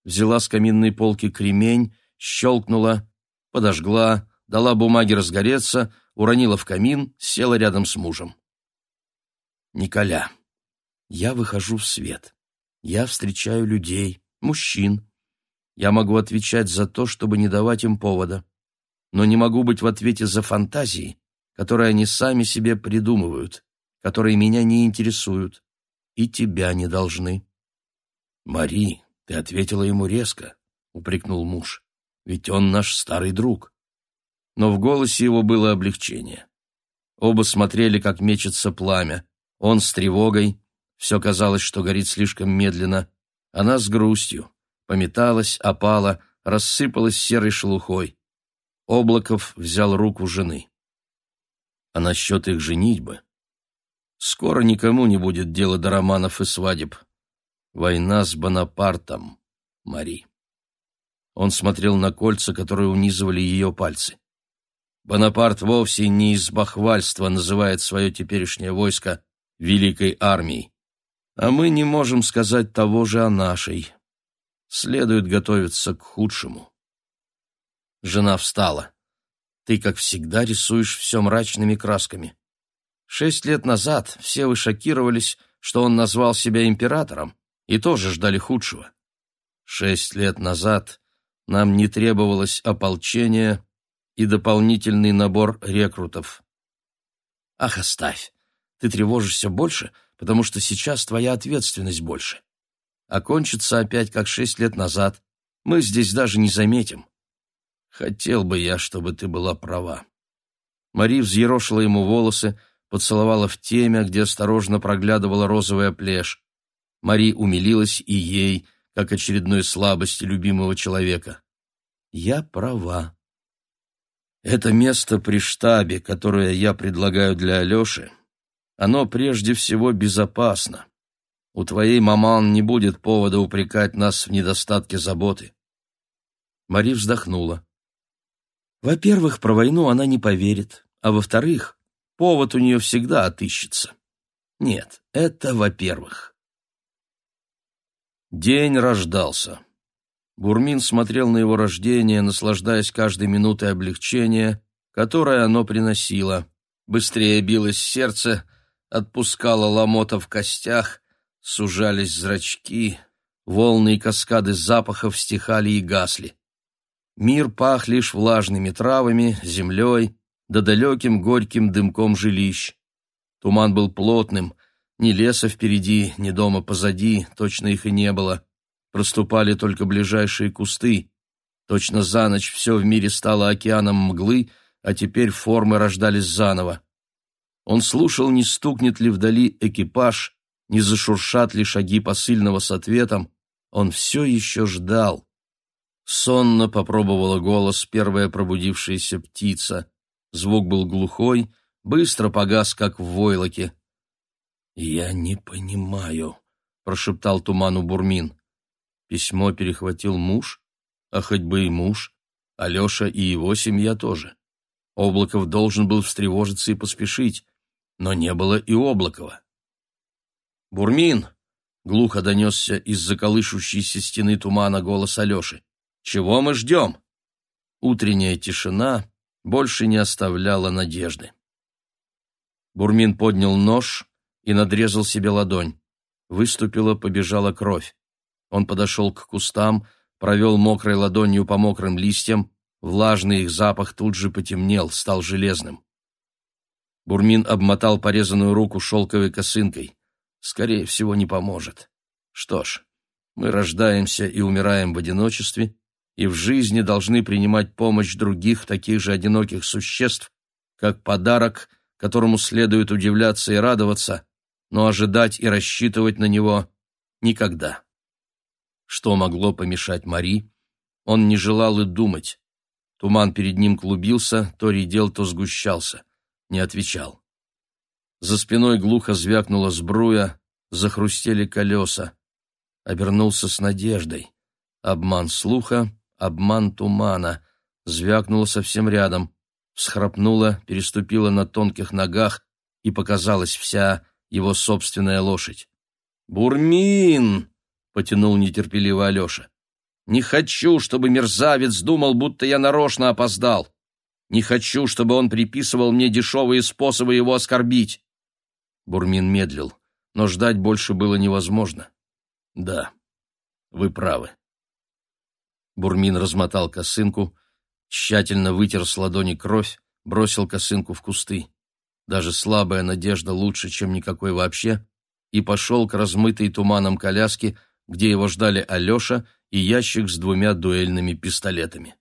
[SPEAKER 3] взяла с каминной полки кремень, щелкнула, подожгла, дала бумаге разгореться, уронила в камин, села рядом с мужем. «Николя, я выхожу в свет. Я встречаю людей, мужчин, я могу отвечать за то, чтобы не давать им повода, но не могу быть в ответе за фантазии, которые они сами себе придумывают, которые меня не интересуют, и тебя не должны. Мари, ты ответила ему резко, упрекнул муж, ведь он наш старый друг. Но в голосе его было облегчение. Оба смотрели, как мечется пламя. Он с тревогой, все казалось, что горит слишком медленно, она с грустью, пометалась, опала, рассыпалась серой шелухой. Облаков взял руку жены.
[SPEAKER 1] А насчет их женитьбы? Скоро никому не будет дела до романов и свадеб. Война с Бонапартом, Мари. Он смотрел на кольца, которые унизывали ее пальцы. Бонапарт вовсе не из бахвальства называет свое теперешнее войско великой армией. А мы не можем сказать того же о нашей. Следует готовиться к худшему. Жена встала. Ты, как всегда, рисуешь все мрачными красками. Шесть лет назад все вы шокировались, что он назвал себя императором, и тоже ждали худшего. Шесть лет назад нам не требовалось ополчение и дополнительный набор рекрутов. Ах, оставь. Ты тревожишься больше, потому что сейчас твоя ответственность больше. Окончится опять, как шесть лет назад. Мы здесь даже не заметим. Хотел бы я, чтобы ты была права. Мари взъерошила ему волосы, поцеловала в темя, где осторожно проглядывала розовая плешь. Мари умилилась и ей, как очередной слабости любимого человека. «Я права», это место при штабе, которое я предлагаю для Алеши, оно прежде всего безопасно. У твоей маман не будет повода упрекать нас в недостатке заботы. Мари вздохнула. Во-первых, про войну она не поверит, а во-вторых, повод у нее всегда отыщется. Нет, это во-первых. День рождался. Бурмин смотрел на его рождение, наслаждаясь каждой минутой облегчения, которое оно приносило. Быстрее билось сердце, отпускало ломота в костях, сужались зрачки, волны и каскады запахов стихали и гасли. Мир пах лишь влажными травами, землей, да далеким горьким дымком жилищ. Туман был плотным, ни леса впереди, ни дома позади, точно их и не было проступали только ближайшие кусты. Точно за ночь все в мире стало океаном мглы, а теперь формы рождались заново. Он слушал, не стукнет ли вдали экипаж, не зашуршат ли шаги посыльного с ответом. Он все еще ждал. Сонно попробовала голос первая пробудившаяся птица. Звук был глухой, быстро погас, как в войлоке. «Я не понимаю», — прошептал туману Бурмин. Письмо перехватил муж, а хоть бы и муж, Алеша и его семья тоже. Облаков должен был встревожиться и поспешить, но не было и Облакова. «Бурмин!» — глухо донесся из-за колышущейся стены тумана голос Алеши. «Чего мы ждем?» Утренняя тишина больше не оставляла надежды. Бурмин поднял нож и надрезал себе ладонь. Выступила, побежала кровь. Он подошел к кустам, провел мокрой ладонью по мокрым листьям, влажный их запах тут же потемнел, стал железным. Бурмин обмотал порезанную руку шелковой косынкой. Скорее всего, не поможет. Что ж, мы рождаемся и умираем в одиночестве, и в жизни должны принимать помощь других таких же одиноких существ, как подарок, которому следует удивляться и радоваться, но ожидать и рассчитывать на него никогда. Что могло помешать Мари? Он не желал и думать. Туман перед ним клубился, то редел, то сгущался. Не отвечал. За спиной глухо звякнула сбруя, захрустели колеса. Обернулся с надеждой. Обман слуха, обман тумана. Звякнула совсем рядом. Всхрапнула, переступила на тонких ногах, и показалась вся его собственная лошадь. «Бурмин!» — потянул нетерпеливо Алеша. «Не хочу, чтобы мерзавец думал, будто я нарочно опоздал. Не хочу, чтобы он приписывал мне дешевые способы его оскорбить». Бурмин медлил, но ждать больше было невозможно. «Да, вы правы». Бурмин размотал косынку, тщательно вытер с ладони кровь, бросил косынку в кусты. Даже слабая надежда лучше, чем никакой вообще, и пошел к размытой туманом коляске, где его ждали Алеша и ящик с двумя дуэльными пистолетами.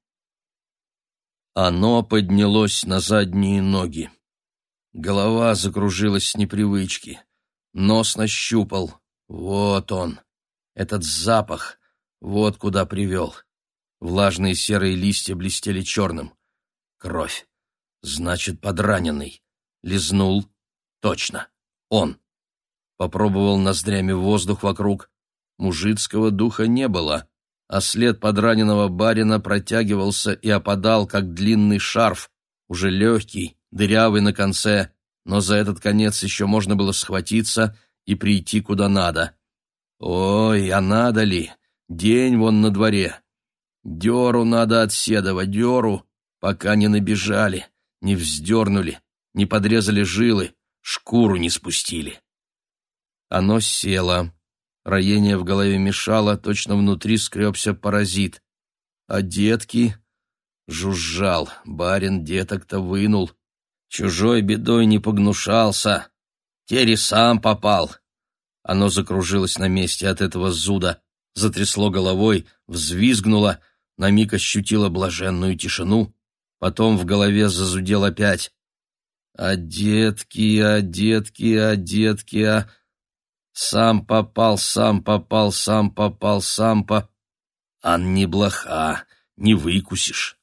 [SPEAKER 1] Оно поднялось на задние ноги. Голова закружилась с непривычки. Нос нащупал. Вот он. Этот запах. Вот куда привел. Влажные серые листья блестели черным. Кровь. Значит, подраненный. Лизнул. Точно, он. Попробовал ноздрями воздух вокруг. Мужицкого духа не было, а след подраненного барина протягивался и опадал, как длинный шарф, уже легкий, дырявый на конце, но за этот конец еще можно было схватиться и прийти куда надо. Ой, а надо ли? День вон на дворе. Деру надо отседывать, деру, пока не набежали, не вздернули, не подрезали жилы, шкуру не спустили. Оно село. Роение в голове мешало, точно внутри скребся паразит. А детки... Жужжал, барин деток-то вынул. Чужой бедой не погнушался. Тери сам попал. Оно закружилось на месте от этого зуда, затрясло головой, взвизгнуло, на миг ощутило блаженную тишину, потом в голове зазудел опять. «А детки, а детки, а детки, а...» Сам попал, сам попал, сам попал, сам по... А не блоха, не выкусишь.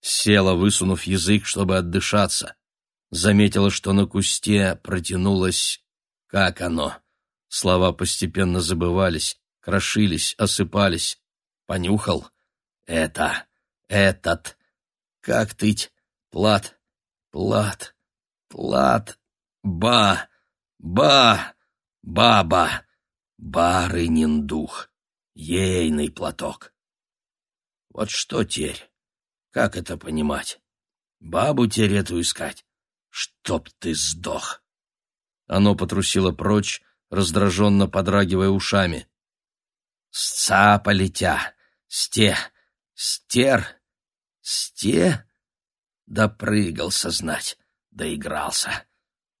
[SPEAKER 1] Села, высунув язык, чтобы отдышаться. Заметила, что на кусте протянулось... Как оно? Слова постепенно забывались, крошились, осыпались. Понюхал. Это, этот. Как тыть? Плат, плат, плат. Ба, ба, баба. Барынин дух. Ейный платок. Вот что терь? Как это понимать? Бабу терь эту искать? Чтоб ты сдох. Оно потрусило прочь, раздраженно подрагивая ушами. «Сцапали тя! Сте! Стер! Сте!» Допрыгался, знать, доигрался.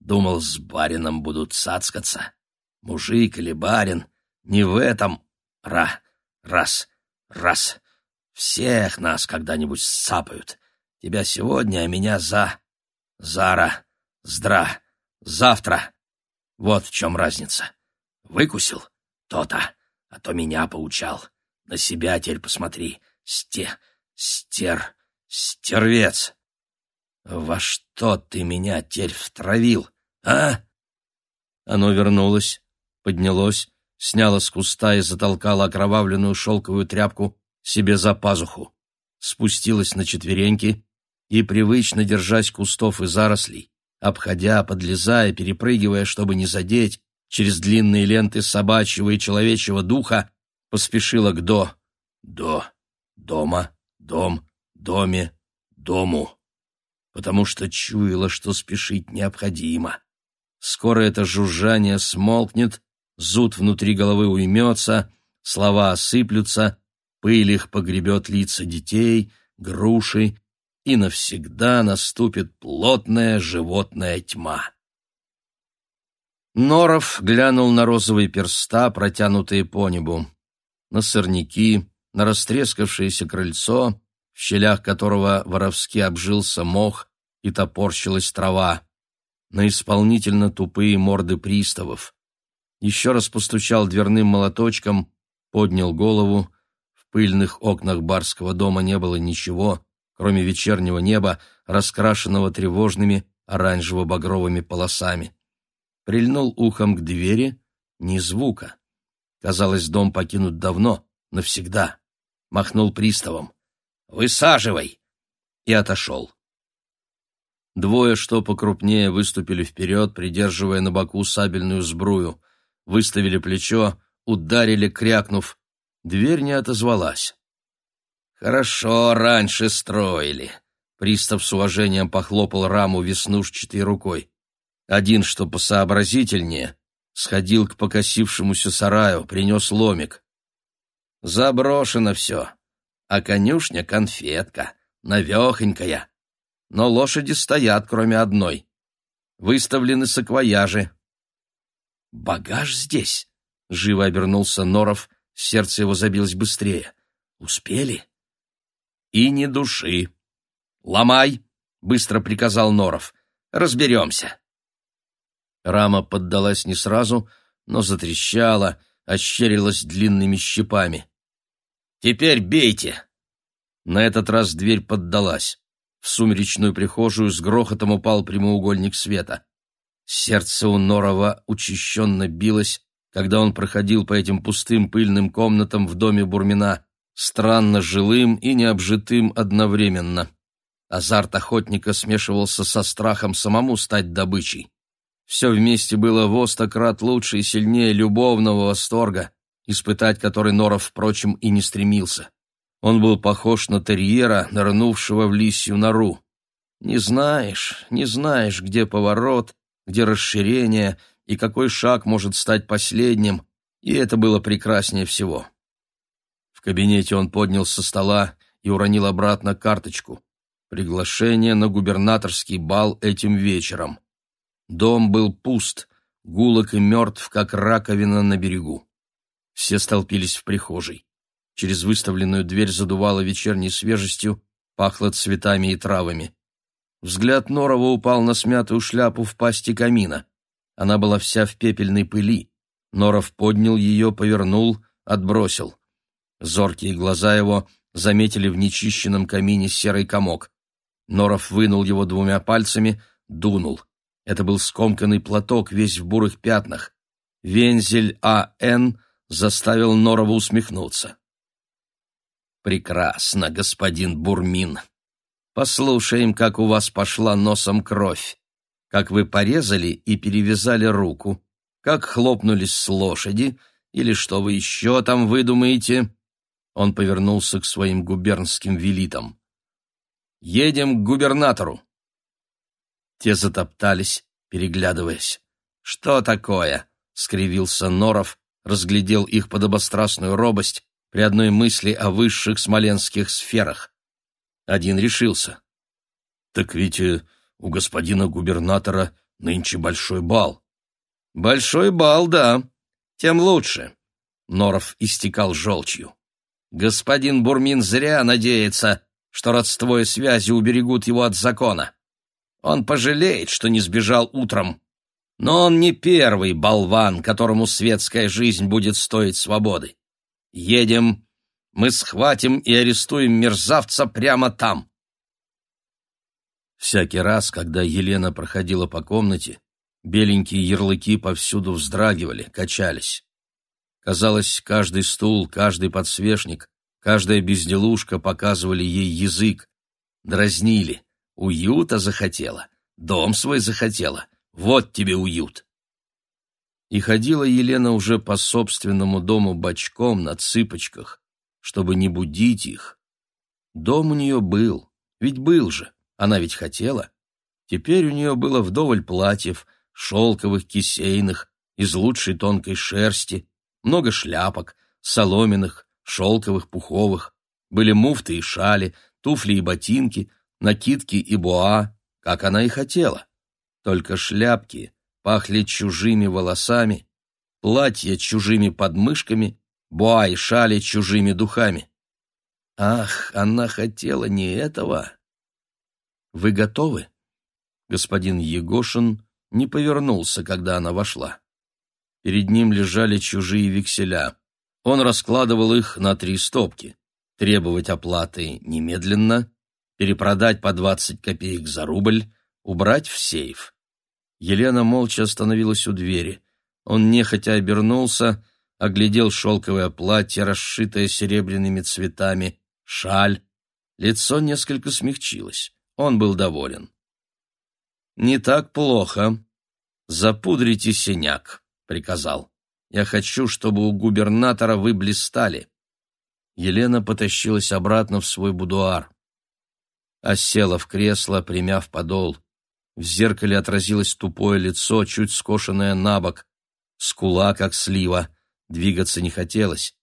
[SPEAKER 1] Думал, с барином будут цацкаться. Мужик или барин, не в этом. Ра, раз, раз. Всех нас когда-нибудь сцапают. Тебя сегодня, а меня за... Зара, здра, завтра. Вот в чем разница. Выкусил? То-то. А то меня поучал. На себя теперь посмотри. Сте... Стер... Стервец. Во что ты меня теперь втравил, а? Оно вернулось, поднялось, сняло с куста и затолкало окровавленную шелковую тряпку себе за пазуху. Спустилась на четвереньки и, привычно держась кустов и зарослей, обходя, подлезая, перепрыгивая, чтобы не задеть, через длинные ленты собачьего и человечьего духа, поспешила к до, до, дома, дом, доме, дому, потому что чуяла, что спешить необходимо. Скоро это жужжание смолкнет, зуд внутри головы уймется, слова осыплются, пыль их погребет лица детей, груши, и навсегда наступит плотная животная тьма. Норов глянул на розовые перста, протянутые по небу, на сорняки, на растрескавшееся крыльцо, в щелях которого воровски обжился мох и топорщилась трава, на исполнительно тупые морды приставов. Еще раз постучал дверным молоточком, поднял голову. В пыльных окнах барского дома не было ничего, кроме вечернего неба, раскрашенного тревожными оранжево-багровыми полосами. Прильнул ухом к двери, ни звука. Казалось, дом покинут давно, навсегда. Махнул приставом. «Высаживай!» и отошел. Двое, что покрупнее, выступили вперед, придерживая на боку сабельную сбрую. Выставили плечо, ударили, крякнув. Дверь не отозвалась. Хорошо раньше строили. Пристав с уважением похлопал раму веснушчатой рукой. Один, что посообразительнее, сходил к покосившемуся сараю, принес ломик. Заброшено все, а конюшня — конфетка, навехонькая. Но лошади стоят, кроме одной. Выставлены саквояжи. «Багаж здесь?» — живо обернулся Норов, сердце его забилось быстрее. «Успели?» и ни души. «Ломай!» — быстро приказал Норов. «Разберемся». Рама поддалась не сразу, но затрещала, ощерилась длинными щипами. «Теперь бейте!» На этот раз дверь поддалась. В сумеречную прихожую с грохотом упал прямоугольник света. Сердце у Норова учащенно билось, когда он проходил по этим пустым пыльным комнатам в доме Бурмина, странно жилым и необжитым одновременно. Азарт охотника смешивался со страхом самому стать добычей. Все вместе было в крат лучше и сильнее любовного восторга, испытать который Норов, впрочем, и не стремился. Он был похож на терьера, нырнувшего в лисью нору. Не знаешь, не знаешь, где поворот, где расширение и какой шаг может стать последним, и это было прекраснее всего. В кабинете он поднял со стола и уронил обратно карточку. Приглашение на губернаторский бал этим вечером. Дом был пуст, гулок и мертв, как раковина на берегу. Все столпились в прихожей. Через выставленную дверь задувало вечерней свежестью, пахло цветами и травами. Взгляд Норова упал на смятую шляпу в пасти камина. Она была вся в пепельной пыли. Норов поднял ее, повернул, отбросил. Зоркие глаза его заметили в нечищенном камине серый комок. Норов вынул его двумя пальцами, дунул. Это был скомканный платок, весь в бурых пятнах. Вензель А.Н. заставил Норова усмехнуться. «Прекрасно, господин Бурмин. Послушаем, как у вас пошла носом кровь, как вы порезали и перевязали руку, как хлопнулись с лошади, или что вы еще там выдумаете?» Он повернулся к своим губернским велитам. Едем к губернатору. Те затоптались, переглядываясь. Что такое? скривился Норов, разглядел их подобострастную робость при одной мысли о высших смоленских сферах. Один решился. Так ведь э, у господина губернатора нынче большой бал. Большой бал, да. Тем лучше. Норов истекал желчью. Господин Бурмин зря надеется, что родство и связи уберегут его от закона. Он пожалеет, что не сбежал утром. Но он не первый болван, которому светская жизнь будет стоить свободы. Едем, мы схватим и арестуем мерзавца прямо там. Всякий раз, когда Елена проходила по комнате, беленькие ярлыки повсюду вздрагивали, качались. Казалось, каждый стул, каждый подсвечник Каждая безделушка показывали ей язык, дразнили. Уюта захотела, дом свой захотела. Вот тебе уют. И ходила Елена уже по собственному дому бочком на цыпочках, чтобы не будить их. Дом у нее был, ведь был же, она ведь хотела. Теперь у нее было вдоволь платьев, шелковых, кисейных, из лучшей тонкой шерсти, много шляпок, соломенных, шелковых, пуховых, были муфты и шали, туфли и ботинки, накидки и буа, как она и хотела. Только шляпки пахли чужими волосами, платья чужими подмышками, буа и шали чужими духами. Ах, она хотела не этого. Вы готовы? Господин Егошин не повернулся, когда она вошла. Перед ним лежали чужие векселя. Он раскладывал их на три стопки. Требовать оплаты немедленно, перепродать по 20 копеек за рубль, убрать в сейф. Елена молча остановилась у двери. Он нехотя обернулся, оглядел шелковое платье, расшитое серебряными цветами, шаль. Лицо несколько смягчилось. Он был доволен. «Не так плохо. Запудрите синяк», — приказал. Я хочу, чтобы у губернатора вы блистали. Елена потащилась обратно в свой будуар. А села в кресло, примяв подол. В зеркале отразилось тупое лицо, чуть скошенное на бок. Скула, как слива. Двигаться не хотелось.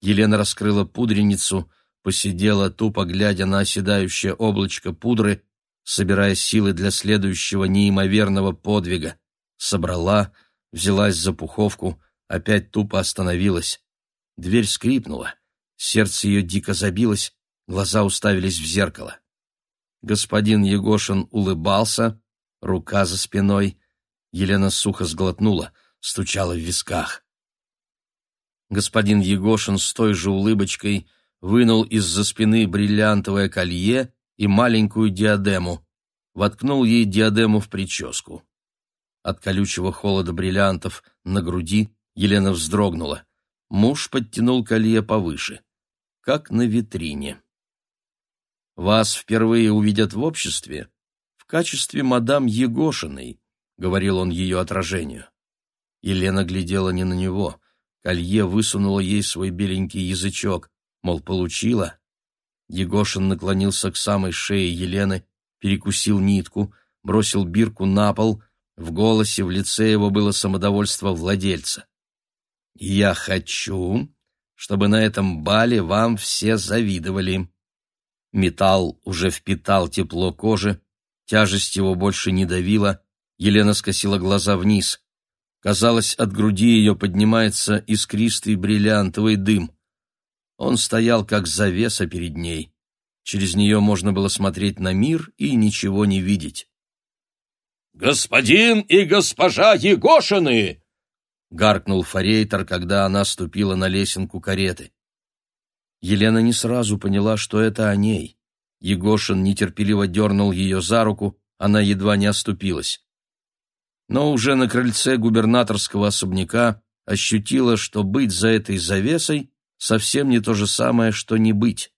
[SPEAKER 1] Елена раскрыла пудреницу, посидела, тупо глядя на оседающее облачко пудры, собирая силы для следующего неимоверного подвига. Собрала, взялась за пуховку — опять тупо остановилась. Дверь скрипнула, сердце ее дико забилось, глаза уставились в зеркало. Господин Егошин улыбался, рука за спиной. Елена сухо сглотнула, стучала в висках. Господин Егошин с той же улыбочкой вынул из-за спины бриллиантовое колье и маленькую диадему. Воткнул ей диадему в прическу. От колючего холода бриллиантов на груди Елена вздрогнула. Муж подтянул колье повыше, как на витрине. «Вас впервые увидят в обществе качестве мадам Егошиной», — говорил он ее отражению. Елена глядела не на него. Колье высунуло ей свой беленький язычок, мол, получила. Егошин наклонился к самой шее Елены, перекусил нитку, бросил бирку на пол. В голосе, в лице его было самодовольство владельца. «Я хочу, чтобы на этом бале вам все завидовали». Металл уже впитал тепло кожи, тяжесть его больше не давила. Елена скосила глаза вниз. Казалось, от груди ее поднимается искристый бриллиантовый дым. Он стоял, как завеса перед ней. Через нее можно было смотреть на мир и ничего не видеть.
[SPEAKER 2] «Господин и госпожа Егошины!»
[SPEAKER 1] — гаркнул форейтор, когда она ступила на лесенку кареты. Елена не сразу поняла, что это о ней. Егошин нетерпеливо дернул ее за руку, она едва не оступилась но уже на крыльце губернаторского особняка ощутила, что быть за этой завесой совсем не то же самое, что не быть.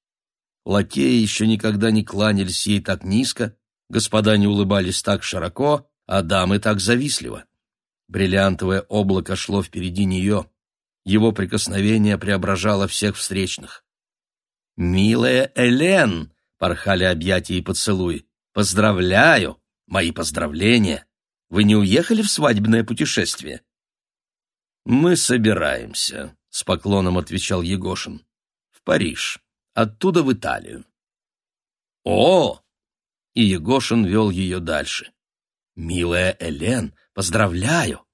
[SPEAKER 1] Лакеи еще никогда не кланялись ей так низко, господа не улыбались так широко, а дамы так завистливо. Бриллиантовое облако шло впереди нее. Его прикосновение преображало всех встречных. «Милая Элен!» — порхали объятия и поцелуи. «Поздравляю! Мои поздравления! Вы не уехали в свадебное путешествие?» «Мы собираемся», — с поклоном отвечал Егошин. «В Париж, оттуда в Италию». «О!» — и Егошин вел ее дальше. «Милая Элен, поздравляю!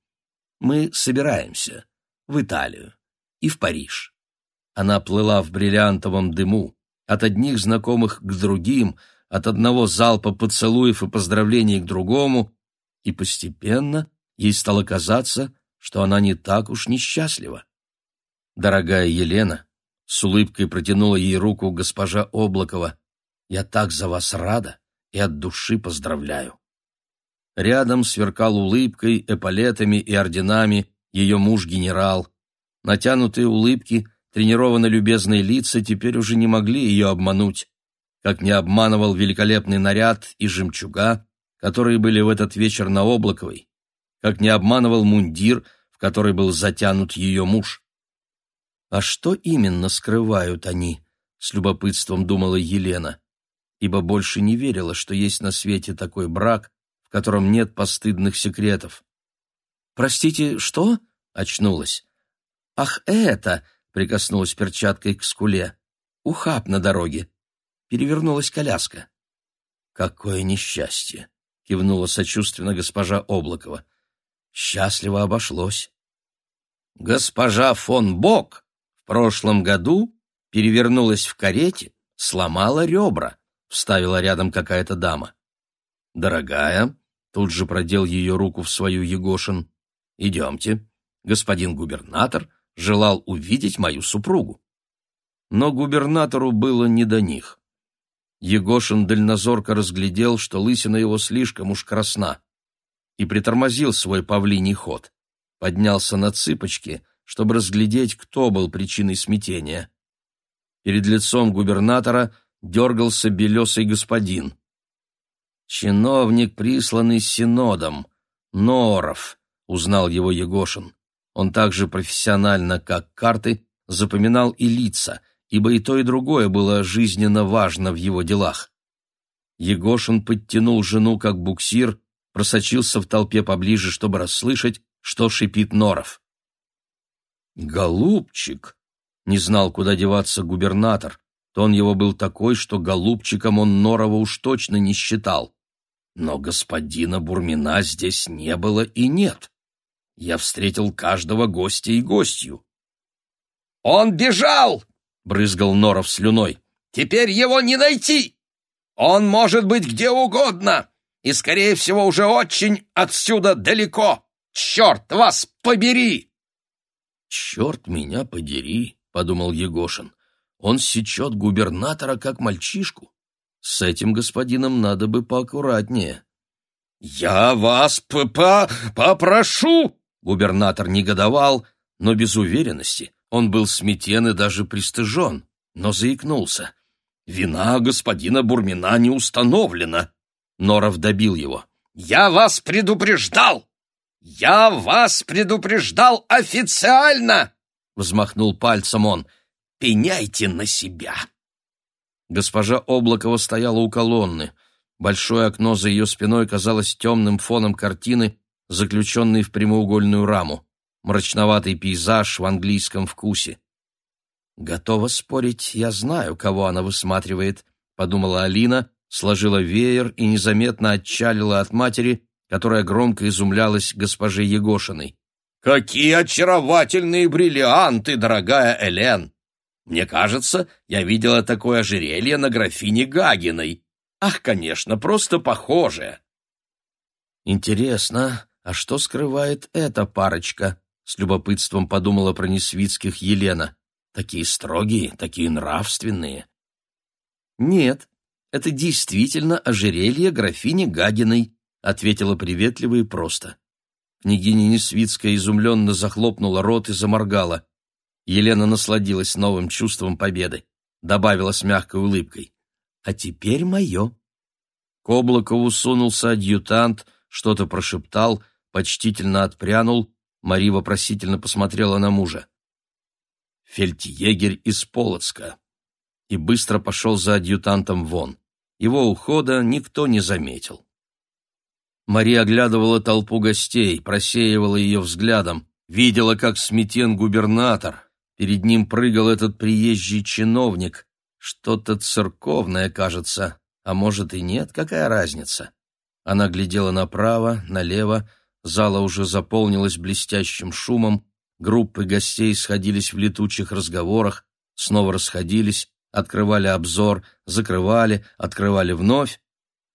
[SPEAKER 1] Мы собираемся в Италию и в Париж». Она плыла в бриллиантовом дыму, от одних знакомых к другим, от одного залпа поцелуев и поздравлений к другому, и постепенно ей стало казаться, что она не так уж несчастлива. Дорогая Елена с улыбкой протянула ей руку госпожа Облакова. «Я так за вас рада и от души поздравляю». Рядом сверкал улыбкой, эполетами и орденами ее муж-генерал. Натянутые улыбки, тренированно любезные лица теперь уже не могли ее обмануть, как не обманывал великолепный наряд и жемчуга, которые были в этот вечер на Облаковой, как не обманывал мундир, в который был затянут ее муж. А что именно скрывают они, с любопытством думала Елена, ибо больше не верила, что есть на свете такой брак, в котором нет постыдных секретов. «Простите, что?» — очнулась. «Ах, это!» — прикоснулась перчаткой к скуле. «Ухаб на дороге». Перевернулась коляска. «Какое несчастье!» кивнула сочувственно госпожа Облакова. Счастливо обошлось. Госпожа фон Бок в прошлом году перевернулась в карете, сломала ребра, вставила рядом какая-то дама. Дорогая, тут же продел ее руку в свою Егошин. Идемте. Господин губернатор желал увидеть мою супругу. Но губернатору было не до них. Егошин дальнозорко разглядел, что лысина его слишком уж красна, и притормозил свой павлиний ход. Поднялся на цыпочки, чтобы разглядеть, кто был причиной смятения. Перед лицом губернатора дергался белесый господин. «Чиновник, присланный синодом, Норов», — узнал его Егошин. Он также профессионально, как карты, запоминал и лица — ибо и то, и другое было жизненно важно в его делах. Егошин подтянул жену как буксир, просочился в толпе поближе, чтобы расслышать, что шипит Норов. «Голубчик!» — не знал, куда деваться губернатор. Тон его был такой, что голубчиком он Норова уж точно не считал. Но господина Бурмина здесь не было и нет. Я встретил каждого гостя и гостью.
[SPEAKER 2] «Он бежал!»
[SPEAKER 1] — брызгал Норов слюной.
[SPEAKER 2] «Теперь его не найти! Он может быть где угодно, и, скорее всего, уже очень отсюда далеко! Черт вас побери!»
[SPEAKER 1] «Черт меня подери!» — подумал Егошин. «Он сечет губернатора, как мальчишку. С этим господином надо бы поаккуратнее.
[SPEAKER 2] «Я вас п -по попрошу!»
[SPEAKER 1] Губернатор негодовал, но без уверенности. Он был сметен и даже пристыжен, но заикнулся. «Вина господина Бурмина не установлена!» Норов добил его.
[SPEAKER 2] «Я вас предупреждал! Я вас предупреждал официально!» Взмахнул пальцем он. «Пеняйте на себя!»
[SPEAKER 1] Госпожа Облакова стояла у колонны. Большое окно за ее спиной казалось темным фоном картины, заключенной в прямоугольную раму. Мрачноватый пейзаж в английском вкусе. «Готова спорить, я знаю, кого она высматривает», — подумала Алина, сложила веер и незаметно отчалила от матери, которая громко изумлялась госпоже Егошиной.
[SPEAKER 2] «Какие очаровательные бриллианты, дорогая Элен! Мне кажется, я видела такое ожерелье на графине Гагиной. Ах, конечно, просто похоже!»
[SPEAKER 1] «Интересно, а что скрывает эта парочка?» — с любопытством подумала про Несвицких Елена. «Такие строгие, такие нравственные». «Нет, это действительно ожерелье графини Гагиной», — ответила приветливо и просто. Княгиня Несвицкая изумленно захлопнула рот и заморгала. Елена насладилась новым чувством победы. Добавила с мягкой улыбкой. «А теперь мое». К Облакову сунулся адъютант, что-то прошептал, почтительно отпрянул. Мари вопросительно посмотрела на мужа. «Фельдъегерь из Полоцка» и быстро пошел за адъютантом вон. Его ухода никто не заметил. Мария оглядывала толпу гостей, просеивала ее взглядом, видела, как сметен губернатор. Перед ним прыгал этот приезжий чиновник. Что-то церковное, кажется, а может и нет, какая разница? Она глядела направо, налево, зала уже заполнилась блестящим шумом, группы гостей сходились в летучих разговорах, снова расходились, открывали обзор, закрывали, открывали вновь.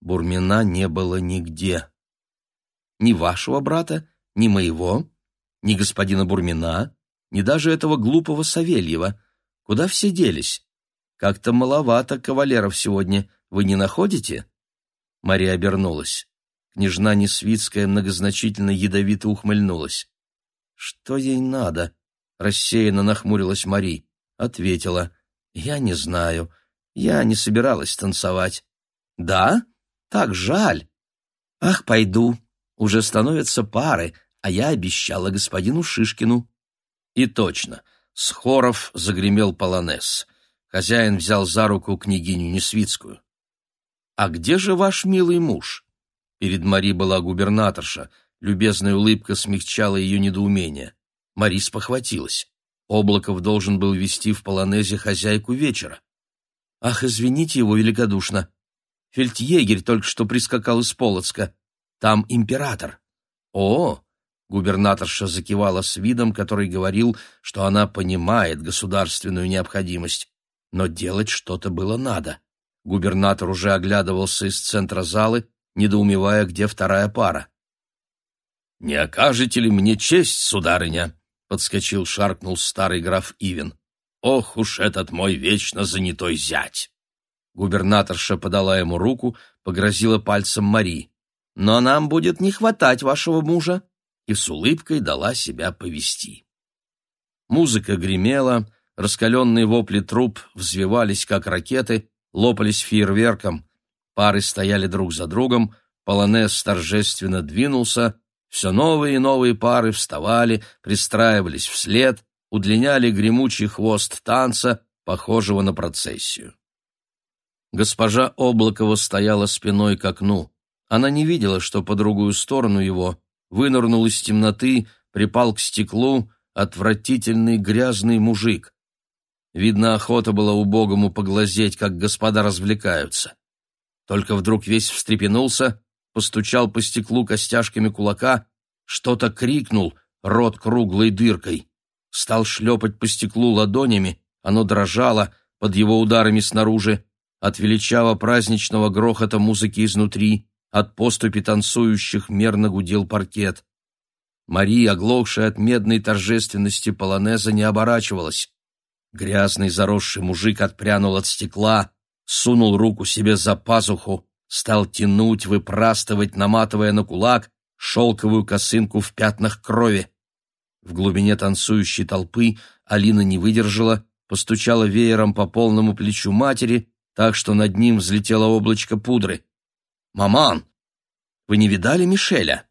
[SPEAKER 1] Бурмина не было нигде. Ни вашего брата, ни моего, ни господина Бурмина, ни даже этого глупого Савельева. Куда все делись? Как-то маловато кавалеров сегодня, вы не находите?» Мария обернулась. Княжна Несвицкая многозначительно ядовито ухмыльнулась. «Что ей надо?» — рассеянно нахмурилась Мари. Ответила. «Я не знаю. Я не собиралась танцевать». «Да? Так жаль. Ах, пойду. Уже становятся пары, а я обещала господину Шишкину». И точно, с хоров загремел полонез. Хозяин взял за руку княгиню Несвицкую. «А где же ваш милый муж?» Перед Мари была губернаторша. Любезная улыбка смягчала ее недоумение. Мари спохватилась. Облаков должен был вести в полонезе хозяйку вечера. «Ах, извините его великодушно. Фельдъегерь только что прискакал из Полоцка. Там император». «О, Губернаторша закивала с видом, который говорил, что она понимает государственную необходимость. Но делать что-то было надо. Губернатор уже оглядывался из центра залы, недоумевая, где вторая пара. «Не окажете ли мне честь, сударыня?» — подскочил, шаркнул старый граф Ивен. «Ох уж этот мой вечно занятой зять!» Губернаторша подала ему руку, погрозила пальцем Мари. «Но нам будет не хватать вашего мужа и с улыбкой дала себя повести. Музыка гремела, раскаленные вопли труп взвивались, как ракеты, лопались фейерверком. Пары стояли друг за другом, полонез торжественно двинулся, все новые и новые пары вставали, пристраивались вслед, удлиняли гремучий хвост танца, похожего на процессию. Госпожа Облакова стояла спиной к окну. Она не видела, что по другую сторону его вынырнул из темноты, припал к стеклу отвратительный грязный мужик. Видно, охота была убогому поглазеть, как господа развлекаются. Только вдруг весь встрепенулся, постучал по стеклу костяшками кулака, что-то крикнул, рот круглой дыркой. Стал шлепать по стеклу ладонями, оно дрожало под его ударами снаружи, от величаво праздничного грохота музыки изнутри, от поступи танцующих мерно гудел паркет. Мария, оглохшая от медной торжественности полонеза, не оборачивалась. Грязный заросший мужик отпрянул от стекла,
[SPEAKER 3] сунул руку себе за пазуху, стал тянуть, выпрастывать, наматывая на кулак шелковую косынку в пятнах крови. В глубине танцующей толпы Алина не выдержала, постучала веером по полному плечу матери, так что над ним взлетело облачко пудры. «Маман, вы не видали Мишеля?»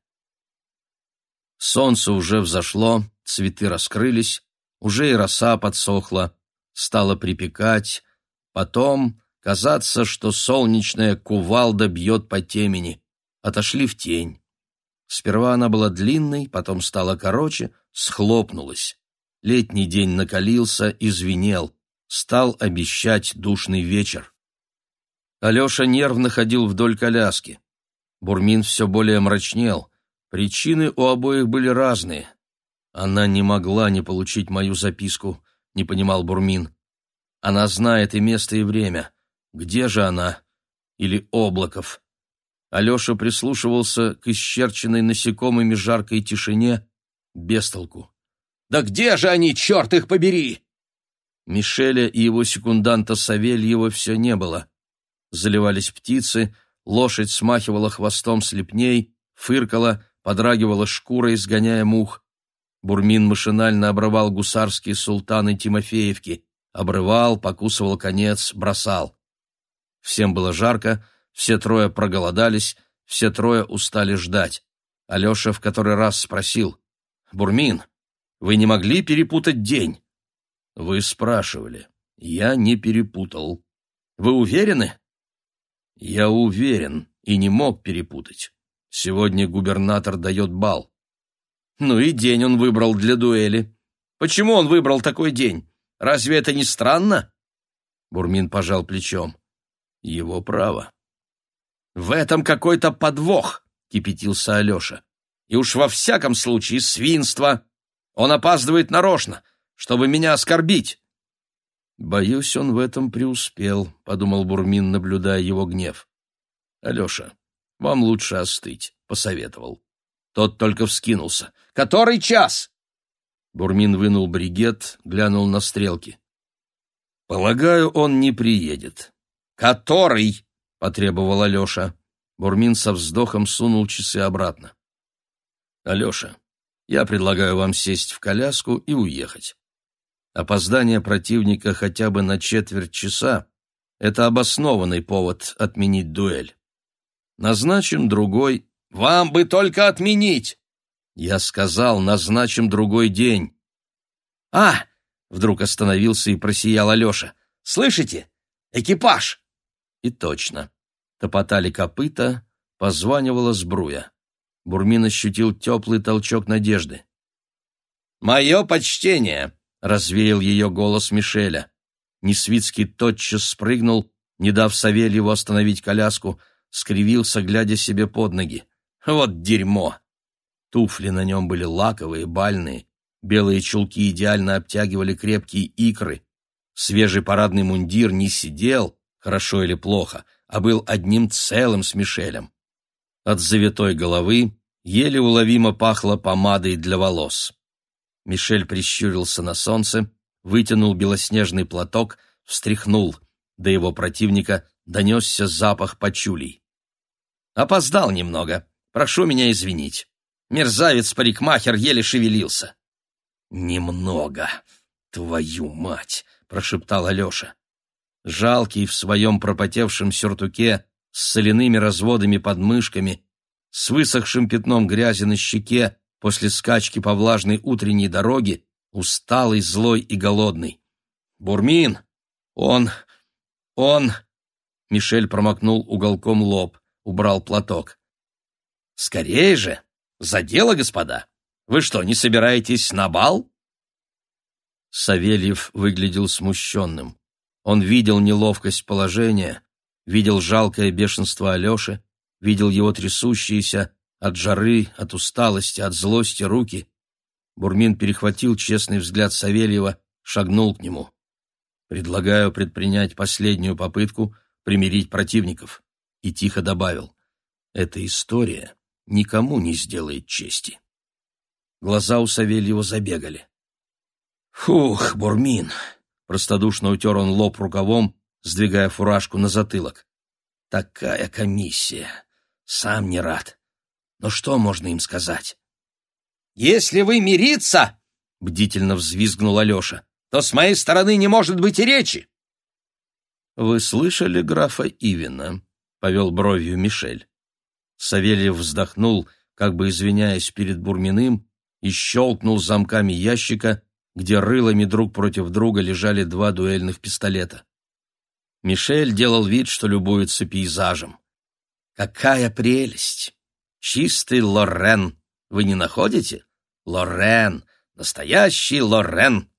[SPEAKER 3] Солнце уже взошло, цветы раскрылись, уже и роса подсохла, стало припекать, потом казаться, что солнечная кувалда бьет по темени. Отошли в тень. Сперва она была длинной, потом стала короче, схлопнулась. Летний день накалился и звенел, стал обещать душный вечер. Алеша нервно ходил вдоль коляски. Бурмин все более мрачнел. Причины у обоих были разные. Она не могла не получить мою записку, не понимал Бурмин. Она знает и место, и время. Где же она? Или Облаков? Алеша прислушивался к исчерченной насекомыми жаркой тишине, без толку. «Да где же они, черт их побери!» Мишеля и его секунданта Савельева все не было. Заливались птицы, лошадь смахивала хвостом слепней, фыркала, подрагивала шкурой, сгоняя мух. Бурмин машинально обрывал гусарские султаны Тимофеевки, обрывал, покусывал конец, бросал. Всем было жарко, все трое проголодались, все трое устали ждать. Алеша в который раз спросил, «Бурмин, вы не могли перепутать день?» «Вы спрашивали. Я не перепутал. Вы уверены?» «Я уверен и не мог перепутать. Сегодня губернатор дает бал». «Ну и день он выбрал для дуэли. Почему он выбрал такой день? Разве это не странно?» Бурмин пожал плечом. «Его право». «В этом какой-то подвох», — кипятился Алеша. «И уж во всяком случае свинство. Он опаздывает нарочно, чтобы меня оскорбить». «Боюсь, он в этом преуспел», — подумал Бурмин, наблюдая его гнев. «Алеша, вам лучше остыть», — посоветовал. Тот только вскинулся. «Который час?» Бурмин вынул бригет, глянул на стрелки. «Полагаю, он не приедет». «Который?» — потребовал Алеша. Бурмин со вздохом сунул часы обратно. «Алеша, я предлагаю вам сесть в коляску и уехать. Опоздание противника хотя бы на четверть часа — это обоснованный повод отменить дуэль. Назначим другой. Вам бы только отменить! Я сказал, назначим другой день. А! Вдруг остановился и просиял Алеша. Слышите? Экипаж! И точно. Топотали копыта, позванивала сбруя. Бурмин ощутил теплый толчок надежды. «Мое почтение!» — развеял ее голос Мишеля. Несвицкий тотчас спрыгнул, не дав Савельеву остановить коляску, скривился, глядя себе под ноги. «Вот дерьмо!» Туфли на нем были лаковые, бальные, белые чулки идеально обтягивали крепкие икры. Свежий парадный мундир не сидел, хорошо или плохо, а был одним целым с Мишелем. От завитой головы еле уловимо пахло помадой для волос. Мишель прищурился на солнце, вытянул белоснежный платок, встряхнул. До его противника донесся запах пачулей. «Опоздал немного. Прошу меня извинить. Мерзавец-парикмахер еле шевелился». «Немного. Твою мать!» — прошептал Алеша. Жалкий в своем пропотевшем сюртуке, с соляными разводами под мышками, с высохшим пятном грязи на щеке после скачки по влажной утренней дороге, усталый, злой и голодный. «Бурмин! Он... он...» Мишель промокнул уголком лоб, убрал платок. «Скорее же! За дело, господа! Вы что, не собираетесь на бал?» Савельев выглядел смущенным. Он видел неловкость положения, видел жалкое бешенство Алеши, видел его трясущиеся от жары, от усталости, от злости руки. Бурмин перехватил честный взгляд Савельева, шагнул к нему. «Предлагаю предпринять последнюю попытку примирить противников», и тихо добавил. «Эта история никому не сделает чести». Глаза у Савельева забегали. «Фух, Бурмин!» — простодушно утер он лоб рукавом, сдвигая фуражку на затылок. «Такая комиссия! Сам не рад. Но что можно им сказать?»
[SPEAKER 2] «Если вы мириться!» — бдительно взвизгнул Алеша. «То с моей стороны не может быть и речи!»
[SPEAKER 1] «Вы слышали графа Ивина?» — повел бровью Мишель. Савельев вздохнул, как бы извиняясь перед Бурминым, и щелкнул замками ящика, где рылами друг против друга лежали два дуэльных пистолета. Мишель делал вид, что любуется пейзажем. «Какая прелесть! Чистый Лорен! Вы не находите? Лорен! Настоящий Лорен!»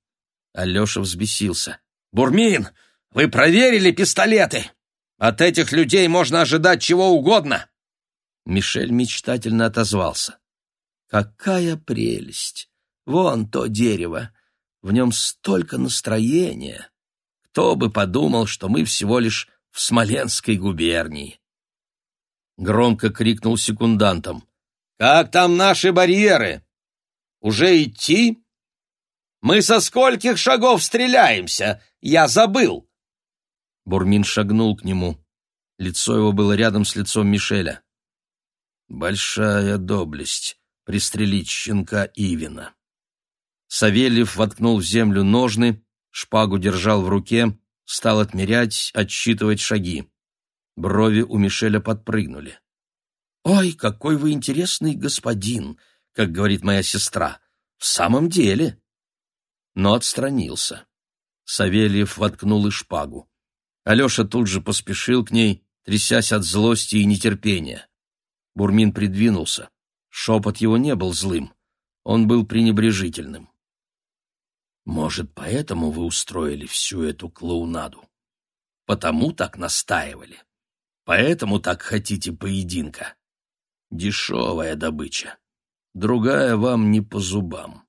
[SPEAKER 1] Алеша взбесился.
[SPEAKER 2] «Бурмин, вы проверили пистолеты? От этих людей можно ожидать чего угодно!»
[SPEAKER 1] Мишель мечтательно отозвался. «Какая прелесть! Вон то дерево! В нем столько настроения! Кто бы подумал, что мы всего лишь в Смоленской губернии!» Громко крикнул секундантом.
[SPEAKER 2] «Как там наши барьеры? Уже идти? Мы со скольких шагов стреляемся? Я забыл!»
[SPEAKER 1] Бурмин шагнул к нему. Лицо его было рядом с лицом Мишеля. Большая доблесть — пристрелить щенка Ивина. Савельев воткнул в землю ножны, шпагу держал в руке, стал отмерять, отсчитывать шаги. Брови у Мишеля подпрыгнули. «Ой, какой вы интересный господин!» как говорит моя сестра. В самом деле. Но отстранился. Савельев воткнул и шпагу. Алеша тут же поспешил к ней, трясясь от злости и нетерпения. Бурмин придвинулся. Шепот его не был злым. Он был пренебрежительным. «Может, поэтому вы устроили всю эту клоунаду? Потому так настаивали? Поэтому так хотите поединка? Дешевая добыча другая вам не по зубам.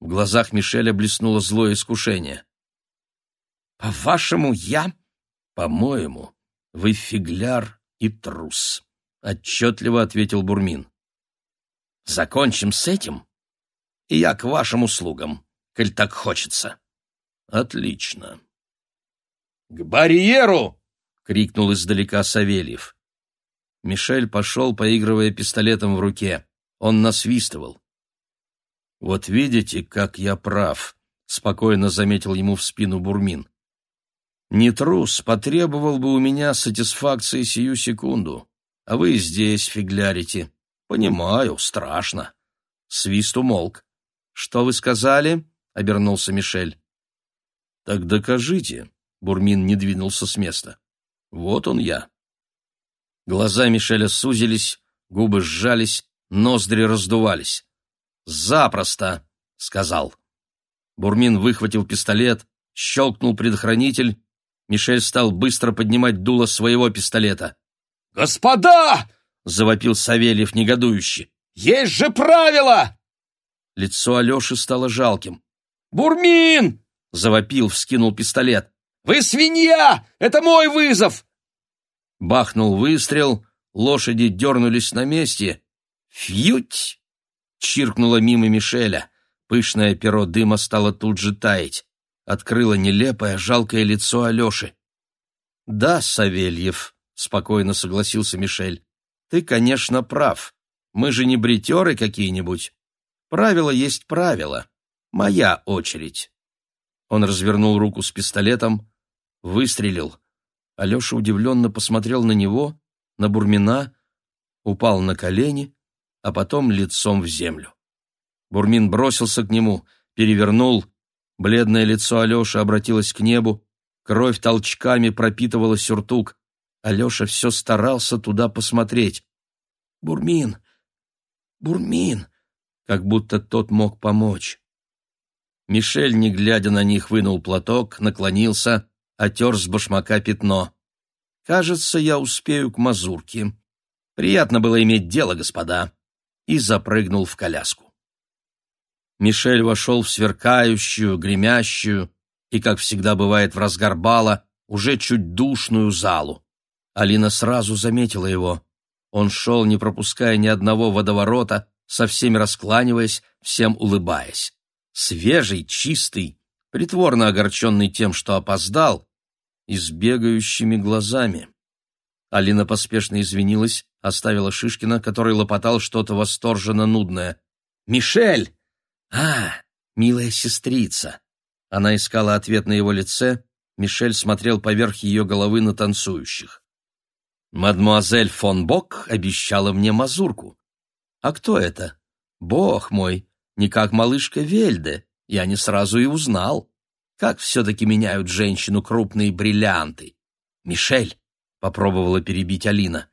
[SPEAKER 1] В глазах Мишеля блеснуло злое искушение. «По-вашему, я?» «По-моему, вы фигляр и трус», — отчетливо ответил Бурмин. «Закончим с этим, и я к вашим услугам, коль так хочется». «Отлично».
[SPEAKER 2] «К барьеру!»
[SPEAKER 1] — крикнул издалека Савельев. Мишель пошел, поигрывая пистолетом в руке. Он насвистывал. «Вот видите, как я прав», — спокойно заметил ему в спину Бурмин. «Не трус, потребовал бы у меня сатисфакции сию секунду, а вы здесь фиглярите. Понимаю, страшно». Свист умолк. «Что вы сказали?» — обернулся Мишель. «Так докажите», — Бурмин не двинулся с места. «Вот он я». Глаза Мишеля сузились, губы сжались, Ноздри раздувались. «Запросто!» — сказал. Бурмин выхватил пистолет, щелкнул предохранитель. Мишель стал быстро поднимать дуло своего пистолета.
[SPEAKER 2] «Господа!»
[SPEAKER 1] — завопил Савельев негодующе.
[SPEAKER 2] «Есть же правила!»
[SPEAKER 1] Лицо Алеши стало жалким.
[SPEAKER 2] «Бурмин!» — завопил, вскинул пистолет. «Вы свинья! Это мой вызов!»
[SPEAKER 1] Бахнул выстрел, лошади дернулись на месте, «Фьють!» — чиркнуло мимо Мишеля. Пышное перо дыма стало тут же таять. Открыло нелепое, жалкое лицо Алеши. «Да, Савельев», — спокойно согласился Мишель, — «ты, конечно, прав. Мы же не бритеры какие-нибудь. Правило есть правило. Моя очередь». Он развернул руку с пистолетом, выстрелил. Алеша удивленно посмотрел на него, на Бурмина, упал на колени а потом лицом в землю. Бурмин бросился к нему, перевернул. Бледное лицо Алеши обратилось к небу, кровь толчками пропитывала сюртук. Алеша все старался туда посмотреть. «Бурмин! Бурмин!» Как будто тот мог помочь. Мишель, не глядя на них, вынул платок, наклонился, отер с башмака пятно. «Кажется, я успею к мазурке. Приятно было иметь дело, господа и запрыгнул в коляску. Мишель вошел в сверкающую, гремящую и, как всегда бывает в разгар бала, уже чуть душную залу. Алина сразу заметила его. Он шел, не пропуская ни одного водоворота, со всеми раскланиваясь, всем улыбаясь. Свежий, чистый, притворно огорченный тем, что опоздал, и с бегающими глазами. Алина поспешно извинилась, оставила Шишкина, который лопотал что-то восторженно нудное. «Мишель!» «А, милая сестрица!» Она искала ответ на его лице, Мишель смотрел поверх ее головы на танцующих. «Мадмуазель фон Бок обещала мне мазурку. А кто это? Бог мой, не как малышка Вельде, я не сразу и узнал. Как все-таки меняют женщину крупные бриллианты. Мишель!» — попробовала перебить Алина.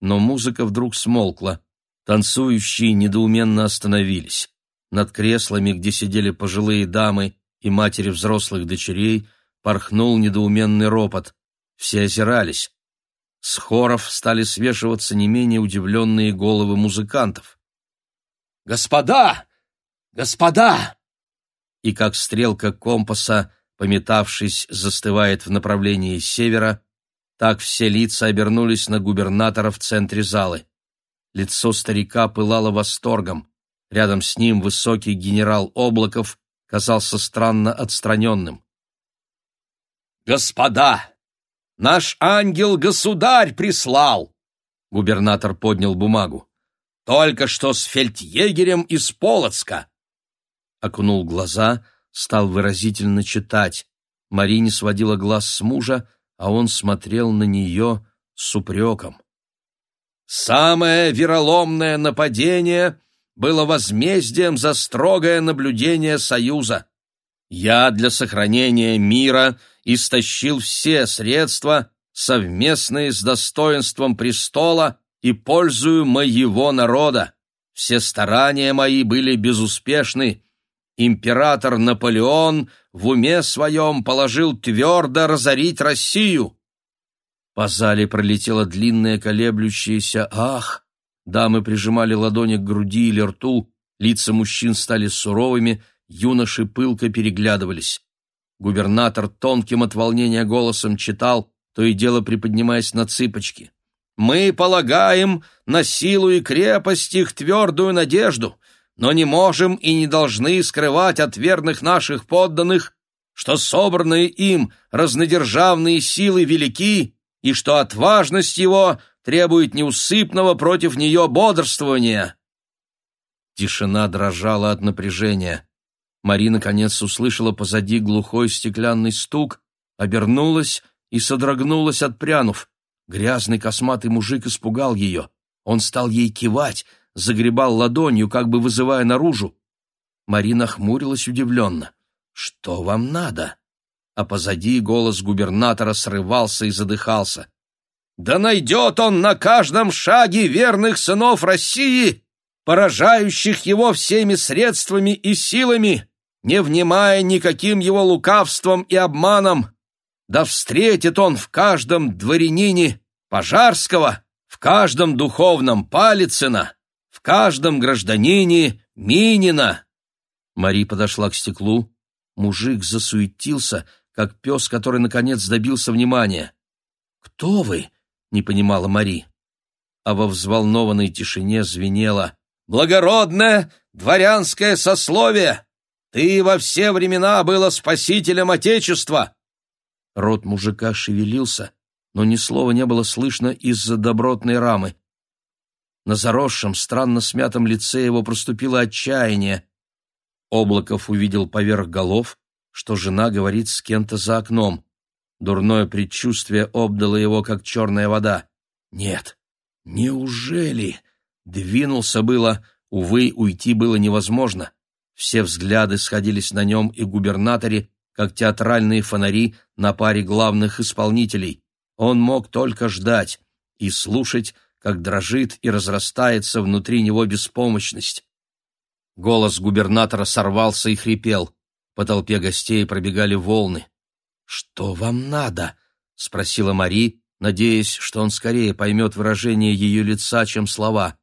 [SPEAKER 1] Но музыка вдруг смолкла. Танцующие недоуменно остановились. Над креслами, где сидели пожилые дамы и матери взрослых дочерей, порхнул недоуменный ропот. Все озирались. С хоров стали свешиваться не менее удивленные головы музыкантов. «Господа! Господа!» И как стрелка компаса, пометавшись, застывает в направлении севера, так все лица обернулись на губернатора в центре залы. Лицо старика пылало восторгом. Рядом с ним высокий генерал Облаков казался странно отстраненным. «Господа, наш ангел-государь прислал!» Губернатор поднял бумагу. «Только что с фельдъегерем из Полоцка!» Окунул глаза, стал выразительно читать. Марине сводила глаз с мужа, а он смотрел на нее с упреком. «Самое вероломное нападение было возмездием за строгое наблюдение Союза. Я для сохранения мира истощил все средства, совместные с достоинством престола и пользую моего народа. Все старания мои были безуспешны. Император Наполеон в уме своем положил твердо разорить Россию. По зале пролетела длинная колеблющаяся «Ах!». Дамы прижимали ладони к груди или рту, лица мужчин стали суровыми, юноши пылко переглядывались. Губернатор тонким от волнения голосом читал, то и дело приподнимаясь на цыпочки. «Мы полагаем на силу и крепость их твердую надежду, но не можем и не должны скрывать от верных наших подданных, что собранные им разнодержавные силы велики и что отважность его требует неусыпного против нее бодрствования». Тишина дрожала от напряжения. Мари наконец услышала позади глухой стеклянный стук, обернулась и содрогнулась, отпрянув. Грязный косматый мужик испугал ее. Он стал ей кивать, загребал ладонью, как бы вызывая наружу. Марина хмурилась удивленно. «Что вам надо?» А позади голос губернатора срывался и задыхался. «Да найдет он на каждом шаге верных сынов России, поражающих его всеми средствами и силами!» не внимая никаким его лукавством и обманом. Да встретит он в каждом дворянине Пожарского, в каждом духовном Палицына, каждом гражданине Минина. Мари подошла к стеклу. Мужик засуетился, как пес, который, наконец, добился внимания. «Кто вы?» — не понимала Мари. А во взволнованной тишине звенело «Благородное дворянское сословие! Ты во все времена была спасителем Отечества!» Рот мужика шевелился, но ни слова не было слышно из-за добротной рамы. На заросшем, странно смятом лице его проступило отчаяние. Облаков увидел поверх голов, что жена говорит с кем-то за окном. Дурное предчувствие обдало его, как черная вода. «Нет, неужели?» Двинулся было, увы, уйти было невозможно. Все взгляды сходились на нем и губернаторе, как театральные фонари на паре главных исполнителей. Он мог только ждать и слушать, как дрожит и разрастается внутри него беспомощность. Голос губернатора сорвался и хрипел. По толпе гостей пробегали волны. «Что вам надо?» — спросила Мари, надеясь, что он скорее поймет выражение ее лица, чем слова.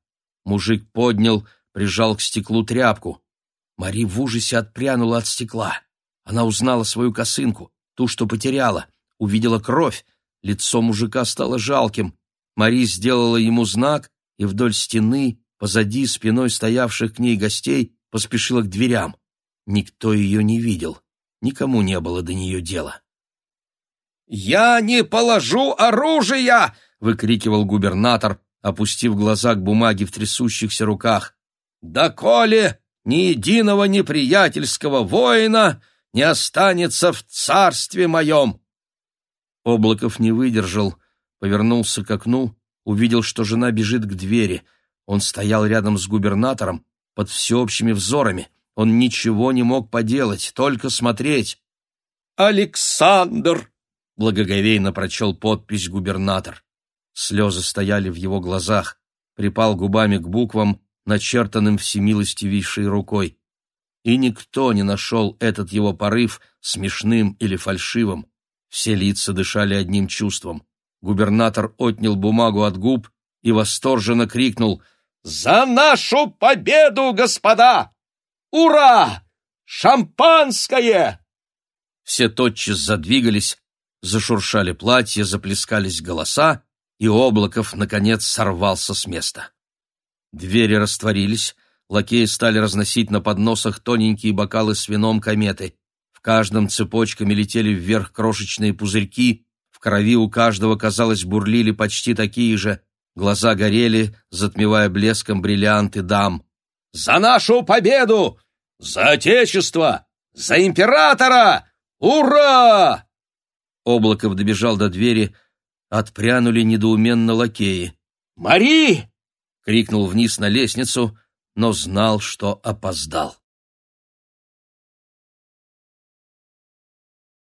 [SPEAKER 1] Мужик поднял, прижал к стеклу тряпку. Мари в ужасе отпрянула от стекла. Она узнала свою косынку, ту, что потеряла, увидела кровь. Лицо мужика стало жалким. Мари сделала ему знак и вдоль стены, позади спиной стоявших к ней гостей, поспешила к дверям. Никто ее не видел, никому не было до нее дела.
[SPEAKER 2] «Я не положу оружия!» — выкрикивал губернатор, опустив глаза к бумаге в трясущихся руках. «Доколе ни единого неприятельского воина не останется в царстве моем!»
[SPEAKER 3] Облаков не выдержал, повернулся к окну, увидел, что жена бежит к двери. Он стоял рядом с губернатором, под всеобщими взорами. Он ничего не мог поделать, только смотреть.
[SPEAKER 2] «Александр!»
[SPEAKER 3] — благоговейно прочел подпись губернатор. Слезы стояли в его глазах, припал губами к буквам, начертанным всемилостивейшей рукой. И никто не нашел этот его порыв смешным или фальшивым. Все лица дышали одним чувством. Губернатор отнял бумагу от губ и восторженно крикнул «За нашу победу, господа! Ура! Шампанское!» Все тотчас задвигались, зашуршали платья, заплескались голоса, и Облаков, наконец, сорвался с места. Двери растворились, лакеи стали разносить на подносах тоненькие бокалы с вином кометы. В каждом цепочками летели вверх крошечные пузырьки, в крови у каждого, казалось, бурлили почти такие же. Глаза горели, затмевая блеском бриллианты дам. «За нашу победу! За Отечество! За императора! Ура!» Облаков добежал до двери, отпрянули недоуменно лакеи. «Мари!» — крикнул вниз на лестницу, но знал, что опоздал.